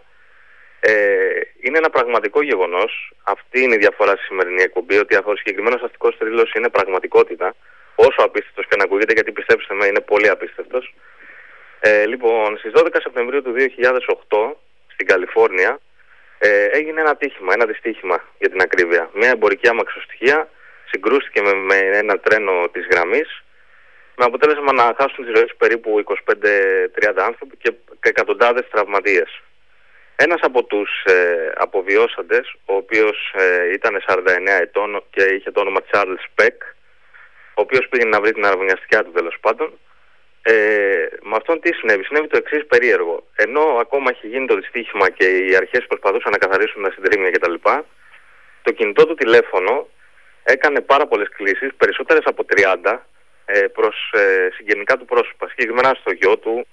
Ε, είναι ένα πραγματικό γεγονός. Αυτή είναι η διαφορά στη σημερινή εκπομπή, ότι ο συγκεκριμένος αστικός τρίλο είναι πραγματικότητα. Όσο απίστευτος και να ακούγεται, γιατί πιστέψτε με, είναι πολύ απίστευτος. Ε, λοιπόν, στις 12 Σεπτεμβρίου του 2008, στην Καλιφόρνια, ε, έγινε ένα τύχημα, ένα δυστύχημα για την ακρίβεια. Μια εμπορική αμαξοστοιχεία συγκρούστηκε με, με ένα τρένο της γραμμής με αποτέλεσμα να χάσουν τις ζωές περίπου 25-30 άνθρωποι και, και εκατοντάδες τραυματίες. Ένας από τους ε, αποβιώσαντες, ο οποίος ε, ήταν 49 ετών και είχε το όνομα Charles Peck, ο οποίος πήγε να βρει την αραβωνιαστικιά του τέλος πάντων, ε, με αυτόν τι συνέβη; Συνέβη το εξής περίεργο. Ενώ ακόμα έχει γίνει το δυστύχημα και οι αρχές προσπαθούσαν να καθαρίσουν τα συντρίμια κτλ., το κινητό του τηλέφωνο έκανε πάρα πολλές κλήσεις, περισσότερες από 30, ε, προς ε, συγγενικά του πρόσωπα, συγκεκριμένα στο γιο του,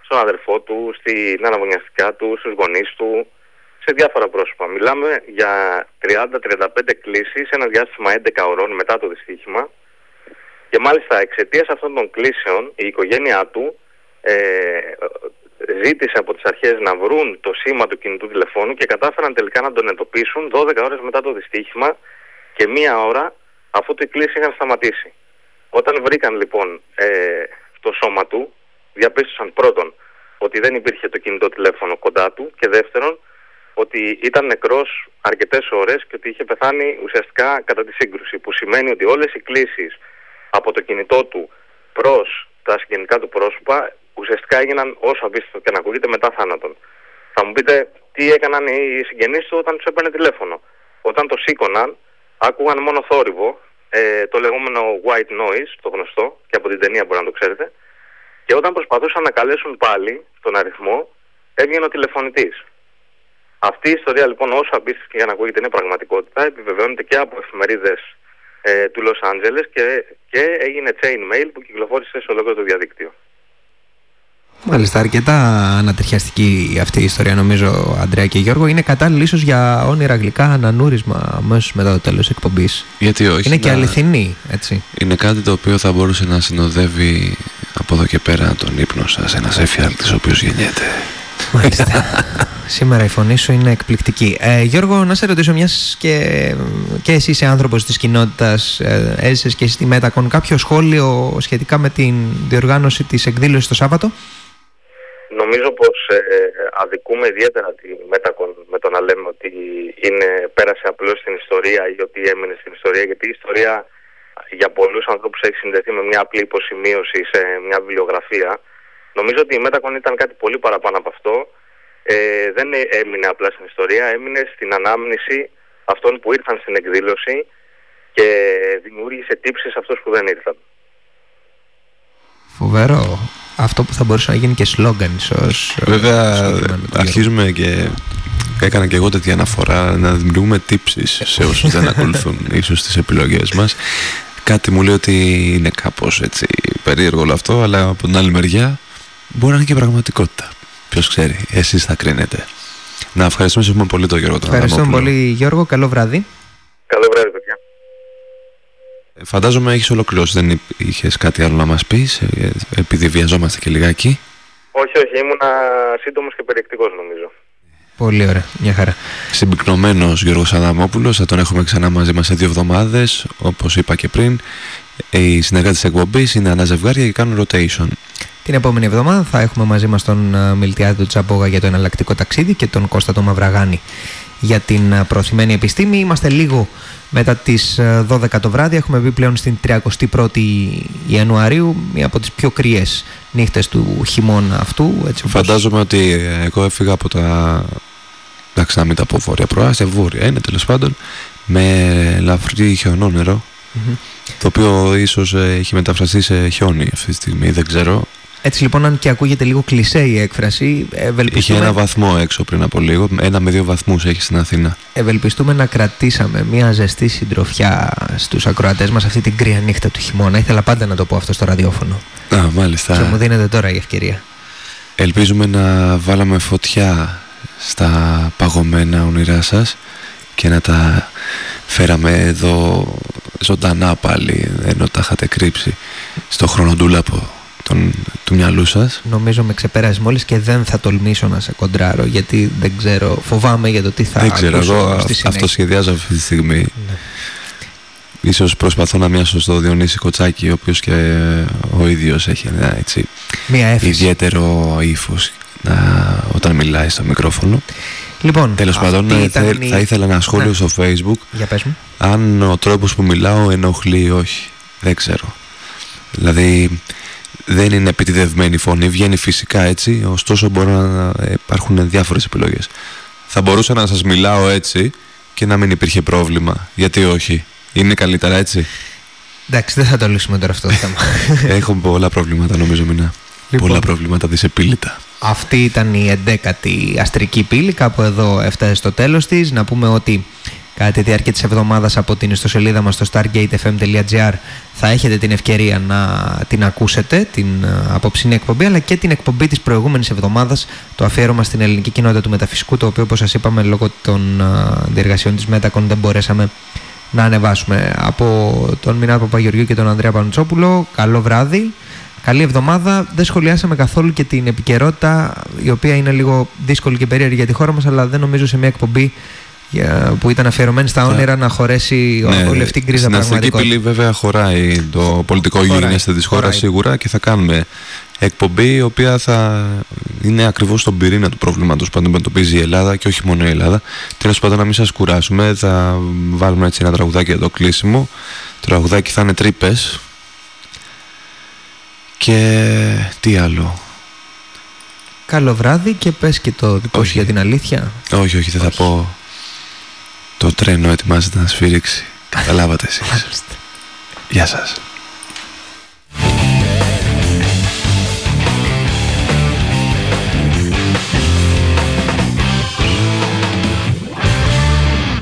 στον αδερφό του, στην αναβωνιαστικά του, στους γονείς του, σε διάφορα πρόσωπα. Μιλάμε για 30-35 κλήσεις σε ένα διάστημα 11 ωρών μετά το δυστύχημα Και μάλιστα εξαιτίας αυτών των κλήσεων η οικογένειά του ε, ζήτησε από τις αρχές να βρουν το σήμα του κινητού τηλεφώνου και κατάφεραν τελικά να τον εντοπίσουν 12 ώρες μετά το δυστύχημα και μία ώρα αφού το κλήση είχαν σταματήσει. Όταν βρήκαν λοιπόν ε, το σώμα του, διαπίστωσαν πρώτον ότι δεν υπήρχε το κινητό τηλέφωνο κοντά του και δεύτερον ότι ήταν νεκρός αρκετές ώρες και ότι είχε πεθάνει ουσιαστικά κατά τη σύγκρουση που σημαίνει ότι όλες οι κλήσεις από το κινητό του προς τα συγγενικά του πρόσωπα ουσιαστικά έγιναν όσο απίστευτο και να ακούγεται μετά θάνατον. Θα μου πείτε τι έκαναν οι συγγενείς του όταν τους έπαιρνε τηλέφωνο. Όταν το σήκωναν άκουγαν μόνο θόρυβο, ε, το λεγόμενο white noise, το γνωστό και από την ταινία μπορεί να το ξέρετε και όταν προσπαθούσαν να καλέσουν πάλι τον αριθμό έβγαινε ο τηλεφωνητής. Αυτή η ιστορία λοιπόν όσο απίστευτη για να ακούγεται είναι πραγματικότητα επιβεβαιώνεται και από εφημερίδες ε, του Los Angeles και, και έγινε chain mail που κυκλοφόρησε σε ολόκληρο το διαδίκτυο. Μάλιστα, αρκετά ανατριχιαστική αυτή η ιστορία νομίζω, Αντρέα και Γιώργο. Είναι κατάλληλη ίσως για όνειρα γλυκά ανανούρισμα αμέσως μετά το τέλος εκπομπής. Γιατί όχι. Είναι και αληθινή, έτσι. Είναι κάτι το οποίο θα μπορούσε να συνοδεύει από εδώ και πέρα τον ύπνο σας, ένας εφιάλτης ο οποίος γεννιέται. Μάλιστα. Σήμερα η φωνή σου είναι εκπληκτική. Ε, Γιώργο, να σε ρωτήσω, μιας και, και εσύ είσαι άνθρωπος της κοινότητας, ε, έζησες και εσύ στη Μέτακον, κάποιο σχόλιο σχετικά με την διοργάνωση της εκδήλωσης το Σάββατο; Νομίζω πως ε, αδικούμε ιδιαίτερα τη Μέτακον με το να λέμε ότι είναι, πέρασε απλώς στην ιστορία ή ότι έμεινε στην ιστορία γιατί η ιστορία για πολλούς ανθρώπους έχει συνδεθεί με μια απλή υποσημείωση σε μια βιβλιογραφία. Νομίζω ότι η Μέτακον ήταν κάτι πολύ παραπάνω από αυτό. Ε, δεν έμεινε απλά στην ιστορία, έμεινε στην ανάμνηση αυτών που ήρθαν στην εκδήλωση και δημιούργησε τύψεις σε αυτούς που δεν ήρθαν. Φοβερό αυτό που θα μπορούσε να γίνει και σλόγκαν ίσως Βέβαια αρχίζουμε και έκανα και εγώ τέτοια αναφορά να δημιουργούμε τύψεις σε όσους δεν ακολουθούν ίσως τις επιλογές μας. Κάτι μου λέει ότι είναι κάπως έτσι περίεργο όλο αυτό αλλά από την άλλη μεριά μπορεί να είναι και πραγματικότητα. Ποιος ξέρει, εσείς θα κρίνετε. Να ευχαριστούμε πολύ τον Γιώργο Ευχαριστούμε πολύ Γιώργο, καλό βράδυ. Καλό βράδυ παιδιά Φαντάζομαι έχεις ολοκληρώσει, δεν είχες κάτι άλλο να μας πεις, ε, επειδή βιαζόμαστε και λιγάκι. Όχι, όχι, ήμουνα σύντομος και περιεκτικός νομίζω. Πολύ ωραία, μια χαρά. Συμπυκνωμένος Γιώργος Αδαμόπουλος, θα τον έχουμε ξανά μαζί μας σε δύο εβδομάδες, όπως είπα και πριν. Οι συνεργάτες της εκπομπής είναι ανά ζευγάρια και κάνουν rotation. Την επόμενη εβδομάδα θα έχουμε μαζί μας τον ε, Μιλτιάδη του Τσαμπόγα για το εναλλακτικό ταξίδι και τον Κώστα του Μαυραγάνη για την ε, προωθημένη επιστήμη. Είμαστε λίγο μετά τις 12 ε, το βράδυ. Έχουμε μπει πλέον στην 31η Ιανουαρίου, μία από τις πιο κρύες νύχτες του χειμώνα αυτού. Έτσι, Φαντάζομαι ότι ε, εγώ έφυγα από τα... Εντάξει, να μην τα πω βόρεια προάστια, βόρεια είναι τέλος πάντων, με ελαφρύ χιονόνερο, mm-hmm. το οποίο ίσως έχει μεταφραστεί σε χιόνι αυτή τη στιγμή, δεν ξέρω. Έτσι λοιπόν, αν και ακούγεται λίγο κλεισέ η έκφραση, ευελπιστούμε... Είχε ένα βαθμό έξω πριν από λίγο, ένα με δύο βαθμούς έχει στην Αθήνα. Ευελπιστούμε να κρατήσαμε μια ζεστή συντροφιά στους ακροατές μας αυτή την κρύα νύχτα του χειμώνα. Ήθελα πάντα να το πω αυτό στο ραδιόφωνο. Α, μάλιστα. Και μου δίνεται τώρα η ευκαιρία. Ελπίζουμε να βάλαμε φωτιά στα παγωμένα όνειρά σας και να τα φέραμε εδώ ζωντανά πάλι ενώ τα είχατε κρύψει στο χρονοτούλαπο τον, του μυαλού σας. Νομίζω με ξεπεράσει μόλις και δεν θα τολμήσω να σε κοντράρω γιατί δεν ξέρω, φοβάμαι για το τι θα Δεν ξέρω, εγώ αυτό σχεδιάζω αυτή τη στιγμή. Ναι. Ίσως προσπαθώ να μοιάσω στο Διονύση Κοτσάκη, ο οποίος και ο ίδιος έχει ένα έτσι Μια ιδιαίτερο ύφος όταν μιλάει στο μικρόφωνο. Λοιπόν, Τέλος πάντων, θα, η... θα, ήθελα ένα σχόλιο ναι. στο facebook Για πες μου. αν ο τρόπος που μιλάω ενοχλεί ή όχι. Δεν ξέρω. Δηλαδή, δεν είναι επιτιδευμένη φωνή, βγαίνει φυσικά έτσι, ωστόσο μπορεί να υπάρχουν διάφορες επιλογές. Θα μπορούσα να σας μιλάω έτσι και να μην υπήρχε πρόβλημα. Γιατί όχι. Είναι καλύτερα έτσι; Εντάξει, δεν θα το λύσουμε τώρα αυτό το θέμα. Έχω πολλά προβλήματα νομίζω μηνά. Λοιπόν, πολλά προβλήματα δυσεπίλητα. Αυτή ήταν η 11η αστρική πύλη, κάπου εδώ έφτασε στο τέλος της. Να πούμε ότι κατά τη διάρκεια της εβδομάδας από την ιστοσελίδα μας στο stargatefm.gr θα έχετε την ευκαιρία να την ακούσετε την ε, απόψινή εκπομπή αλλά και την εκπομπή της προηγούμενης εβδομάδας το αφιέρωμα στην ελληνική κοινότητα του μεταφυσικού το οποίο όπως σας είπαμε λόγω των ε, διεργασιών της Μέτακον δεν μπορέσαμε να ανεβάσουμε από τον Μινά Παπαγεωργίου και τον Ανδρέα Πανουτσόπουλο. Καλό βράδυ. Καλή εβδομάδα. Δεν σχολιάσαμε καθόλου και την επικαιρότητα, η οποία είναι λίγο δύσκολη και περίεργη για τη χώρα μας, αλλά δεν νομίζω σε μια εκπομπή που ήταν αφιερωμένη στα όνειρα να χωρέσει ναι, όλη αυτή η κρίζα πραγματικότητα. Στην αστική βέβαια χωράει το πολιτικό γίγνεσθε της χώρας σίγουρα και θα κάνουμε εκπομπή η οποία θα είναι ακριβώς στον πυρήνα του προβλήματος που αντιμετωπίζει η Ελλάδα και όχι μόνο η Ελλάδα. Τέλος πάντων να μην σας κουράσουμε, θα βάλουμε έτσι ένα τραγουδάκι για το κλείσιμο. Το τραγουδάκι θα είναι τρύπες και τι άλλο; Καλό βράδυ και πες και το δικό σου για την αλήθεια. Όχι, όχι, δεν θα πω. Το τρένο ετοιμάζεται να σφύριξει. Καταλάβατε εσείς. Γεια σας.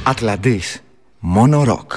Ατλαντής. Μόνο ροκ.